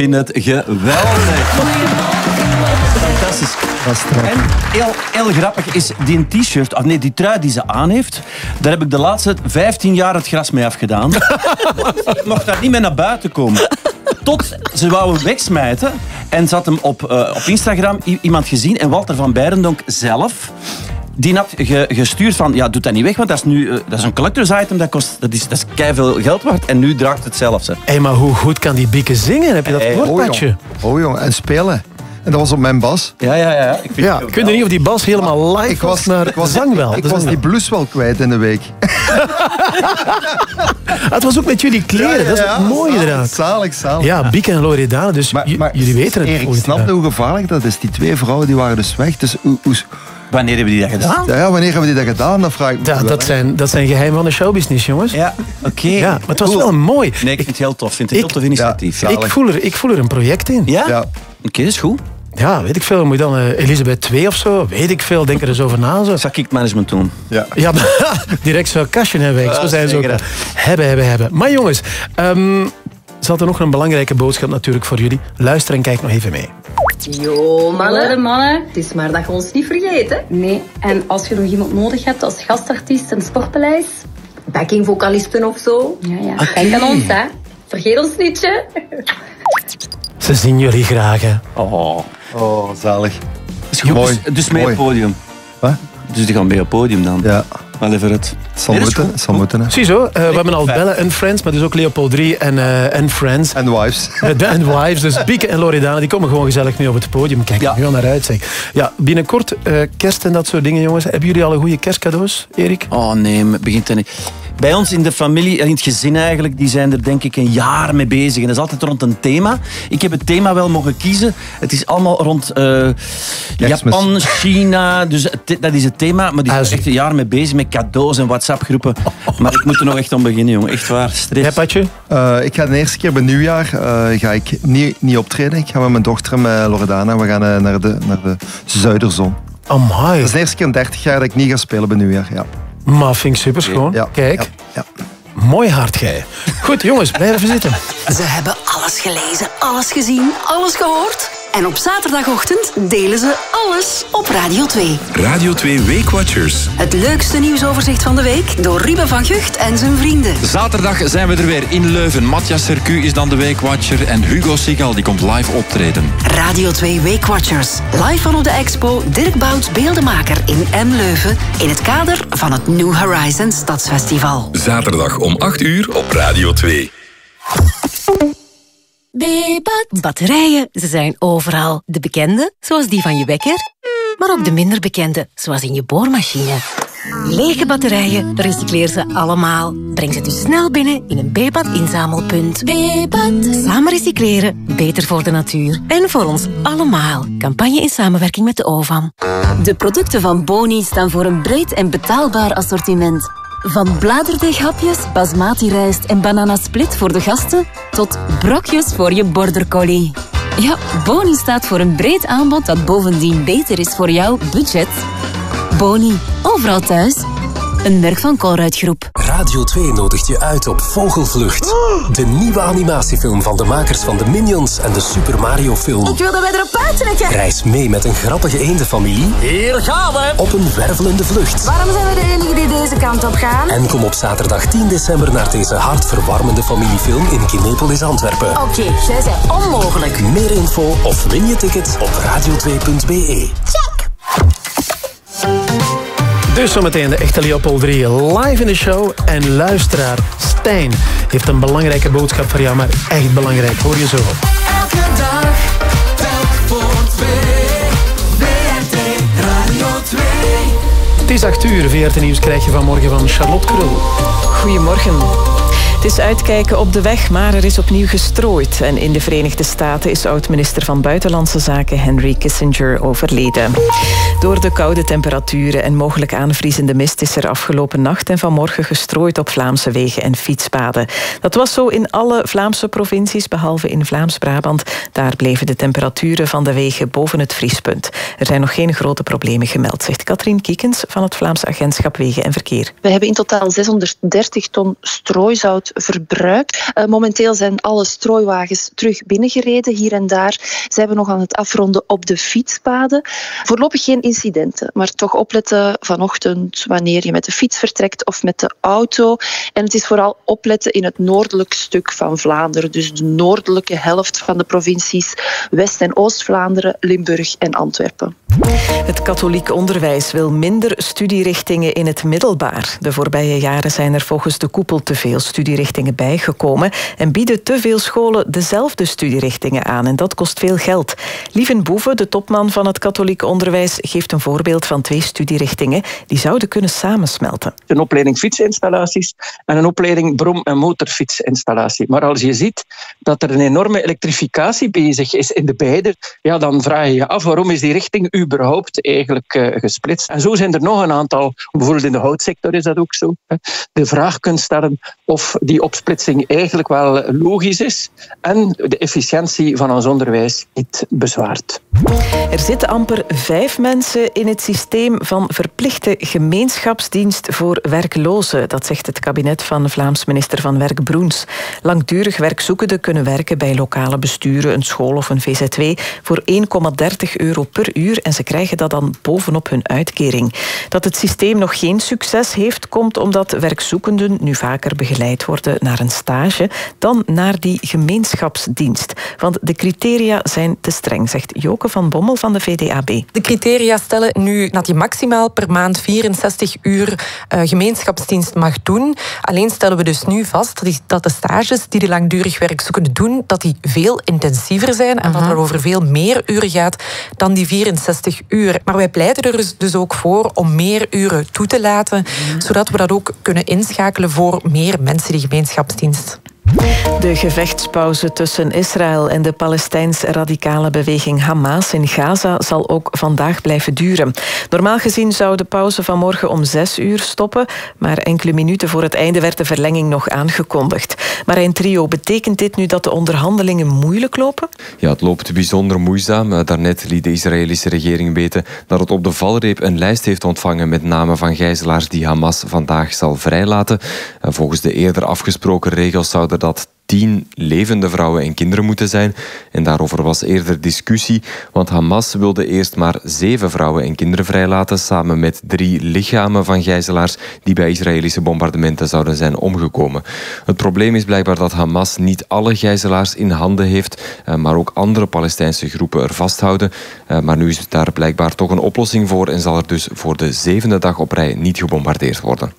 S73: vind het geweldig. Fantastisch. En heel, heel grappig is die t-shirt, of nee, die trui die ze aan heeft, daar heb ik de laatste 15 jaar het gras mee afgedaan. ik mocht daar niet mee naar buiten komen. Tot ze wou hem wegsmijten en ze had hem op, eh, op Instagram iemand gezien en Walter van Beirendonk zelf. Die had ge- gestuurd van, ja, doe dat niet weg, want dat is nu eh, dat is een collectors item, dat, kost, dat is, dat is keiveel geld waard. En nu draagt het zelf. Ze.
S6: Hé, maar hoe goed kan die Bieke zingen? Heb je dat
S73: Hey,
S6: gehoord,
S74: Oh. Oh jong, en spelen. En dat was op mijn bas.
S73: Ja, ja, ja. Ik, vind
S6: Ja, ik weet niet of die bas helemaal live
S74: Ik was,
S6: maar
S74: ik was,
S6: zang wel.
S74: ik was die blouse wel kwijt in de week.
S6: Ah, het was ook met jullie kleren, dat is het mooie
S74: zalig,
S6: eraan.
S74: Zalig, zalig.
S6: Ja, Bieke en Loredana, dus jullie weten het.
S74: Erik,
S6: volgend
S74: snap
S6: jaar.
S74: je hoe gevaarlijk dat is? Die twee vrouwen die waren dus weg. Dus hoe, hoe...
S73: Wanneer hebben die dat gedaan?
S74: Ja, ja, wanneer hebben die dat gedaan? Dat vraag ik me
S6: Ja, dat zijn, dat zijn geheimen van de showbusiness, jongens.
S73: Ja, oké.
S6: Ja, maar het was
S73: Cool.
S6: wel mooi.
S73: Nee, ik vind het heel tof. Ik vind het een heel tof initiatief.
S6: ik, voel er, ik voel er een project in.
S73: Ja?
S74: Ja.
S73: Oké, is goed.
S6: Ja, weet ik veel. Moet je dan eh, Elisabeth 2 of zo? Weet ik veel. Denk er eens over na. Zo.
S73: Zal ik management doen?
S74: Ja.
S6: Ja, direct zo'n kastje hebben. Zo
S73: Ja,
S6: zijn ze ook. Hebben, hebben, hebben. Maar jongens, ehm ze hadden nog een belangrijke boodschap natuurlijk voor jullie. Luister en kijk nog even mee.
S75: Yo, mannen. mannen. Het is maar dat je ons niet vergeet, hè? Nee, en als je nog iemand nodig hebt als gastartiest in Sportpaleis, backingvocalisten of zo, ja, ja. denk aan ons, hè? Vergeet ons niet, hè?
S6: Ze zien jullie graag, hè.
S73: Oh.
S74: Oh, zalig.
S73: Is goed.
S74: Mooi.
S73: Dus, dus mee
S74: Mooi.
S73: podium.
S74: Wat?
S73: Dus die gaan mee op het podium dan.
S74: Ja.
S73: Wel even het.
S74: Het zal
S73: Nee,
S74: moeten, zal moeten. hè.
S6: Ziezo, eh, we hebben al Bella en Friends, maar dus ook Leopold 3 en, eh, en Friends.
S74: En Wives.
S6: En Wives, dus Bieke en Loredana, die komen gewoon gezellig mee op het podium. Kijk, ja. heel naar uit zeg. Ja, binnenkort eh, kerst en dat soort dingen, jongens. Hebben jullie al een goede kerstcadeaus, Erik?
S73: Oh nee, het begint er niet. Bij ons in de familie, in het gezin eigenlijk, die zijn er denk ik een jaar mee bezig. En dat is altijd rond een thema. Ik heb het thema wel mogen kiezen. Het is allemaal rond eh, Japan, China. Dus het- dat is het thema. Maar die zijn er echt een jaar mee bezig met cadeaus en WhatsApp-groepen. Maar ik moet er nog echt aan beginnen, jongen. Echt waar. Stress.
S6: Patje?
S74: Eh, ik ga de eerste keer bij nieuwjaar eh, ga ik niet, niet optreden. Ik ga met mijn dochter en met Loredana. We gaan eh, naar, de, naar de Zuiderzon.
S6: Amai.
S74: Dat is de eerste keer in 30 jaar dat ik niet ga spelen bij nieuwjaar. Ja.
S6: Maar vind ik super schoon.
S74: Ja,
S6: Kijk. Mooi hard, gij. Goed, jongens, blijf even zitten.
S41: Ze hebben alles gelezen, alles gezien, alles gehoord. En op zaterdagochtend delen ze alles op Radio 2.
S76: Radio 2 Weekwatchers.
S41: Het leukste nieuwsoverzicht van de week door Ruben van Gucht en zijn vrienden.
S77: Zaterdag zijn we er weer in Leuven. Matthias Sercu is dan de weekwatcher en Hugo Sigal die komt live optreden.
S41: Radio 2 Weekwatchers. Live van op de expo Dirk Bouts Beeldenmaker in M Leuven. In het kader van het New Horizons Stadsfestival.
S76: Zaterdag om 8 uur op Radio 2.
S78: Bebat. Batterijen, ze zijn overal. De bekende, zoals die van je wekker. Maar ook de minder bekende, zoals in je boormachine. Lege batterijen, recycleer ze allemaal. Breng ze dus snel binnen in een Bebat inzamelpunt. Bebat. Samen recycleren, beter voor de natuur. En voor ons allemaal. Campagne in samenwerking met de OVAM.
S79: De producten van Boni staan voor een breed en betaalbaar assortiment. Van bladerdeeghapjes, basmati-rijst en bananasplit voor de gasten... tot brokjes voor je border collie. Ja, Boni staat voor een breed aanbod dat bovendien beter is voor jouw budget. Boni, overal thuis. Een merk van Colruyt Groep.
S80: Radio 2 nodigt je uit op Vogelvlucht. De nieuwe animatiefilm van de makers van de Minions en de Super Mario film.
S79: Ik wil dat wij erop uittrekken.
S80: Reis mee met een grappige eendenfamilie
S79: Hier gaan we.
S80: op een wervelende vlucht.
S79: Waarom zijn we de enige die deze kant op gaan?
S80: En kom op zaterdag 10 december naar deze hartverwarmende familiefilm in Kinepolis Antwerpen.
S79: Oké, jij zei onmogelijk.
S80: Meer info of win je ticket op radio2.be.
S6: Dus zometeen de echte Leopold 3 live in de show. En luisteraar Stijn heeft een belangrijke boodschap voor jou, maar echt belangrijk. Hoor je zo.
S9: Elke dag, telk voor twee. Radio 2.
S6: Het is 8 uur. VRT Nieuws krijg je vanmorgen van Charlotte Krul.
S1: Goedemorgen. Het is uitkijken op de weg, maar er is opnieuw gestrooid. En in de Verenigde Staten is oud-minister van Buitenlandse Zaken Henry Kissinger overleden. Door de koude temperaturen en mogelijk aanvriezende mist is er afgelopen nacht en vanmorgen gestrooid op Vlaamse wegen en fietspaden. Dat was zo in alle Vlaamse provincies, behalve in Vlaams-Brabant. Daar bleven de temperaturen van de wegen boven het vriespunt. Er zijn nog geen grote problemen gemeld, zegt Katrien Kiekens van het Vlaams Agentschap Wegen en Verkeer.
S81: We hebben in totaal 630 ton strooizout verbruikt. Eh, momenteel zijn alle strooiwagens terug binnengereden, hier en daar. Ze hebben nog aan het afronden op de fietspaden. Voorlopig geen incidenten, maar toch opletten vanochtend wanneer je met de fiets vertrekt of met de auto. En het is vooral opletten in het noordelijk stuk van Vlaanderen, dus de noordelijke helft van de provincies West- en Oost-Vlaanderen, Limburg en Antwerpen.
S1: Het katholiek onderwijs wil minder studierichtingen in het middelbaar. De voorbije jaren zijn er volgens de koepel te veel studierichtingen studierichtingen bijgekomen en bieden te veel scholen dezelfde studierichtingen aan. En dat kost veel geld. Lieven Boeven, de topman van het katholiek onderwijs, geeft een voorbeeld van twee studierichtingen die zouden kunnen samensmelten.
S82: Een opleiding fietsinstallaties en een opleiding brom- en motorfietsinstallatie. Maar als je ziet dat er een enorme elektrificatie bezig is in de beide, ja, dan vraag je je af waarom is die richting überhaupt eigenlijk uh, gesplitst. En zo zijn er nog een aantal, bijvoorbeeld in de houtsector is dat ook zo. De vraag kunt stellen of die opsplitsing eigenlijk wel logisch is en de efficiëntie van ons onderwijs niet bezwaart.
S1: Er zitten amper vijf mensen in het systeem van verplichte gemeenschapsdienst voor werklozen. Dat zegt het kabinet van Vlaams minister van Werk Broens. Langdurig werkzoekenden kunnen werken bij lokale besturen, een school of een VZW voor 1,30 euro per uur en ze krijgen dat dan bovenop hun uitkering. Dat het systeem nog geen succes heeft, komt omdat werkzoekenden nu vaker begeleid worden naar een stage dan naar die gemeenschapsdienst. Want de criteria zijn te streng, zegt Joke van Bommel van de VDAB.
S83: De criteria stellen nu dat je maximaal per maand 64 uur uh, gemeenschapsdienst mag doen. Alleen stellen we dus nu vast dat de stages die de langdurig werkzoekenden doen, dat die veel intensiever zijn en dat het over veel meer uren gaat dan die 64 uur. Maar wij pleiten er dus, dus ook voor om meer uren toe te laten, zodat we dat ook kunnen inschakelen voor meer mensen die gemeenschapsdienst.
S1: De gevechtspauze tussen Israël en de Palestijns-radicale beweging Hamas in Gaza zal ook vandaag blijven duren. Normaal gezien zou de pauze vanmorgen om zes uur stoppen, maar enkele minuten voor het einde werd de verlenging nog aangekondigd. Maar in trio, betekent dit nu dat de onderhandelingen moeilijk lopen?
S84: Ja, het loopt bijzonder moeizaam. Daarnet liet de Israëlische regering weten dat het op de valreep een lijst heeft ontvangen met namen van gijzelaars die Hamas vandaag zal vrijlaten. Volgens de eerder afgesproken regels dat tien levende vrouwen en kinderen moeten zijn. En daarover was eerder discussie, want Hamas wilde eerst maar zeven vrouwen en kinderen vrijlaten, samen met drie lichamen van gijzelaars die bij Israëlische bombardementen zouden zijn omgekomen. Het probleem is blijkbaar dat Hamas niet alle gijzelaars in handen heeft, eh, maar ook andere Palestijnse groepen er vasthouden. Eh, maar nu is daar blijkbaar toch een oplossing voor en zal er dus voor de zevende dag op rij niet gebombardeerd worden.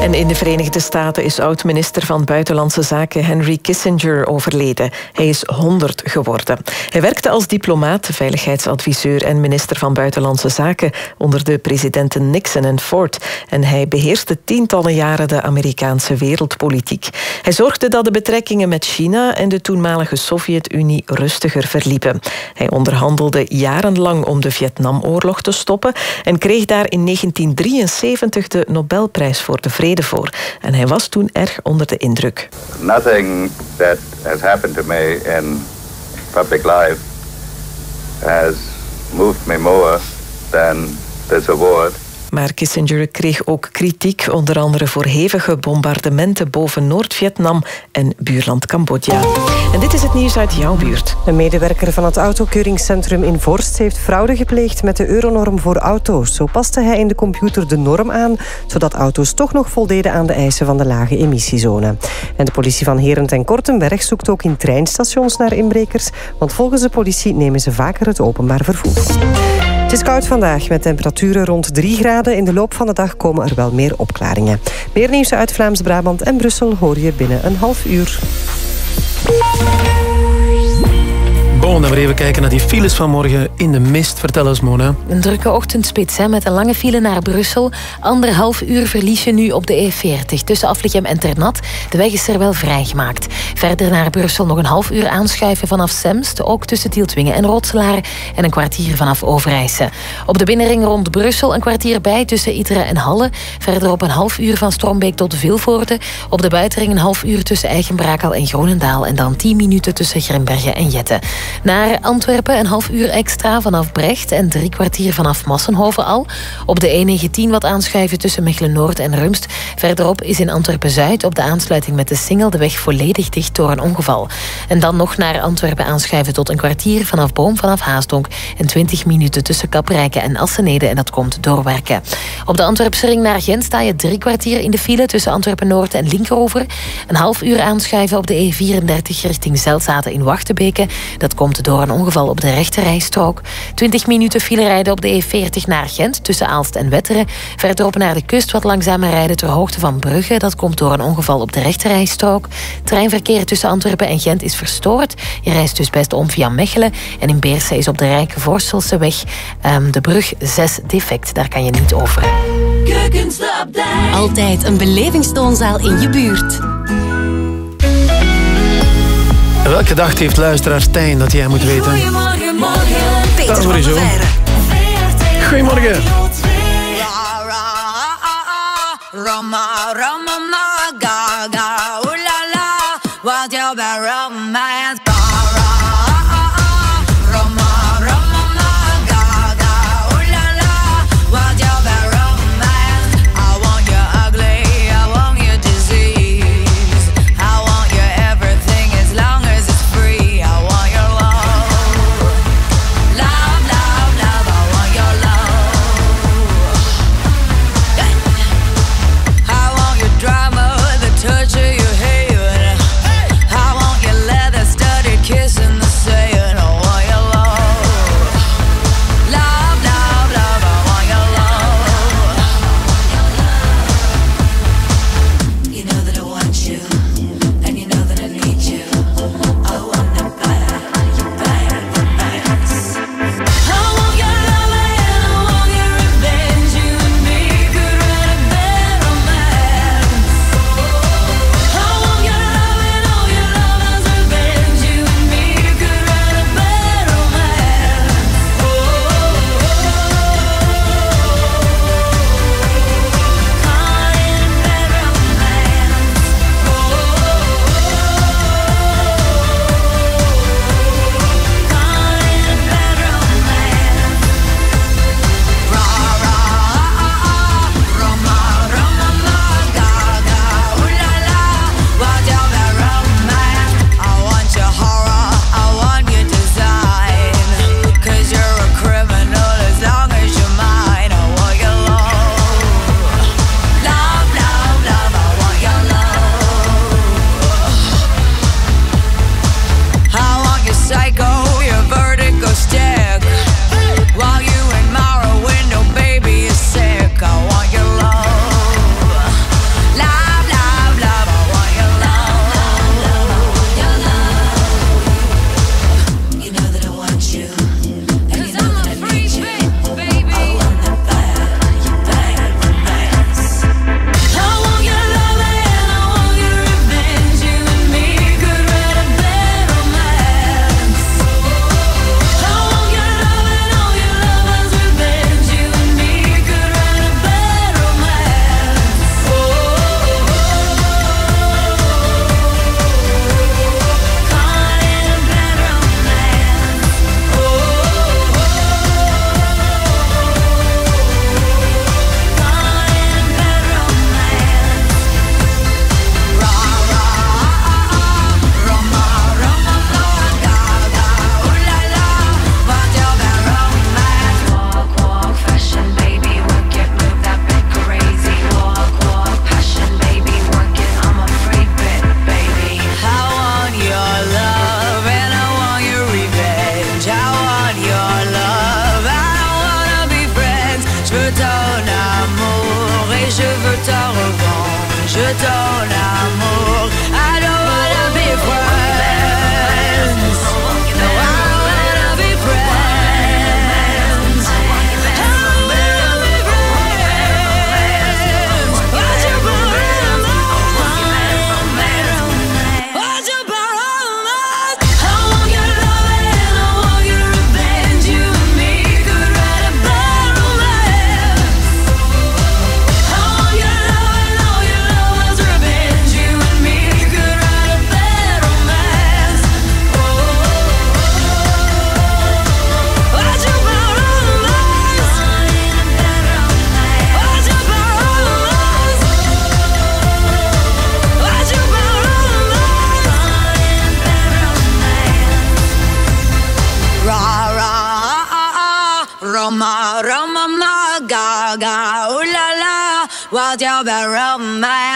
S1: En in de Verenigde Staten is oud-minister van Buitenlandse Zaken Henry Kissinger overleden. Hij is 100 geworden. Hij werkte als diplomaat, veiligheidsadviseur en minister van Buitenlandse Zaken onder de presidenten Nixon en Ford. En hij beheerste tientallen jaren de Amerikaanse wereldpolitiek. Hij zorgde dat de betrekkingen met China en de toenmalige Sovjet-Unie rustiger verliepen. Hij onderhandelde jarenlang om de Vietnamoorlog te stoppen en kreeg daar in 1973 de Nobelprijs voor de Vrede voor. En hij was toen erg onder de indruk.
S85: Nothing that has happened to me in public life has moved me more than this award.
S1: Maar Kissinger kreeg ook kritiek, onder andere voor hevige bombardementen boven Noord-Vietnam en buurland Cambodja. En dit is het nieuws uit jouw buurt.
S24: Een medewerker van het autokeuringscentrum in Vorst heeft fraude gepleegd met de euronorm voor auto's. Zo paste hij in de computer de norm aan, zodat auto's toch nog voldeden aan de eisen van de lage emissiezone. En de politie van Herent en Kortenberg zoekt ook in treinstations naar inbrekers, want volgens de politie nemen ze vaker het openbaar vervoer. Is koud vandaag met temperaturen rond 3 graden. In de loop van de dag komen er wel meer opklaringen. Meer nieuws uit Vlaams-Brabant en Brussel hoor je binnen een half uur.
S6: Bon, dan even kijken naar die files van morgen in de mist. Vertel eens, Mona.
S11: Een drukke ochtendspits hè, met een lange file naar Brussel. Anderhalf uur verlies je nu op de E40 tussen Aflichem en Ternat. De weg is er wel vrijgemaakt. Verder naar Brussel nog een half uur aanschuiven vanaf Semst. Ook tussen Tieltwingen en Rotselaar. En een kwartier vanaf Overijse. Op de binnenring rond Brussel een kwartier bij tussen Iteren en Halle. Verder op een half uur van Strombeek tot Vilvoorde. Op de buitenring een half uur tussen Eigenbrakel en Groenendaal. En dan 10 minuten tussen Grimbergen en Jette. Naar Antwerpen een half uur extra vanaf Brecht en drie kwartier vanaf Massenhoven al. Op de E19 wat aanschuiven tussen Mechelen-Noord en Rumst. Verderop is in Antwerpen-Zuid op de aansluiting met de Singel de weg volledig dicht door een ongeval. En dan nog naar Antwerpen aanschuiven tot een kwartier vanaf Boom vanaf Haasdonk. En 20 minuten tussen Kaprijken en Assenede en dat komt doorwerken. Op de Antwerpse ring naar Gent sta je drie kwartier in de file tussen Antwerpen-Noord en Linkerover. Een half uur aanschuiven op de E34 richting Zelzaten in Wachtebeke. Dat komt komt door een ongeval op de rechterrijstrook. 20 minuten file rijden op de E40 naar Gent tussen Aalst en Wetteren. Verderop naar de kust wat langzamer rijden ter hoogte van Brugge. Dat komt door een ongeval op de rechterrijstrook. Treinverkeer tussen Antwerpen en Gent is verstoord. Je reist dus best om via Mechelen. En in Beersen is op de Rijke Voorstelse weg ehm, de brug 6 defect. Daar kan je niet over.
S6: Altijd een belevingstoonzaal in je buurt.
S8: En welke gedachte heeft luisteraar Stijn dat jij moet weten?
S6: Goedemorgen, morgen. Peter van
S8: Goedemorgen.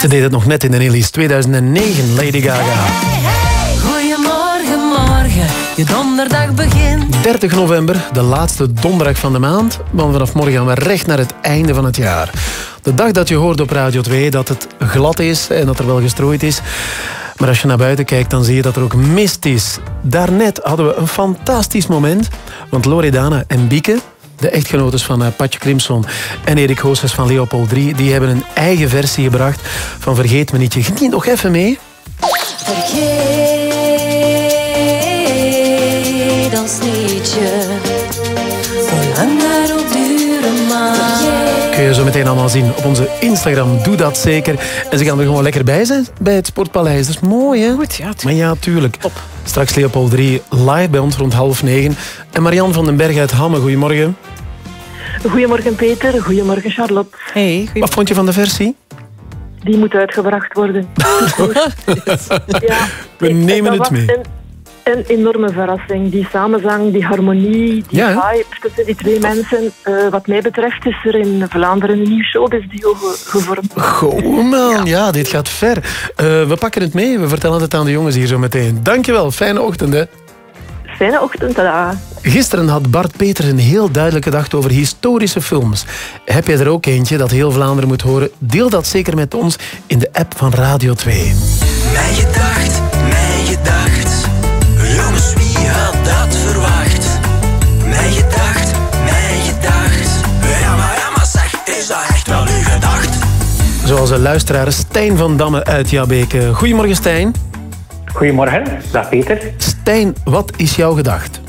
S8: Ze deed het nog net in de release 2009, Lady Gaga.
S7: Goedemorgen, morgen,
S11: je donderdag begint.
S6: 30 november, de laatste donderdag van de maand. Want vanaf morgen gaan we recht naar het einde van het jaar. De dag dat je hoort op Radio 2 dat het glad is en dat er wel gestrooid is. Maar als je naar buiten kijkt, dan zie je dat er ook mist is. Daarnet hadden we een fantastisch moment. Want Loredana en Bieke, de echtgenotes van eh, Patje Crimson en Erik Hoosjes van Leopold 3, die hebben een eigen versie gebracht van Vergeet me niet. Je geniet nog even mee.
S9: Vergeet nietje,
S6: zo meteen allemaal zien op onze Instagram. Doe dat zeker. En ze gaan er gewoon lekker bij zijn bij het Sportpaleis. Dat is mooi, hè? Goed, ja. Maar ja, tuurlijk. Straks Leopold 3 live bij ons rond half negen. En Marian van den Berg uit Hamme, goedemorgen.
S86: Goedemorgen Peter, goedemorgen Charlotte.
S83: Hey,
S6: Wat vond je van de versie?
S86: Die moet uitgebracht worden. ja,
S6: We nemen het mee.
S86: Een, een enorme verrassing. Die samenzang, die harmonie, die
S6: Ja,
S86: vibe tussen die twee mensen. Eh, wat mij betreft is er in Vlaanderen een nieuw showbiz-duo ge- gevormd.
S6: Goh, man. Ja, dit gaat ver. Eh, we pakken het mee. We vertellen het aan de jongens hier zo meteen. Dankjewel. Fijne ochtend, hè.
S86: Fijne ochtend, tada.
S6: Gisteren had Bart Peter een heel duidelijke gedachte over historische films. Heb jij er ook eentje dat heel Vlaanderen moet horen? Deel dat zeker met ons in de app van Radio 2.
S87: Mijn gedacht, mijn gedacht. Mijn gedacht, mijn gedacht. Ja, maar, ja, maar zeg, is dat echt wel uw gedacht?
S6: Zoals de luisteraar Stijn van Damme uit Jabeke. Goedemorgen Stijn.
S88: Goedemorgen, dag Peter.
S6: Stijn, wat is jouw gedacht?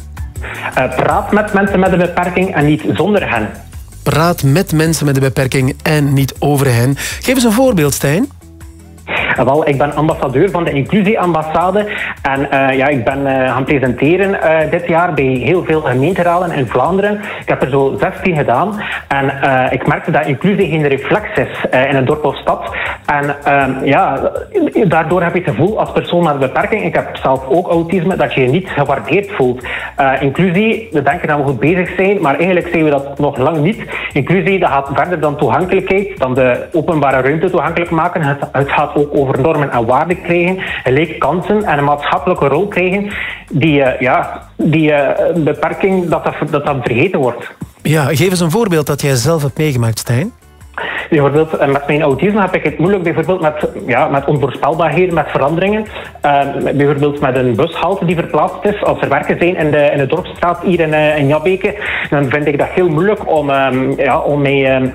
S88: Eh, praat met mensen met een beperking en niet zonder hen.
S6: Praat met mensen met een beperking en niet over hen. Geef eens een voorbeeld, Stijn.
S88: Eh, wel, ik ben ambassadeur van de Inclusieambassade en eh, ja, ik ben eh, gaan presenteren dit jaar bij heel veel gemeenteraden in Vlaanderen. Ik heb er zo 16 gedaan en ik merkte dat inclusie geen reflex is in een dorp of stad. En ehm, ja, daardoor heb ik het gevoel als persoon met beperking, ik heb zelf ook autisme, dat je je niet gewaardeerd voelt. Inclusie, we denken dat we goed bezig zijn, maar eigenlijk zijn we dat nog lang niet. Inclusie, dat gaat verder dan toegankelijkheid, dan de openbare ruimte toegankelijk maken. Het, het gaat ook over normen en waarden krijgen, gelijke kansen en een maatschappelijke rol krijgen die, eh, ja, die eh, beperking, dat dat, dat dat vergeten wordt.
S6: Ja, geef eens een voorbeeld dat jij zelf hebt meegemaakt, Stijn.
S88: Bijvoorbeeld eh, met mijn autisme heb ik het moeilijk bijvoorbeeld met, ja, met onvoorspelbaarheden, met veranderingen. Eh, bijvoorbeeld met een bushalte die verplaatst is. Als er werken zijn in de, in de dorpsstraat hier in, eh, in Jabbeke, dan vind ik dat heel moeilijk om, ehm, ja, om mij ehm,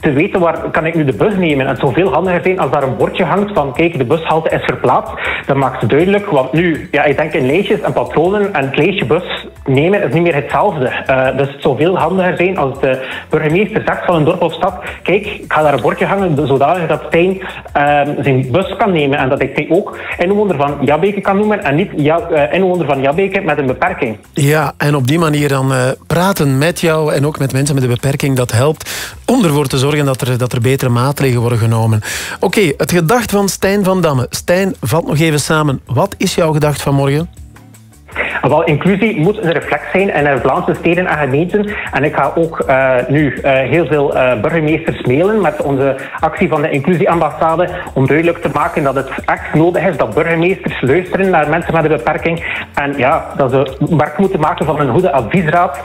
S88: te weten waar kan ik nu de bus nemen. En het zou veel handiger zijn als daar een bordje hangt van kijk, de bushalte is verplaatst. Dan maakt het duidelijk, want nu, ja, ik denk in lijstjes en patronen en het lijstje bus nemen is niet meer hetzelfde. Eh, dus het zou veel handiger zijn als de burgemeester zegt van een dorp of stad, kijk, ik ga daar een bordje hangen zodanig dat Stijn ehm, zijn bus kan nemen en dat ik ook inwoner van Jabbeke kan noemen en niet ja, eh, inwoner van Jabbeke met een beperking.
S6: Ja, en op die manier dan eh, praten met jou en ook met mensen met een beperking, dat helpt om ervoor te zorgen dat er, dat er betere maatregelen worden genomen. Oké, het gedacht van Stijn van Damme. Stijn, vat nog even samen. Wat is jouw gedacht van morgen?
S88: Wel, inclusie moet een reflex zijn in Vlaamse steden en gemeenten. En ik ga ook eh, nu eh, heel veel eh, burgemeesters mailen met onze actie van de Inclusieambassade om duidelijk te maken dat het echt nodig is dat burgemeesters luisteren naar mensen met een beperking. En ja, dat ze werk moeten maken van een goede adviesraad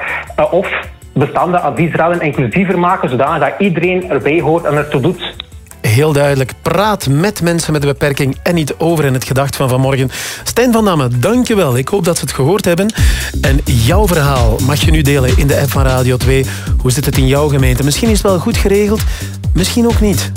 S88: of bestaande adviesraden inclusiever maken, zodanig dat iedereen erbij hoort en ertoe doet.
S6: Heel duidelijk. Praat met mensen met een beperking en niet over in het gedacht van vanmorgen. Stijn van Damme, dankjewel. Ik hoop dat ze het gehoord hebben. En jouw verhaal mag je nu delen in de app van Radio 2. Hoe zit het in jouw gemeente? Misschien is het wel goed geregeld, misschien ook niet.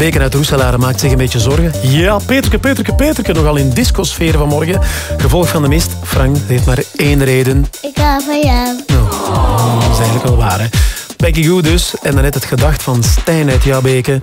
S6: Delbeke uit Roeselare maakt zich een beetje zorgen. Ja, Peterke, Peterke, Peterke, nogal in discosfeer vanmorgen. Gevolg van de mist. Frank heeft maar één reden.
S89: Ik hou van jou.
S6: Dat is eigenlijk wel waar, hè. Becky Goo dus. En daarnet het gedacht van Stijn uit Jabbeke.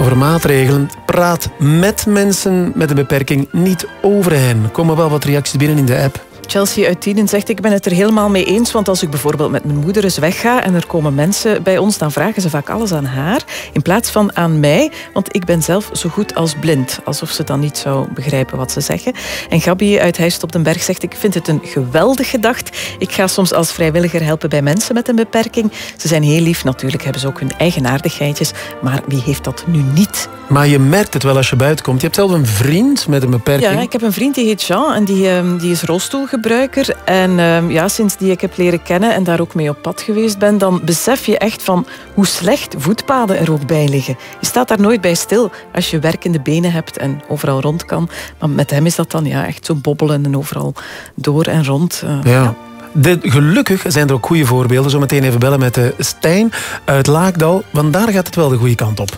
S6: Over maatregelen. Praat met mensen met een beperking, niet over hen. Komen wel wat reacties binnen in de app.
S1: Chelsea uit Tienen zegt, ik ben het er helemaal mee eens, want als ik bijvoorbeeld met mijn moeder eens wegga en er komen mensen bij ons, dan vragen ze vaak alles aan haar, in plaats van aan mij, want ik ben zelf zo goed als blind. Alsof ze dan niet zou begrijpen wat ze zeggen. En Gabi uit Huist op den Berg zegt, ik vind het een geweldig gedacht. Ik ga soms als vrijwilliger helpen bij mensen met een beperking. Ze zijn heel lief, natuurlijk hebben ze ook hun eigenaardigheidjes, maar wie heeft dat nu niet?
S6: Maar je merkt het wel als je buiten komt. Je hebt zelf een vriend met een beperking.
S1: Ja, ik heb een vriend die heet Jean en die, ehm, die is rolstoelgebruiker. En ehm, ja, sinds die ik heb leren kennen en daar ook mee op pad geweest ben, dan besef je echt van hoe slecht voetpaden er ook bij liggen. Je staat daar nooit bij stil als je werkende benen hebt en overal rond kan. Maar met hem is dat dan ja, echt zo bobbelen en overal door en rond. eh,
S6: Ja. De, gelukkig zijn er ook goede voorbeelden. Zo meteen even bellen met de Stijn uit Laakdal. Want daar gaat het wel de goede kant op.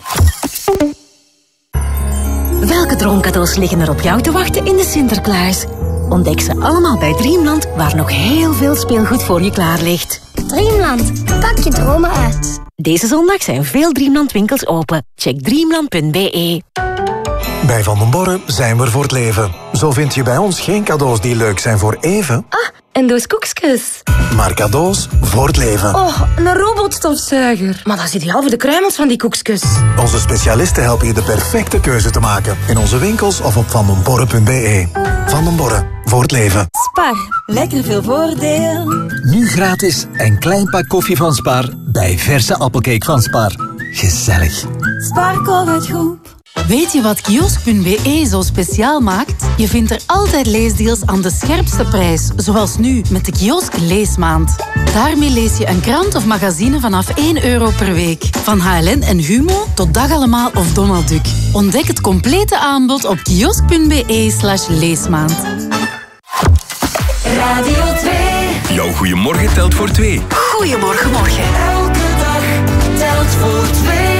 S90: Droomcadeaus liggen er op jou te wachten in de Sinterklaas? Ontdek ze allemaal bij Dreamland, waar nog heel veel speelgoed voor je klaar ligt.
S89: Dreamland, pak je dromen uit.
S90: Deze zondag zijn veel Dreamland winkels open. Check dreamland.be.
S91: Bij Van den Borren zijn we er voor het leven. Zo vind je bij ons geen cadeaus die leuk zijn voor even,
S89: Ah, en doos koekjes.
S91: maar cadeaus voor het leven.
S89: Oh, een robotstofzuiger. Maar dat is ideaal voor de kruimels van die koekjes.
S91: Onze specialisten helpen je de perfecte keuze te maken. In onze winkels of op vandenborren.be. Van den Borren, voor het leven.
S92: Spar, lekker veel voordeel.
S93: Nu gratis een klein pak koffie van Spar bij verse appelcake van Spar. Gezellig.
S92: Sparko het goed.
S19: Weet je wat kiosk.be zo speciaal maakt? Je vindt er altijd leesdeals aan de scherpste prijs, zoals nu met de kiosk Leesmaand. Daarmee lees je een krant of magazine vanaf 1 euro per week. Van HLN en Humo tot Dag Allemaal of Donald Duck. Ontdek het complete aanbod op kiosk.be slash leesmaand.
S94: Radio 2.
S31: Jouw goeiemorgen telt voor twee.
S94: Goedemorgen, morgen. Elke dag telt voor twee.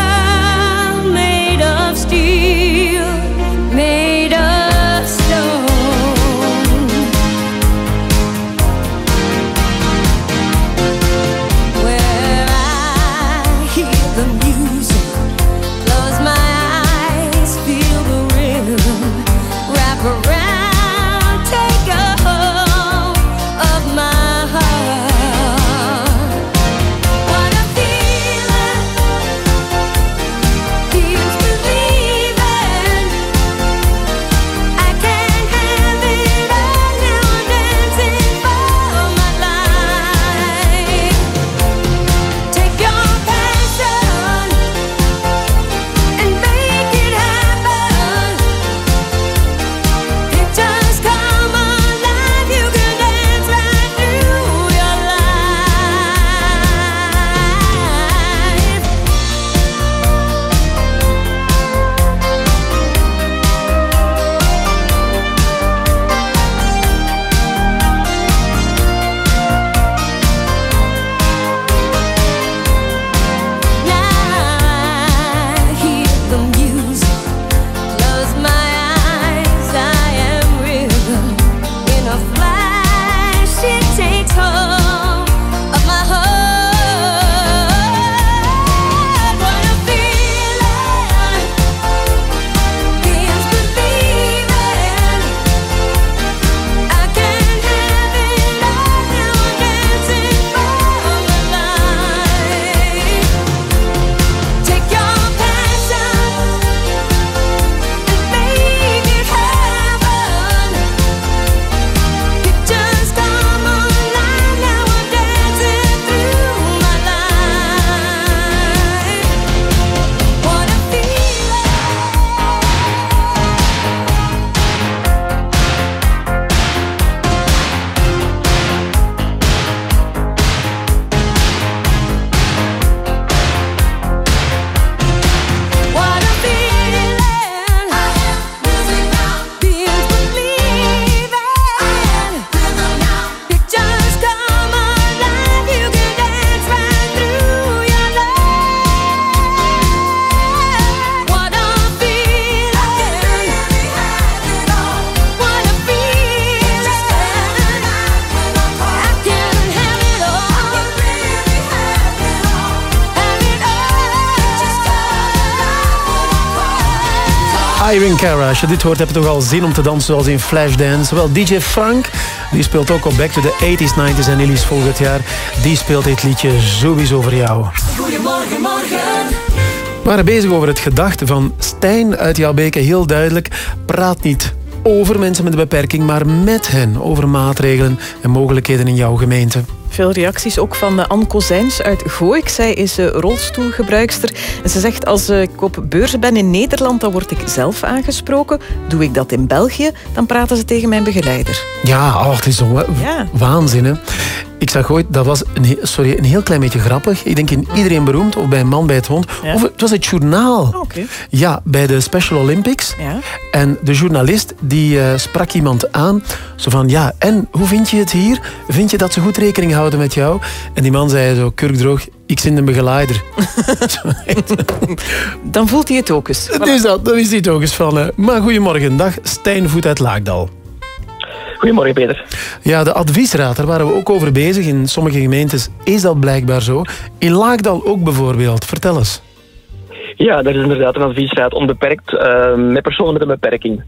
S6: Cara, als je dit hoort heb je toch al zin om te dansen zoals in Flashdance. Wel, DJ Frank, die speelt ook op Back to the 80s, 90s en Elise volgend jaar. Die speelt dit liedje sowieso voor jou.
S9: Goedemorgen, morgen.
S6: We waren bezig over het gedachte van Stijn uit jouw beken. Heel duidelijk, praat niet over mensen met een beperking, maar met hen over maatregelen en mogelijkheden in jouw gemeente.
S1: Veel reacties ook van eh, Anne Kozijns uit Gooik. Zij is rolstoelgebruikster. En ze zegt, als eh, ik op beurzen ben in Nederland, dan word ik zelf aangesproken. Doe ik dat in België, dan praten ze tegen mijn begeleider.
S6: Ja, oh, het is zo wa-
S1: Ja.
S6: waanzin. Hè? Ik zag ooit, dat was een, sorry, een heel klein beetje grappig. Ik denk in Iedereen Beroemd of bij een man bij het hond.
S1: Ja.
S6: Of het was het journaal.
S1: Oh.
S6: Ja, bij de Special Olympics.
S1: Ja.
S6: En de journalist die eh, sprak iemand aan. Zo van, ja, en hoe vind je het hier? Vind je dat ze goed rekening houden met jou? En die man zei zo, kurkdroog, ik zit een begeleider.
S1: Dan voelt hij het ook eens.
S6: Het is dat, dan is hij het ook eens van. maar goedemorgen, dag Stijn Voet uit Laagdal.
S95: Goedemorgen, Peter.
S6: Ja, de adviesraad, daar waren we ook over bezig. In sommige gemeentes is dat blijkbaar zo. In Laagdal ook bijvoorbeeld. Vertel eens.
S95: Ja, er is inderdaad een adviesraad onbeperkt eh, met personen met een beperking.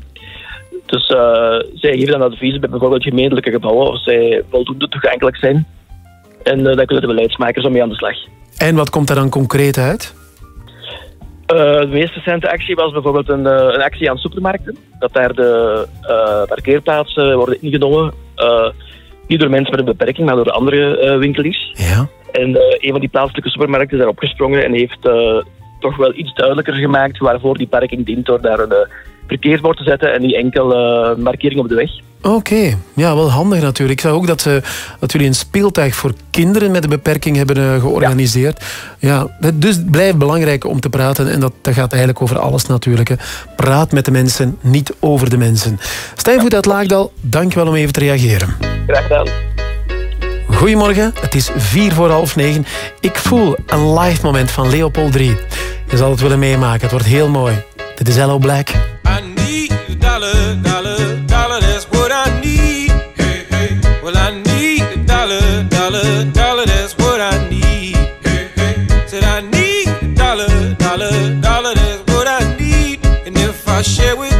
S95: Dus eh, zij geven dan advies bij bijvoorbeeld gemeentelijke gebouwen of zij voldoende toegankelijk zijn. En eh daar kunnen de beleidsmakers om mee aan de slag.
S6: En wat komt daar dan concreet uit?
S95: Eh, de meest recente actie was bijvoorbeeld een, een actie aan supermarkten. Dat daar de parkeerplaatsen worden ingenomen. niet door mensen met een beperking, maar door andere winkeliers.
S6: Ja.
S95: En een van die plaatselijke supermarkten is daarop gesprongen en heeft toch wel iets duidelijker gemaakt waarvoor die parking dient door daar een verkeersbord te zetten en niet enkel eh, markering op de weg.
S6: Oké, ja, wel handig natuurlijk. Ik zag ook dat, ze, dat jullie een speeltuig voor kinderen met een beperking hebben eh, georganiseerd. Ja. dus het blijft belangrijk om te praten en dat, dat gaat eigenlijk over alles natuurlijk. Hè. Praat met de mensen, niet over de mensen. Stijn Voet uit Laagdal, dankjewel om even te reageren.
S95: Graag gedaan.
S6: Goedemorgen, het is vier voor half negen. Ik voel een live moment van Leopold 3. Je zal het willen meemaken, het wordt heel mooi. Dit is Hello Black.
S96: Dollar, dollar, dollar, that's what I need. Hey, hey. Well, I need a dollar, dollar, dollar, that's what I need. Hey, hey. Said I need a dollar, dollar, dollar, that's what I need. And if I share with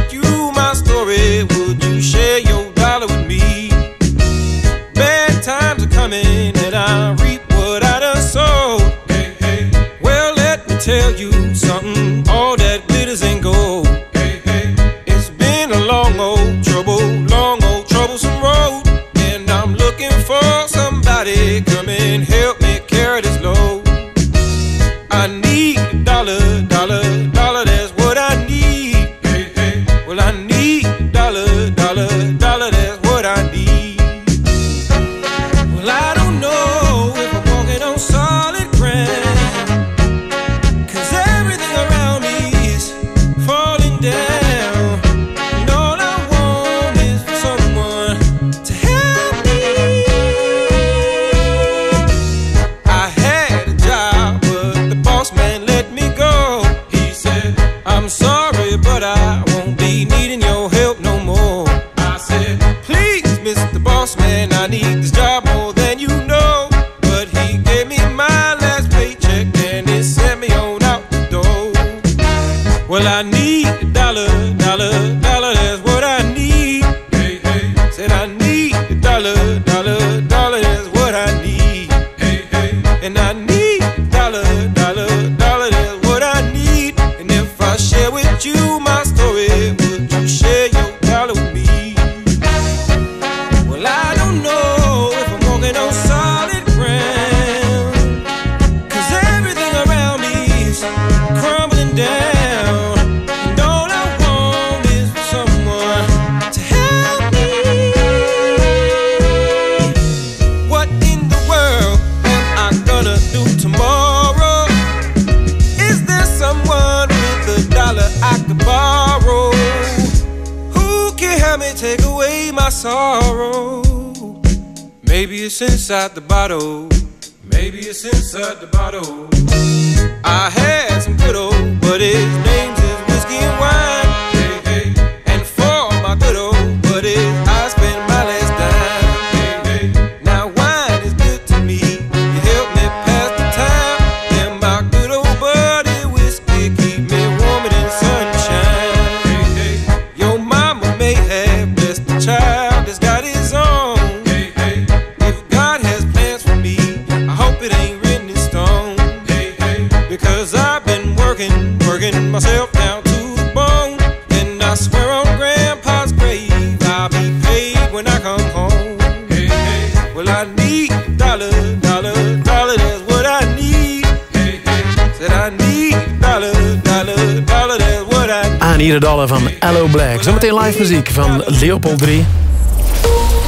S6: Leopold 3.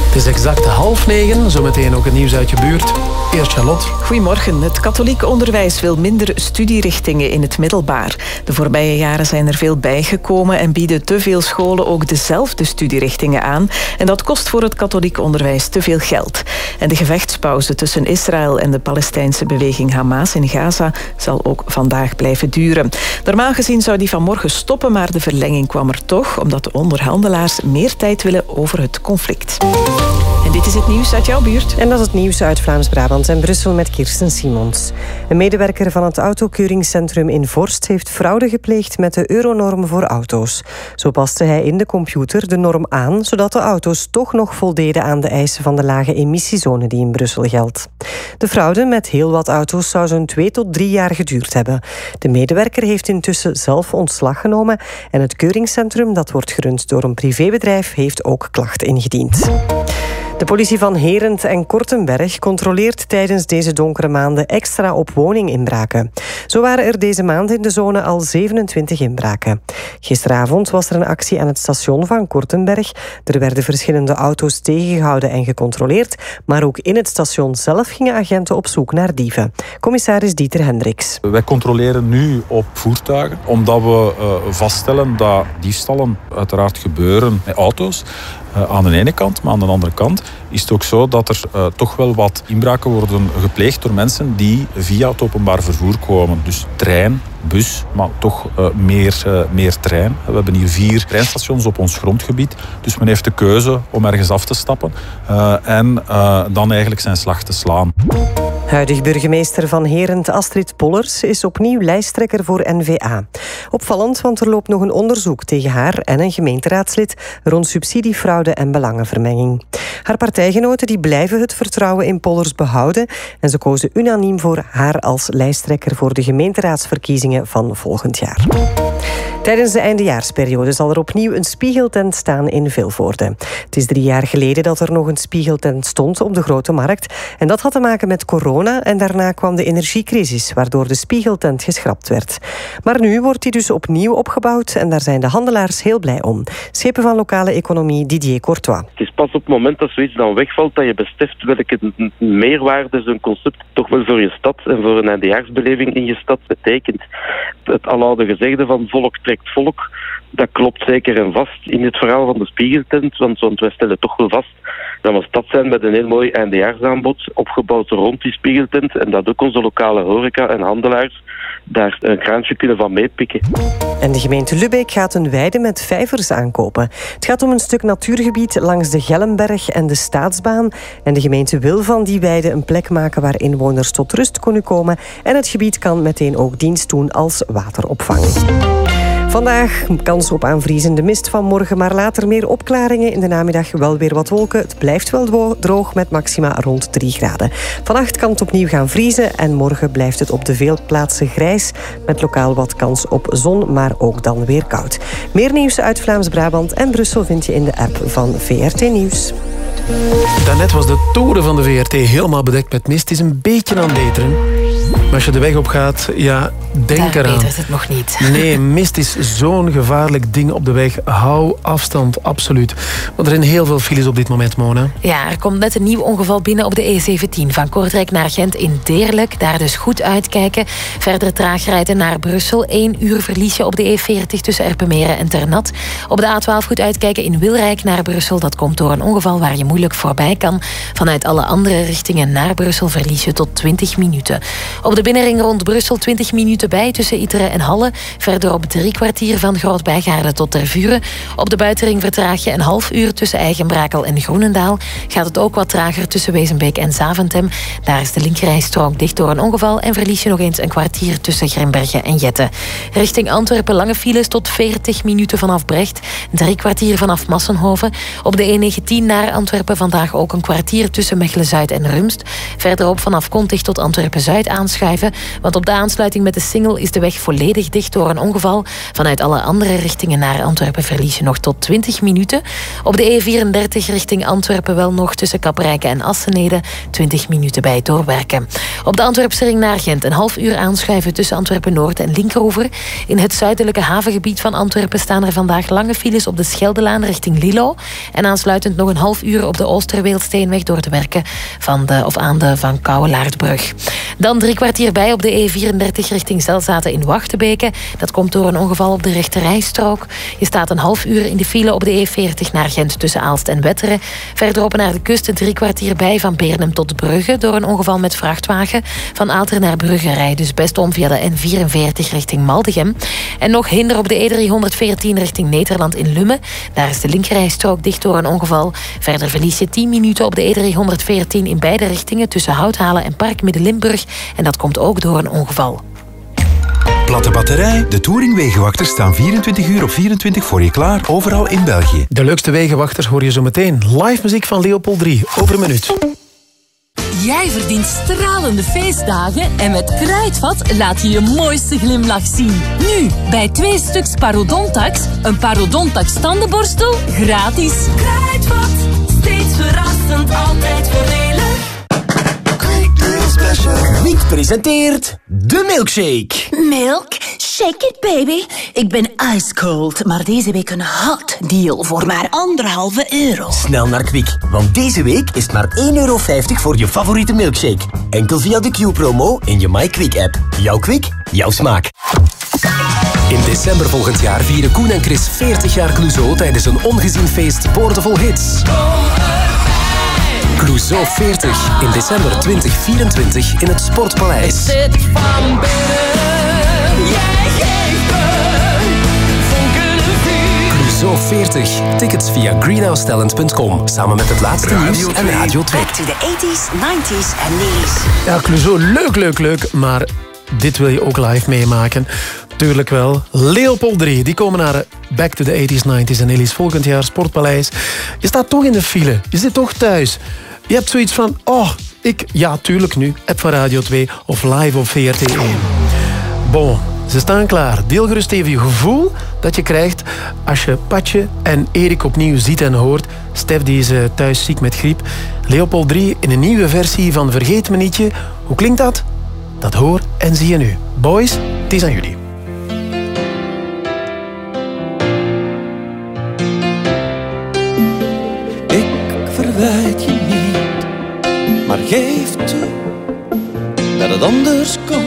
S6: Het is exact half negen. Zometeen ook het nieuws uit je buurt. Eerst Charlotte.
S1: Goedemorgen. Het katholiek onderwijs wil minder studierichtingen in het middelbaar. De voorbije jaren zijn er veel bijgekomen en bieden te veel scholen ook dezelfde studierichtingen aan. En dat kost voor het katholiek onderwijs te veel geld. En de gevechtspauze tussen Israël en de Palestijnse beweging Hamas in Gaza zal ook vandaag blijven duren. Normaal gezien zou die vanmorgen stoppen, maar de verlenging kwam er toch, omdat de onderhandelaars meer tijd willen over het conflict. Dit is het nieuws uit jouw buurt.
S24: En dat is het nieuws uit Vlaams-Brabant en Brussel met Kirsten Simons. Een medewerker van het autokeuringscentrum in Vorst heeft fraude gepleegd met de euronorm voor auto's. Zo paste hij in de computer de norm aan, zodat de auto's toch nog voldeden aan de eisen van de lage emissiezone die in Brussel geldt. De fraude met heel wat auto's zou zo'n twee tot drie jaar geduurd hebben. De medewerker heeft intussen zelf ontslag genomen en het keuringscentrum, dat wordt gerund door een privébedrijf, heeft ook klacht ingediend. De politie van Herent en Kortenberg controleert tijdens deze donkere maanden extra op woninginbraken. Zo waren er deze maand in de zone al 27 inbraken. Gisteravond was er een actie aan het station van Kortenberg. Er werden verschillende auto's tegengehouden en gecontroleerd, maar ook in het station zelf gingen agenten op zoek naar dieven. Commissaris Dieter Hendricks.
S62: Wij controleren nu op voertuigen, omdat we uh, vaststellen dat diefstallen uiteraard gebeuren met auto's. Uh, aan de ene kant, maar aan de andere kant is het ook zo dat er uh, toch wel wat inbraken worden gepleegd door mensen die via het openbaar vervoer komen. Dus trein, bus, maar toch uh, meer, meer trein. We hebben hier vier treinstations op ons grondgebied. Dus men heeft de keuze om ergens af te stappen en dan eigenlijk zijn slag te slaan.
S24: Huidig burgemeester van Herent Astrid Pollers is opnieuw lijsttrekker voor NVA. Opvallend, want er loopt nog een onderzoek tegen haar en een gemeenteraadslid rond subsidiefraude en belangenvermenging. Haar partijgenoten die blijven het vertrouwen in Pollers behouden en ze kozen unaniem voor haar als lijsttrekker voor de gemeenteraadsverkiezingen van volgend jaar. Tijdens de eindejaarsperiode zal er opnieuw een spiegeltent staan in Vilvoorde. Het is drie jaar geleden dat er nog een spiegeltent stond op de Grote Markt. En dat had te maken met corona en daarna kwam de energiecrisis, waardoor de spiegeltent geschrapt werd. Maar nu wordt die dus opnieuw opgebouwd en daar zijn de handelaars heel blij om. Schepen van lokale economie Didier Courtois.
S97: Het is pas op het moment dat zoiets dan wegvalt dat je beseft welke meerwaarde zo'n concept toch wel voor je stad en voor een eindejaarsbeleving in je stad betekent. Het aloude gezegde van volk trekt volk, dat klopt zeker en vast in het verhaal van de Spiegeltent, want, want wij stellen toch wel vast dat we een stad zijn met een heel mooi eindejaarsaanbod, opgebouwd rond die Spiegeltent en dat ook onze lokale horeca en handelaars daar een kraantje kunnen van meepikken.
S24: En de gemeente Lubbeek gaat een weide met vijvers aankopen. Het gaat om een stuk natuurgebied langs de Gellenberg en de Staatsbaan. En de gemeente wil van die weide een plek maken waar inwoners tot rust kunnen komen. En het gebied kan meteen ook dienst doen als wateropvang. Vandaag kans op aanvriezende mist vanmorgen, maar later meer opklaringen. In de namiddag wel weer wat wolken. Het blijft wel droog met maxima rond 3 graden. Vannacht kan het opnieuw gaan vriezen en morgen blijft het op de veel plaatsen grijs. Met lokaal wat kans op zon, maar ook dan weer koud. Meer nieuws uit Vlaams-Brabant en Brussel vind je in de app van VRT Nieuws.
S6: Daarnet was de toren van de VRT helemaal bedekt met mist. Het is een beetje aan het beteren. Maar als je de weg op gaat, ja, denk
S11: Daar
S6: eraan.
S11: het nog niet.
S6: Nee, mist is zo'n gevaarlijk ding op de weg. Hou afstand, absoluut. Want er zijn heel veel files op dit moment, Mona.
S11: Ja, er komt net een nieuw ongeval binnen op de E17 van Kortrijk naar Gent in Deerlijk. Daar dus goed uitkijken. Verder traag rijden naar Brussel. Eén uur verlies je op de E40 tussen Erpenmeren en Ternat. Op de A12 goed uitkijken in Wilrijk naar Brussel. Dat komt door een ongeval waar je moeilijk voorbij kan. Vanuit alle andere richtingen naar Brussel verlies je tot 20 minuten. Op de binnenring rond Brussel 20 minuten bij tussen Iteren en Halle. Verder op drie kwartier van Groot-Bijgaarde tot Tervuren. Op de buitenring vertraag je een half uur tussen Eigenbrakel en Groenendaal. Gaat het ook wat trager tussen Wezenbeek en Zaventem. Daar is de linkerrijstrook dicht door een ongeval en verlies je nog eens een kwartier tussen Grimbergen en Jette. Richting Antwerpen lange files tot 40 minuten vanaf Brecht. Drie kwartier vanaf Massenhoven. Op de E19 naar Antwerpen vandaag ook een kwartier tussen Mechelen-Zuid en Rumst. Verderop vanaf Kontig tot Antwerpen-Zuid aanschuiven Want op de aansluiting met de Singel is de weg volledig dicht door een ongeval. Vanuit alle andere richtingen naar Antwerpen verlies je nog tot 20 minuten. Op de E34 richting Antwerpen wel nog tussen Kaprijke en Assenede 20 minuten bij doorwerken. Op de Antwerpse ring naar Gent een half uur aanschuiven tussen Antwerpen Noord en Linkeroever. In het zuidelijke havengebied van Antwerpen staan er vandaag lange files op de Scheldelaan richting Lilo. En aansluitend nog een half uur op de Oosterweelsteenweg door te werken van de, of aan de Van Kouwelaardbrug. Dan drie kwartier bij op de E34 richting Zelzaten in Wachtebeke. Dat komt door een ongeval op de rechterrijstrook. Je staat een half uur in de file op de E40 naar Gent tussen Aalst en Wetteren. Verderop naar de kust drie kwartier bij van Beernem tot Brugge door een ongeval met vrachtwagen. Van Aalter naar Brugge rijdt dus best om via de N44 richting Maldegem. En nog hinder op de E314 richting Nederland in Lummen. Daar is de linkerrijstrook dicht door een ongeval. Verder verlies je 10 minuten op de E314 in beide richtingen tussen Houthalen en Park Midden-Limburg. En dat komt ook door een ongeval.
S31: Platte batterij. De Touring-wegenwachters staan 24 uur op 24 voor je klaar, overal in België.
S6: De leukste wegenwachters hoor je zo meteen. Live muziek van Leopold 3, over een minuut.
S19: Jij verdient stralende feestdagen en met Kruidvat laat je je mooiste glimlach zien. Nu, bij twee stuks Parodontax, een Parodontax tandenborstel gratis.
S7: Kruidvat, steeds verrassend, altijd
S98: Kwik presenteert de milkshake.
S19: Milk, shake it baby. Ik ben ice cold, maar deze week een hot deal voor maar anderhalve euro.
S98: Snel naar Kwik, want deze week is het maar 1,50 euro voor je favoriete milkshake. Enkel via de Q-promo in je MyQuick-app. Jouw Kwik, jouw smaak.
S99: In december volgend jaar vieren Koen en Chris 40 jaar Clouseau tijdens een ongezien feest boordevol hits. Clouseau 40 in december 2024 in het Sportpaleis.
S7: Zit van binnen, jij geeft me.
S99: Clouseau 40. Tickets via greenhousetalent.com samen met het laatste nieuws en Radio 2.
S19: Back to the 80s, 90s en 90s.
S6: Ja, Clouseau, leuk, leuk, leuk. Maar dit wil je ook live meemaken. Tuurlijk wel. Leopold 3, die komen naar Back to the 80s, 90s en Elise volgend jaar Sportpaleis. Je staat toch in de file. Je zit toch thuis. Je hebt zoiets van, oh, ik, ja, tuurlijk nu. App van Radio 2 of live op VRT1. Bon, ze staan klaar. Deel gerust even je gevoel dat je krijgt als je Patje en Erik opnieuw ziet en hoort. Stef die is eh, thuis ziek met griep. Leopold 3 in een nieuwe versie van Vergeet me nietje. Hoe klinkt dat? Dat hoor en zie je nu. Boys, het is aan jullie.
S35: Geef toe dat het anders kon.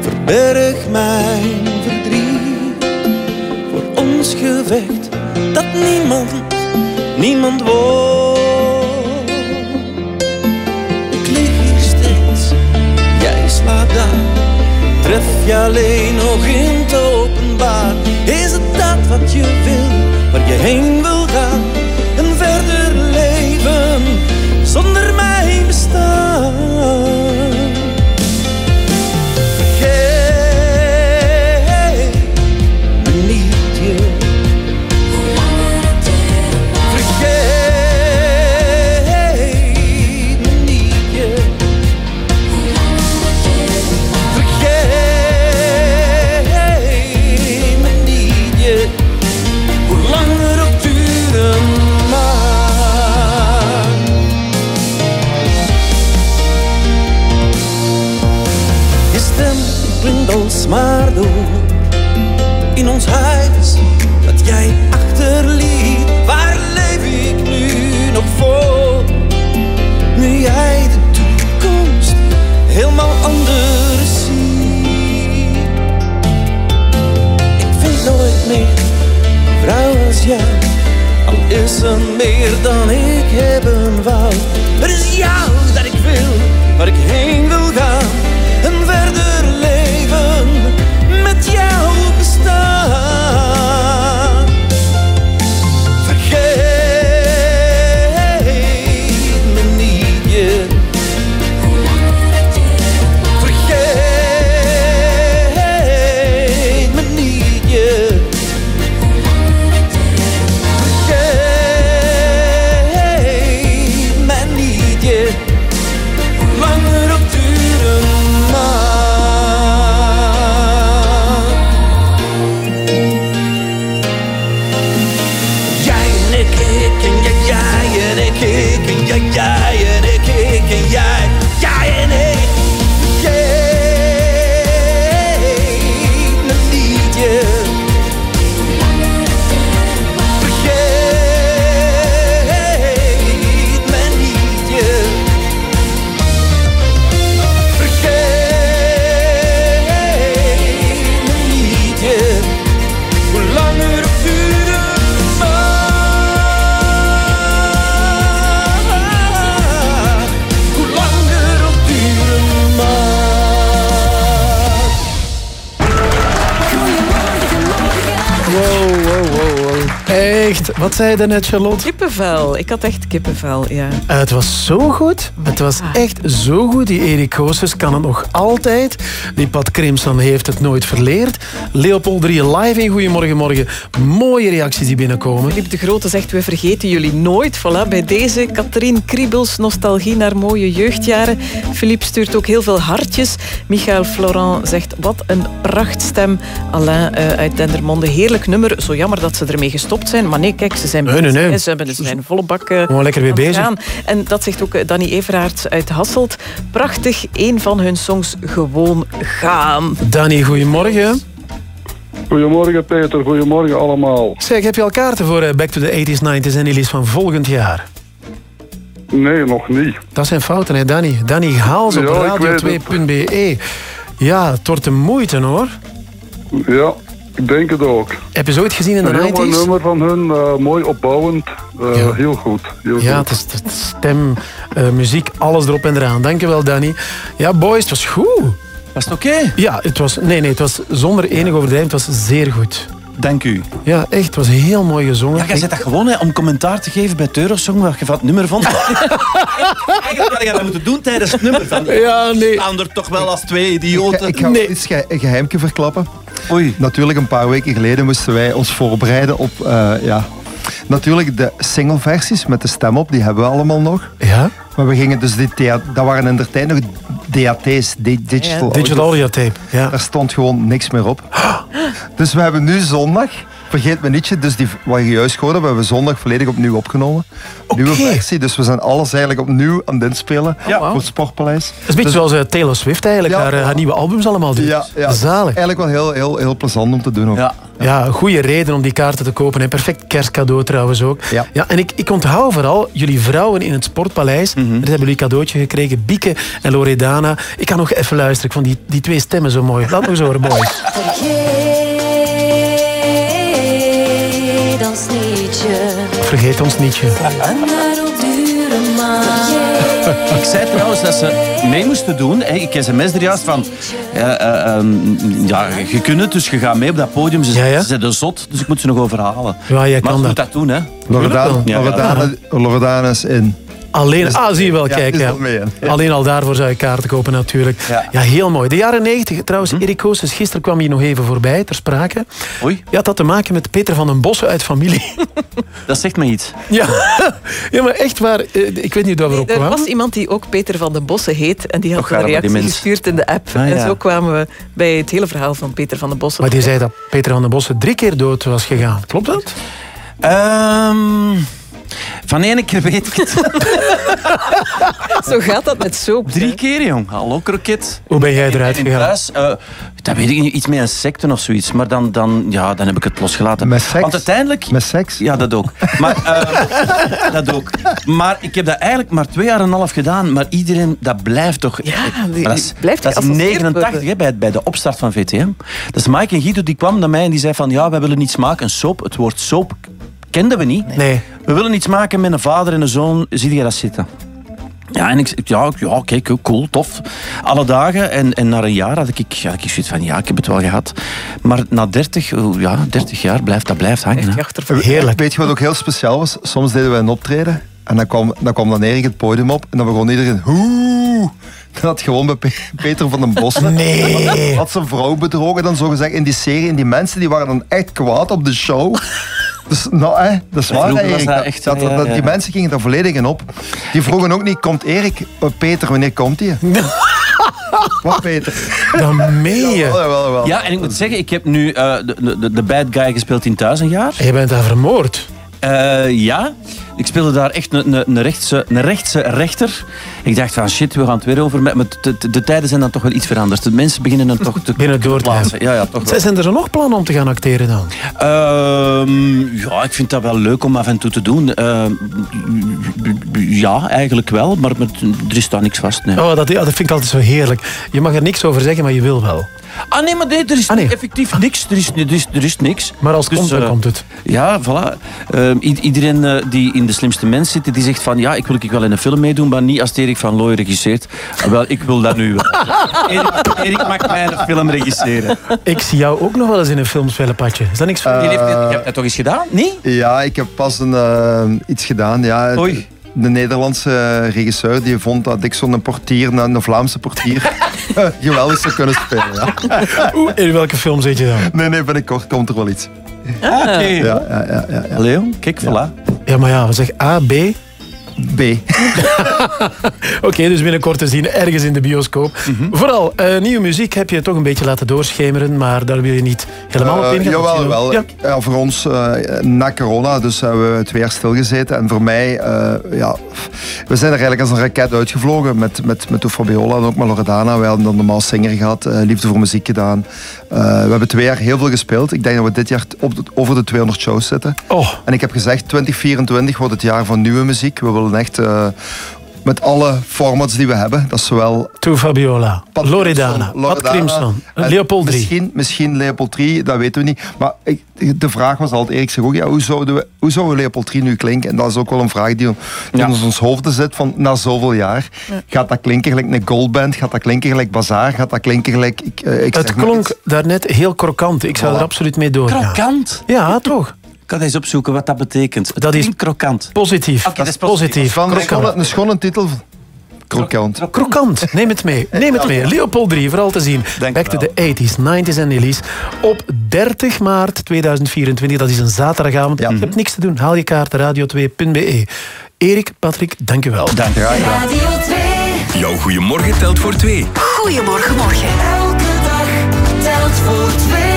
S35: Verberg mijn verdriet voor ons gevecht dat niemand, niemand wou. Ik lig hier steeds, jij slaapt daar. Tref je alleen nog in het openbaar. Is het dat wat je wil, waar je heen wil gaan? Ons huis dat jij achterliet. Waar leef ik nu nog voor? Nu jij de toekomst helemaal anders ziet. Ik vind nooit meer vrouw als. Al is er meer dan ik hebben wou. Het is jou dat ik wil, waar ik heen wil gaan.
S6: Wat zei je net, Charlotte?
S1: Kippenvel. Ik had echt kippenvel, ja.
S6: Eh, Het was zo goed. Het was echt zo goed. Die Erik Goossens kan het nog altijd. Die Pat Crimson heeft het nooit verleerd. Leopold 3 live in Goedemorgen Morgen. Mooie reacties die binnenkomen.
S1: Philippe de Grote zegt, we vergeten jullie nooit. Voilà, bij deze. Katrien Kriebels, nostalgie naar mooie jeugdjaren. Philippe stuurt ook heel veel hartjes. Michael Florent zegt, wat een prachtstem. Alain eh, uit Dendermonde, heerlijk nummer. Zo jammer dat ze ermee gestopt zijn. Maar nee, kijk, ze zijn,
S6: Nee, nee, nee.
S1: Ze, hebben, ze zijn volle bak eh,
S6: Gewoon lekker weer bezig.
S1: gaan. En dat zegt ook eh, Danny Everaerts uit Hasselt. Prachtig, een van hun songs Gewoon Gaan.
S6: Danny, goedemorgen.
S100: Goedemorgen Peter, goedemorgen allemaal.
S6: Zeg, heb je al kaarten voor eh, Back to the 80s, 90s en release van volgend jaar?
S100: Nee, nog niet.
S6: Dat zijn fouten, hè, Danny? Danny, haal ze op
S100: Ja, ik weet het.
S6: radio2.be. Ja, het wordt een moeite, hoor.
S100: Ja, ik denk het ook.
S6: Heb je zo ooit gezien in de
S100: Een heel mooi
S6: 90s?
S100: nummer van hun, eh, mooi opbouwend. eh, Heel goed. Heel
S6: Ja,
S100: goed.
S6: het is het is stem, eh, muziek, alles erop en eraan. Dankjewel, Danny. Ja, boys, het was goed.
S73: Was het oké?
S6: Ja, het was, nee, nee, het was zonder enig overdrijven, het was zeer goed.
S73: Dank u.
S6: Ja, echt, het was heel mooi gezongen.
S73: Ja, jij zit dat gewoon hè, om commentaar te geven bij het Eurosong, wat je van het nummer vond. Eigenlijk had je dat moeten doen tijdens het nummer. Van,
S6: ja, nee.
S73: Staan er toch wel als twee idioten.
S74: Ik ga iets ge een geheimje verklappen. Natuurlijk, een paar weken geleden moesten wij ons voorbereiden op... eh, ja, natuurlijk de singleversies met de stem op, die hebben we allemaal nog.
S6: Ja.
S74: Maar we gingen dus die dat waren in tijd nog DAT's, di- digital,
S6: Digital audio tape, ja.
S74: Daar stond gewoon niks meer op. Dus we hebben nu zondag, vergeet me nietje, dus die wat je juist gehoord hebt, hebben we zondag volledig opnieuw opgenomen. Nieuwe versie, dus we zijn alles eigenlijk opnieuw aan het inspelen voor het Sportpaleis.
S6: Het is een beetje
S74: Dus-
S6: zoals eh, Taylor Swift eigenlijk, haar, eh, haar nieuwe albums allemaal doet.
S74: Ja, ja.
S6: Zalig.
S74: Eigenlijk wel heel, heel, heel plezant om te doen ook.
S73: Ja.
S6: Ja, goede reden om die kaarten te kopen. Een perfect kerstcadeau trouwens ook. Ja. en ik, ik onthoud vooral jullie vrouwen in het Sportpaleis.
S73: Mhm.
S6: Daar hebben jullie een cadeautje gekregen. Bieke en Loredana. Ik kan nog even luisteren. Ik vond die, die twee stemmen zo mooi. Laat nog eens horen, boys.
S7: Vergeet ons nietje. Langer op duren maar.
S73: Ik zei trouwens dat ze mee moesten doen. Ik sms er juist van... Ja, eh, ehm, ja, je kunt het, dus je gaat mee op dat podium. Ze, ze zijn de zot, dus ik moet ze nog overhalen.
S6: Ja, jij
S73: maar
S6: kan dat.
S73: moet dat doen, hè.
S74: Loredana,
S73: Ja, ja.
S74: Loredana, Loredana is in.
S6: Alleen,
S74: Dus-
S6: ah, zie je wel,
S74: Ja,
S6: kijk. Ja. Alleen al daarvoor zou je kaarten kopen natuurlijk. Ja. heel mooi. De jaren 90, trouwens, Erik Koosens, gisteren kwam je nog even voorbij, ter sprake.
S73: Oei.
S6: Ja, het had te maken met Peter van den Bossen uit familie.
S73: Dat zegt me iets.
S6: Ja, ja maar echt waar. eh, Ik weet niet of we erop
S1: Er
S6: kwamen.
S1: was iemand die ook Peter van den Bossen heet en die had
S6: Och,
S1: een reactie gestuurd in de app.
S6: Ah,
S1: En zo kwamen we bij het hele verhaal van Peter van den Bossen.
S6: Maar die zei dat Peter van den Bossen drie keer dood was gegaan. Klopt dat?
S73: Ehm, van ene keer weet ik het.
S1: Zo gaat dat met soap.
S73: Drie keer, jong. Hallo, kroket.
S6: Hoe ben jij eruit
S73: In
S6: gegaan?
S73: thuis, eh, dat weet ik niet. Iets met insecten of zoiets. Maar dan, dan, ja, dan heb ik het losgelaten.
S74: Met seks?
S73: Want uiteindelijk...
S74: Met seks?
S73: Ja, dat ook. Maar, eh, dat ook. Maar ik heb dat eigenlijk maar twee jaar en een half gedaan. Maar iedereen, dat blijft toch...
S1: die-
S73: Maar dat is,
S1: blijft
S73: dat is
S1: geassocieerd
S73: 89
S1: worden.
S73: hè, bij, bij de opstart van VTM. Dat is Mike en Guido die kwam naar mij en die zei van... Ja, wij willen iets maken. Een soap. Het woord soap kenden we niet.
S6: Nee.
S73: We willen iets maken met een vader en een zoon. Zie je dat zitten? Ja, en ik ja, ja, kijk, cool, tof. Alle dagen. En, en na een jaar had ik, had ik zoiets van, ja, ik heb het wel gehad. Maar na 30, oh, ja, 30 jaar blijft dat blijft hangen.
S74: Heerlijk. Weet je wat ook heel speciaal was? Soms deden we een optreden en dan kwam, dan kwam dan Erik het podium op en dan begon iedereen... Hoe. Dat had gewoon bij Pe- Peter van den Bossen.
S6: Nee.
S74: Had zijn vrouw bedrogen dan zogezegd in die serie. En die mensen die waren dan echt kwaad op de show. Dus nou, hè, dat is waar, Erik.
S73: dat
S74: Dat,
S73: echt,
S74: dat-
S73: ja, ja,
S74: dat-
S73: ja.
S74: die mensen gingen daar volledig in op. Die vroegen ook niet, komt Erik? Eh, Peter, wanneer komt hij? Wat, Peter?
S6: Dan meen je.
S73: Ja, en ik moet zeggen, ik heb nu eh, de, de, de bad guy gespeeld in thuis een jaar.
S6: Je bent daar vermoord.
S73: Eh, ja, Ik speelde daar echt een, rechtse, een rechtse rechter. Ik dacht van shit, we gaan het weer over. Maar de, de, de tijden zijn dan toch wel iets veranderd. De mensen beginnen dan toch te
S6: Binnen door te
S73: plaatsen. Ja, ja, toch wel.
S6: Zijn- er nog plannen om te gaan acteren dan?
S73: Ehm, ja, ik vind dat wel leuk om af en toe te doen. Ehm, ja, eigenlijk wel, maar met, er is daar niks vast. Nee.
S6: Oh, dat, ja, dat vind ik altijd zo heerlijk. Je mag er niks over zeggen, maar je wil wel.
S73: Ah nee, maar nee, er is effectief niks. Er is, er, is, er is niks.
S6: Maar als het
S73: Dus,
S6: komt, dan
S73: eh,
S6: komt het.
S73: Ja, voilà. Ehm, iedereen eh, die in De Slimste Mens zit, die zegt van ja, ik wil ik wel in een film meedoen, maar niet als Erik van Looy regisseert. Ah, Wel, ik wil dat nu wel. Erik, Erik mag mij een film regisseren.
S6: Ik zie jou ook nog wel eens in een film spelen, Patje. Is dat niks
S73: heeft,
S74: Eh,
S73: je hebt dat toch eens gedaan? Nee?
S74: Ja, ik heb pas een, iets gedaan. Ja.
S73: Oei.
S74: De Nederlandse regisseur die vond dat ik zo'n portier, een, een Vlaamse portier, geweldig zou kunnen spelen. Ja.
S6: Oeh, in welke film zit je dan?
S74: Nee, nee, binnenkort komt er wel iets.
S73: Ah, oké.
S74: Ja, ja, ja, ja, ja.
S73: Leo, kijk, voilà.
S6: Ja, maar ja, we zeggen A, B.
S74: B.
S6: Oké, dus binnenkort te zien ergens in de bioscoop.
S74: Mhm.
S6: Vooral, eh, nieuwe muziek heb je toch een beetje laten doorschemeren, maar daar wil je niet helemaal op
S74: Eh,
S6: ingaan.
S74: jawel, wel.
S6: Ja.
S74: Ja. voor ons eh, na corona, dus hebben we twee jaar stilgezeten. En voor mij, eh, ja, we zijn er eigenlijk als een raket uitgevlogen met, met, met Fabiola en ook met Loredana. We hadden dan Maas Singer gehad, eh, Liefde voor Muziek gedaan. Eh, we hebben twee jaar heel veel gespeeld. Ik denk dat we dit jaar op de- over de 200 shows zitten.
S6: Oh.
S74: En ik heb gezegd, 2024 wordt het jaar van nieuwe muziek. We willen echt... eh, met alle formats die we hebben, dat is zowel
S6: To Fabiola, Loredana, Pat Crimson, Leopold 3.
S74: Misschien, misschien Leopold 3, dat weten we niet. Maar ik, de vraag was altijd, Erik zegt ook, ja, hoe, zouden we, hoe zou Leopold 3 nu klinken? En dat is ook wel een vraag die, die in ons hoofden zit van na zoveel jaar. Gaat dat klinken gelijk een goldband? Gaat dat klinken gelijk Bazaar? Gaat dat klinken gelijk... Ik, eh, ik
S6: Het klonk daarnet heel krokant. Ik zou
S74: Voilà.
S6: er absoluut mee doorgaan.
S73: Krokant?
S6: Ja, toch?
S73: Ik ga eens opzoeken wat dat betekent. Het
S6: Dat is
S73: krokant.
S6: Positief.
S73: Oké, dat is
S6: positief.
S74: Van, een,
S6: Krokant.
S74: schone, een schone titel. Krokant.
S6: Krokant, neem het mee. Neem het mee. Leopold 3, vooral te zien. Back to the 80s, 90s en Elise. Op 30 maart 2024, dat is een zaterdagavond. Je hebt niks te doen. Haal je kaart radio2.be. Erik, Patrick, dank je wel.
S73: Dank je
S7: Radio 2.
S31: Jouw goeiemorgen telt voor twee.
S7: Goedemorgen, morgen. Elke dag telt voor twee.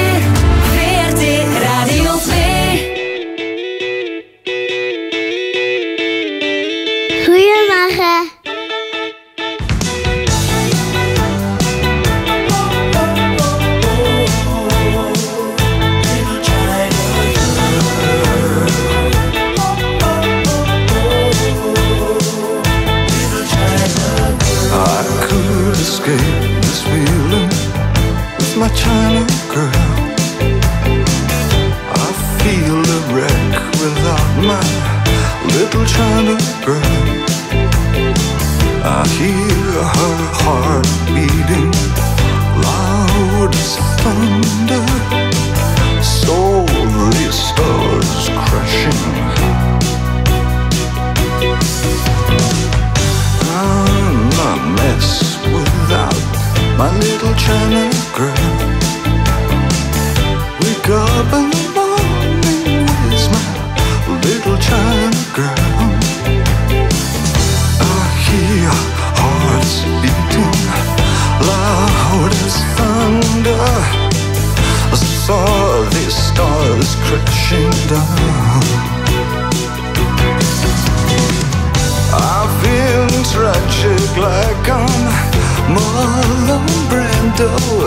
S21: My China girl. I feel a wreck without my little China girl. I hear her heart beating loud as thunder. Slowly stars crashing. My little China girl. Wake up in the morning with my little China girl. I hear hearts beating loud as thunder. I saw these stars crashing down. I've been tragic like I'm Brando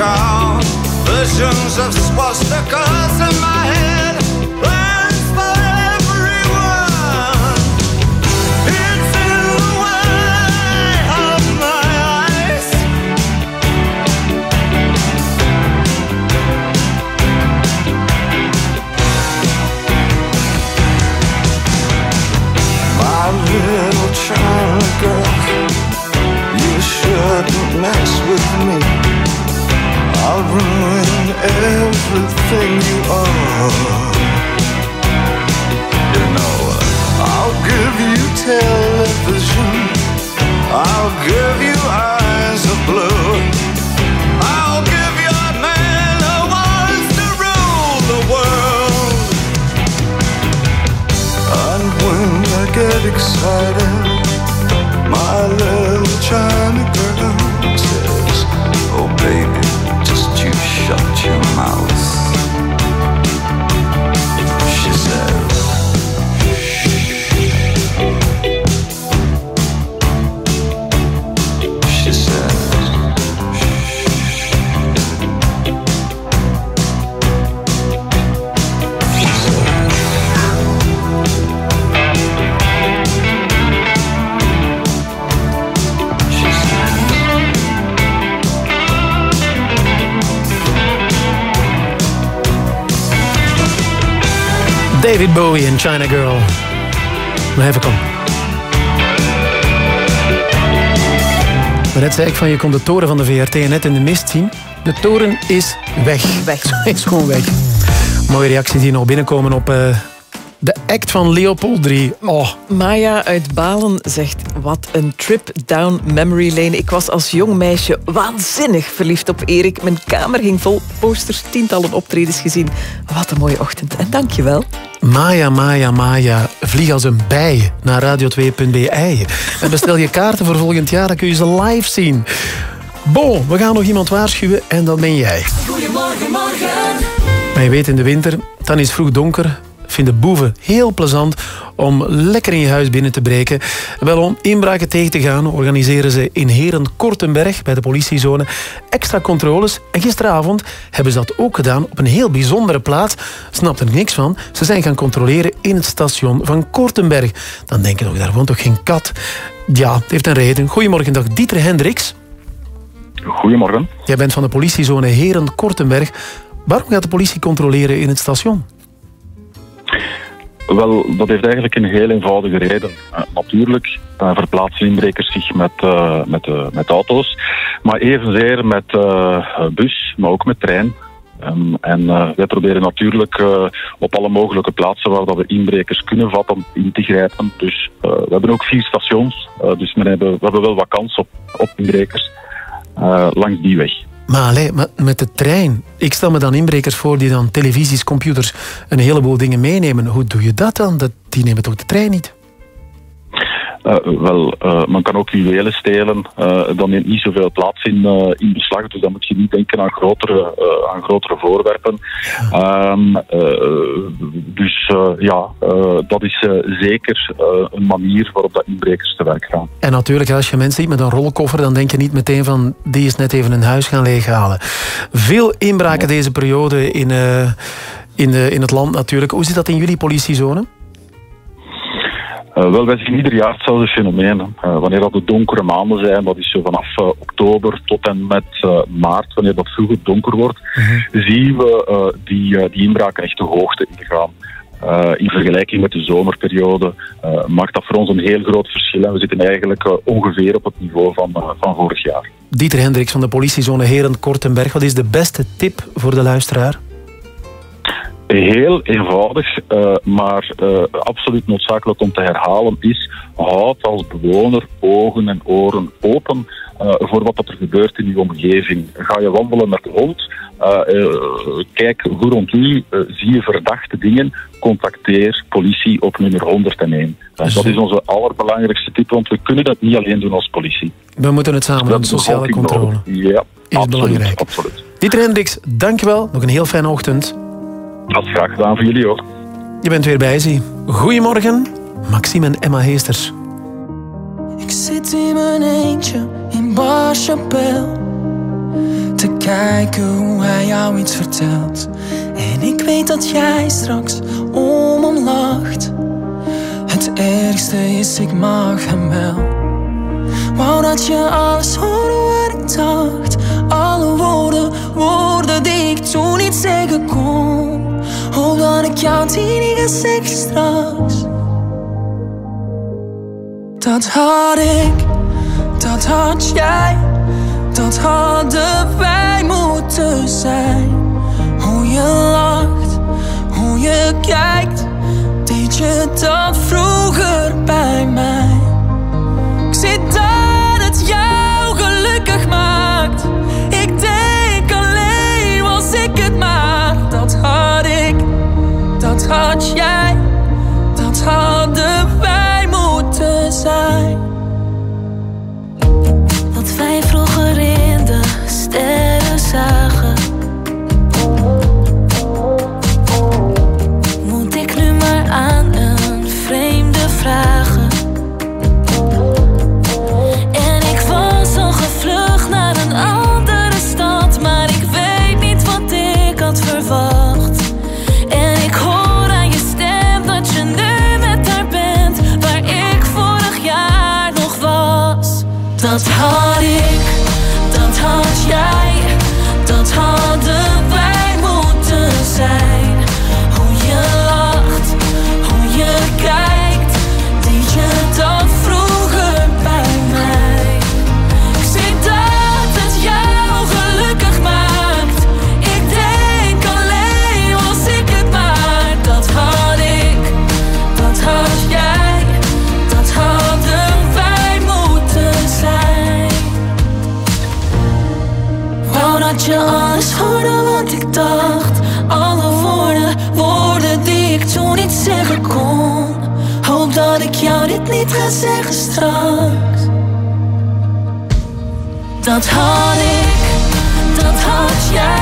S101: cow. Visions of swastikas in my head, ruin everything you are. You know, I'll
S21: give you television, I'll
S102: give you eyes of blue. I'll give your man to rule the world. And when I get excited, my love.
S6: David Bowie en China Girl. Maar even kom. Maar net zei ik van je kon de toren van de VRT net in de mist zien. De toren is weg.
S1: Weg.
S6: is gewoon weg. Mooie reacties die nog binnenkomen op eh, act van Leopold 3. Oh.
S1: Maya uit Balen zegt, wat een trip down memory lane. Ik was als jong meisje waanzinnig verliefd op Erik. Mijn kamer hing vol posters, tientallen optredens gezien. Wat een mooie ochtend. En dankjewel.
S6: Maya, Maya, Maya, vlieg als een bij naar radio2.bi. En bestel je kaarten voor volgend jaar, dan kun je ze live zien. Bon, we gaan nog iemand waarschuwen en dat ben jij.
S103: Goedemorgen, morgen.
S6: Maar je weet, in de winter, dan is het vroeg donker. Vinden boeven heel plezant om lekker in je huis binnen te breken. Wel, om inbraken tegen te gaan, organiseren ze in Heren Kortenberg bij de politiezone extra controles. En gisteravond hebben ze dat ook gedaan op een heel bijzondere plaats. Snapt er niks van. Ze zijn gaan controleren in het station van Kortenberg. Dan denk je toch, daar woont toch geen kat? Ja, het heeft een reden. Goedemorgen, dag Dieter Hendricks.
S104: Goedemorgen.
S6: Jij bent van de politiezone Heren Kortenberg. Waarom gaat de politie controleren in het station?
S104: Wel, dat heeft eigenlijk een heel eenvoudige reden. Eh, natuurlijk eh, verplaatsen inbrekers zich met, eh, met, eh, met auto's, maar evenzeer met bus, maar ook met trein. Ehm, en wij proberen natuurlijk op alle mogelijke plaatsen waar dat we inbrekers kunnen vatten, in te grijpen. Dus we hebben ook vier stations, dus we hebben, we hebben wel wat kans op, op inbrekers langs die weg.
S6: Maar, met de trein. Ik stel me dan inbrekers voor die dan televisies, computers, een heleboel dingen meenemen. Hoe doe je dat dan? Die nemen toch de trein niet?
S104: Eh, wel, eh, men kan ook juwelen stelen. eh dat neemt niet zoveel plaats in, in beslag. Dus dan moet je niet denken aan grotere, aan grotere voorwerpen. Ehm, eh, dus ja, dat is zeker een manier waarop dat inbrekers te werk gaan.
S6: En natuurlijk, als je mensen ziet met een rolkoffer, dan denk je niet meteen van die is net even een huis gaan leeghalen. Veel inbraken deze periode in, in, eh, in het land natuurlijk. Hoe zit dat in jullie politiezone?
S104: Eh, wel, wij zien ieder jaar hetzelfde fenomeen. Eh, wanneer dat de donkere maanden zijn, dat is zo vanaf eh, oktober tot en met maart, wanneer dat vroeg donker wordt, zien we die, die inbraken echt de hoogte ingaan. In vergelijking met de zomerperiode maakt dat voor ons een heel groot verschil. En we zitten eigenlijk ongeveer op het niveau van, van vorig jaar.
S6: Dieter Hendricks van de politiezone Heren Kortenberg. Wat is de beste tip voor de luisteraar?
S104: Heel eenvoudig, eh, maar eh, absoluut noodzakelijk om te herhalen is: houd als bewoner ogen en oren open eh, voor wat er gebeurt in uw omgeving. Ga je wandelen met de hond? kijk goed rond u, zie je verdachte dingen, contacteer politie op nummer 101. Eh, dat is onze allerbelangrijkste tip, want we kunnen dat niet alleen doen als politie.
S6: We moeten het samen doen, sociale controle.
S104: Ja,
S6: Is
S104: absoluut,
S6: belangrijk.
S104: absoluut.
S6: Dieter Hendricks, dankjewel. Nog een heel fijne ochtend.
S104: Dat is graag gedaan voor jullie ook.
S6: Je bent weer bij ze. Goedemorgen, Maxime en Emma Heesters.
S105: Ik zit in mijn eentje in Bar Chapelle Te kijken hoe hij jou iets vertelt En ik weet dat jij straks om hem lacht Het ergste is, ik mag hem wel Wou dat je alles hoorde wat ik dacht Alle woorden, woorden die ik toen niet zeggen kon Dat ik jou ga zeggen straks dat had ik, dat had jij, dat hadden wij moeten zijn. Hoe je lacht, hoe je kijkt, deed je dat vroeger bij mij. Dat had ik, ga zeggen straks. Dat had ik, dat had jij,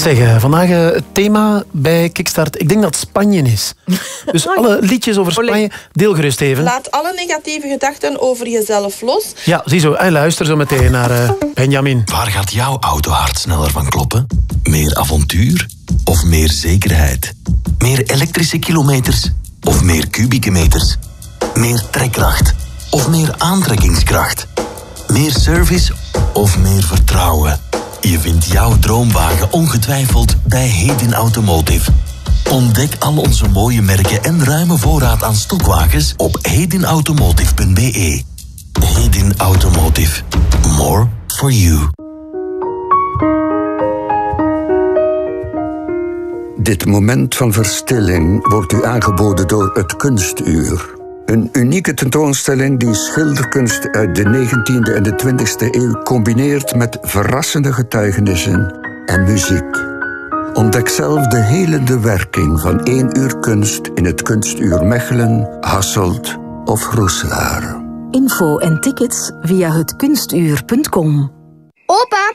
S6: Zeg, eh, vandaag eh, het thema bij Kickstart. Ik denk dat Spanje is. Dus alle liedjes over Spanje, deel gerust even.
S106: Laat alle negatieve gedachten over jezelf los.
S6: Ja, ziezo. En luister zo meteen naar eh, Benjamin.
S31: Waar gaat jouw autohart sneller van kloppen? Meer avontuur of meer zekerheid? Meer elektrische kilometers of meer kubieke meters? Meer trekkracht of meer aantrekkingskracht? Meer service of meer vertrouwen? Je vindt jouw droomwagen ongetwijfeld bij Hedin Automotive. Ontdek al onze mooie merken en ruime voorraad aan stokwagens op hedinautomotive.be. Hedin Automotive. More for you.
S107: Dit moment van verstilling wordt u aangeboden door het Kunstuur. Een unieke tentoonstelling die schilderkunst uit de 19e en de 20e eeuw combineert met verrassende getuigenissen en muziek. Ontdek zelf de helende werking van één uur kunst in het Kunstuur Mechelen, Hasselt of Roeselaar.
S108: Info en tickets via hetkunstuur.com.
S89: Opa,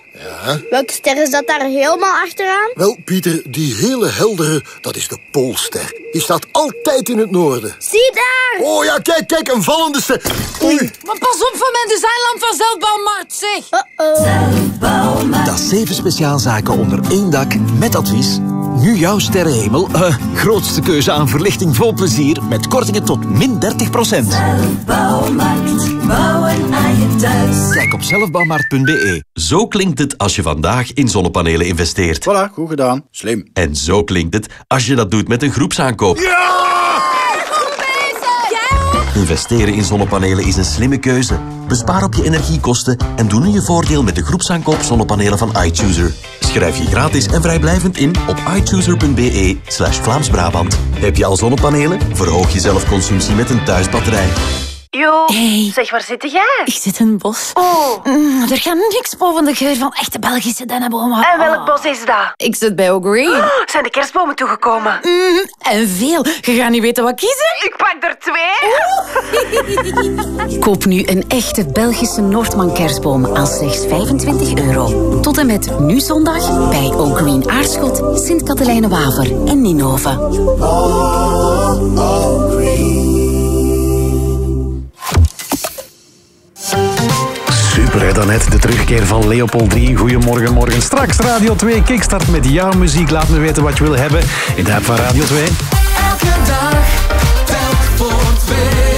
S89: welke ster is dat daar helemaal achteraan?
S109: Wel, Pieter, die hele heldere, dat is de Poolster. Die staat altijd in het noorden.
S89: Zie daar!
S109: Oh ja, kijk, kijk, een vallende ster. Oei.
S110: Maar pas op van mijn designlamp van Zelfbouwmarkt, zeg.
S31: Dat is zeven speciaalzaken onder één dak met advies. Nu jouw sterrenhemel. eh, grootste keuze aan verlichting vol plezier met kortingen tot min 30%
S103: Bouwmarkt, bouwen aan je thuis.
S31: Kijk op zelfbouwmarkt.be. Zo klinkt het als je vandaag in zonnepanelen investeert.
S109: Voilà, goed gedaan. Slim.
S31: En zo klinkt het als je dat doet met een groepsaankoop. Investeren in zonnepanelen is een slimme keuze. Bespaar op je energiekosten en doe nu je voordeel met de groepsaankoop zonnepanelen van iChooser. Schrijf je gratis en vrijblijvend in op ichooser.be slash Vlaams-Brabant. Heb je al zonnepanelen? Verhoog je zelfconsumptie met een thuisbatterij.
S89: Jo,
S11: Hey.
S89: zeg, waar zit jij?
S11: Ik zit in het bos.
S89: Oh.
S11: Mm, er gaat niks boven de geur van echte Belgische dennenbomen.
S89: En welk bos is dat?
S11: Ik zit bij O'Green.
S89: Oh, zijn de kerstbomen toegekomen?
S11: Mhm, En veel. Je gaat niet weten wat kiezen.
S89: Ik pak er twee.
S108: Koop nu een echte Belgische Noordman kerstboom aan slechts 25 euro. Tot en met nu zondag bij O'Green Aarschot, Sint-Katelijne-Waver en Ninove.
S6: Super, hè, daarnet de terugkeer van Leopold 3. Goedemorgen, morgen. Straks Radio 2 Kickstart met jouw muziek. Laat me weten wat je wil hebben in de app van Radio 2.
S103: Elke dag, telk voor twee.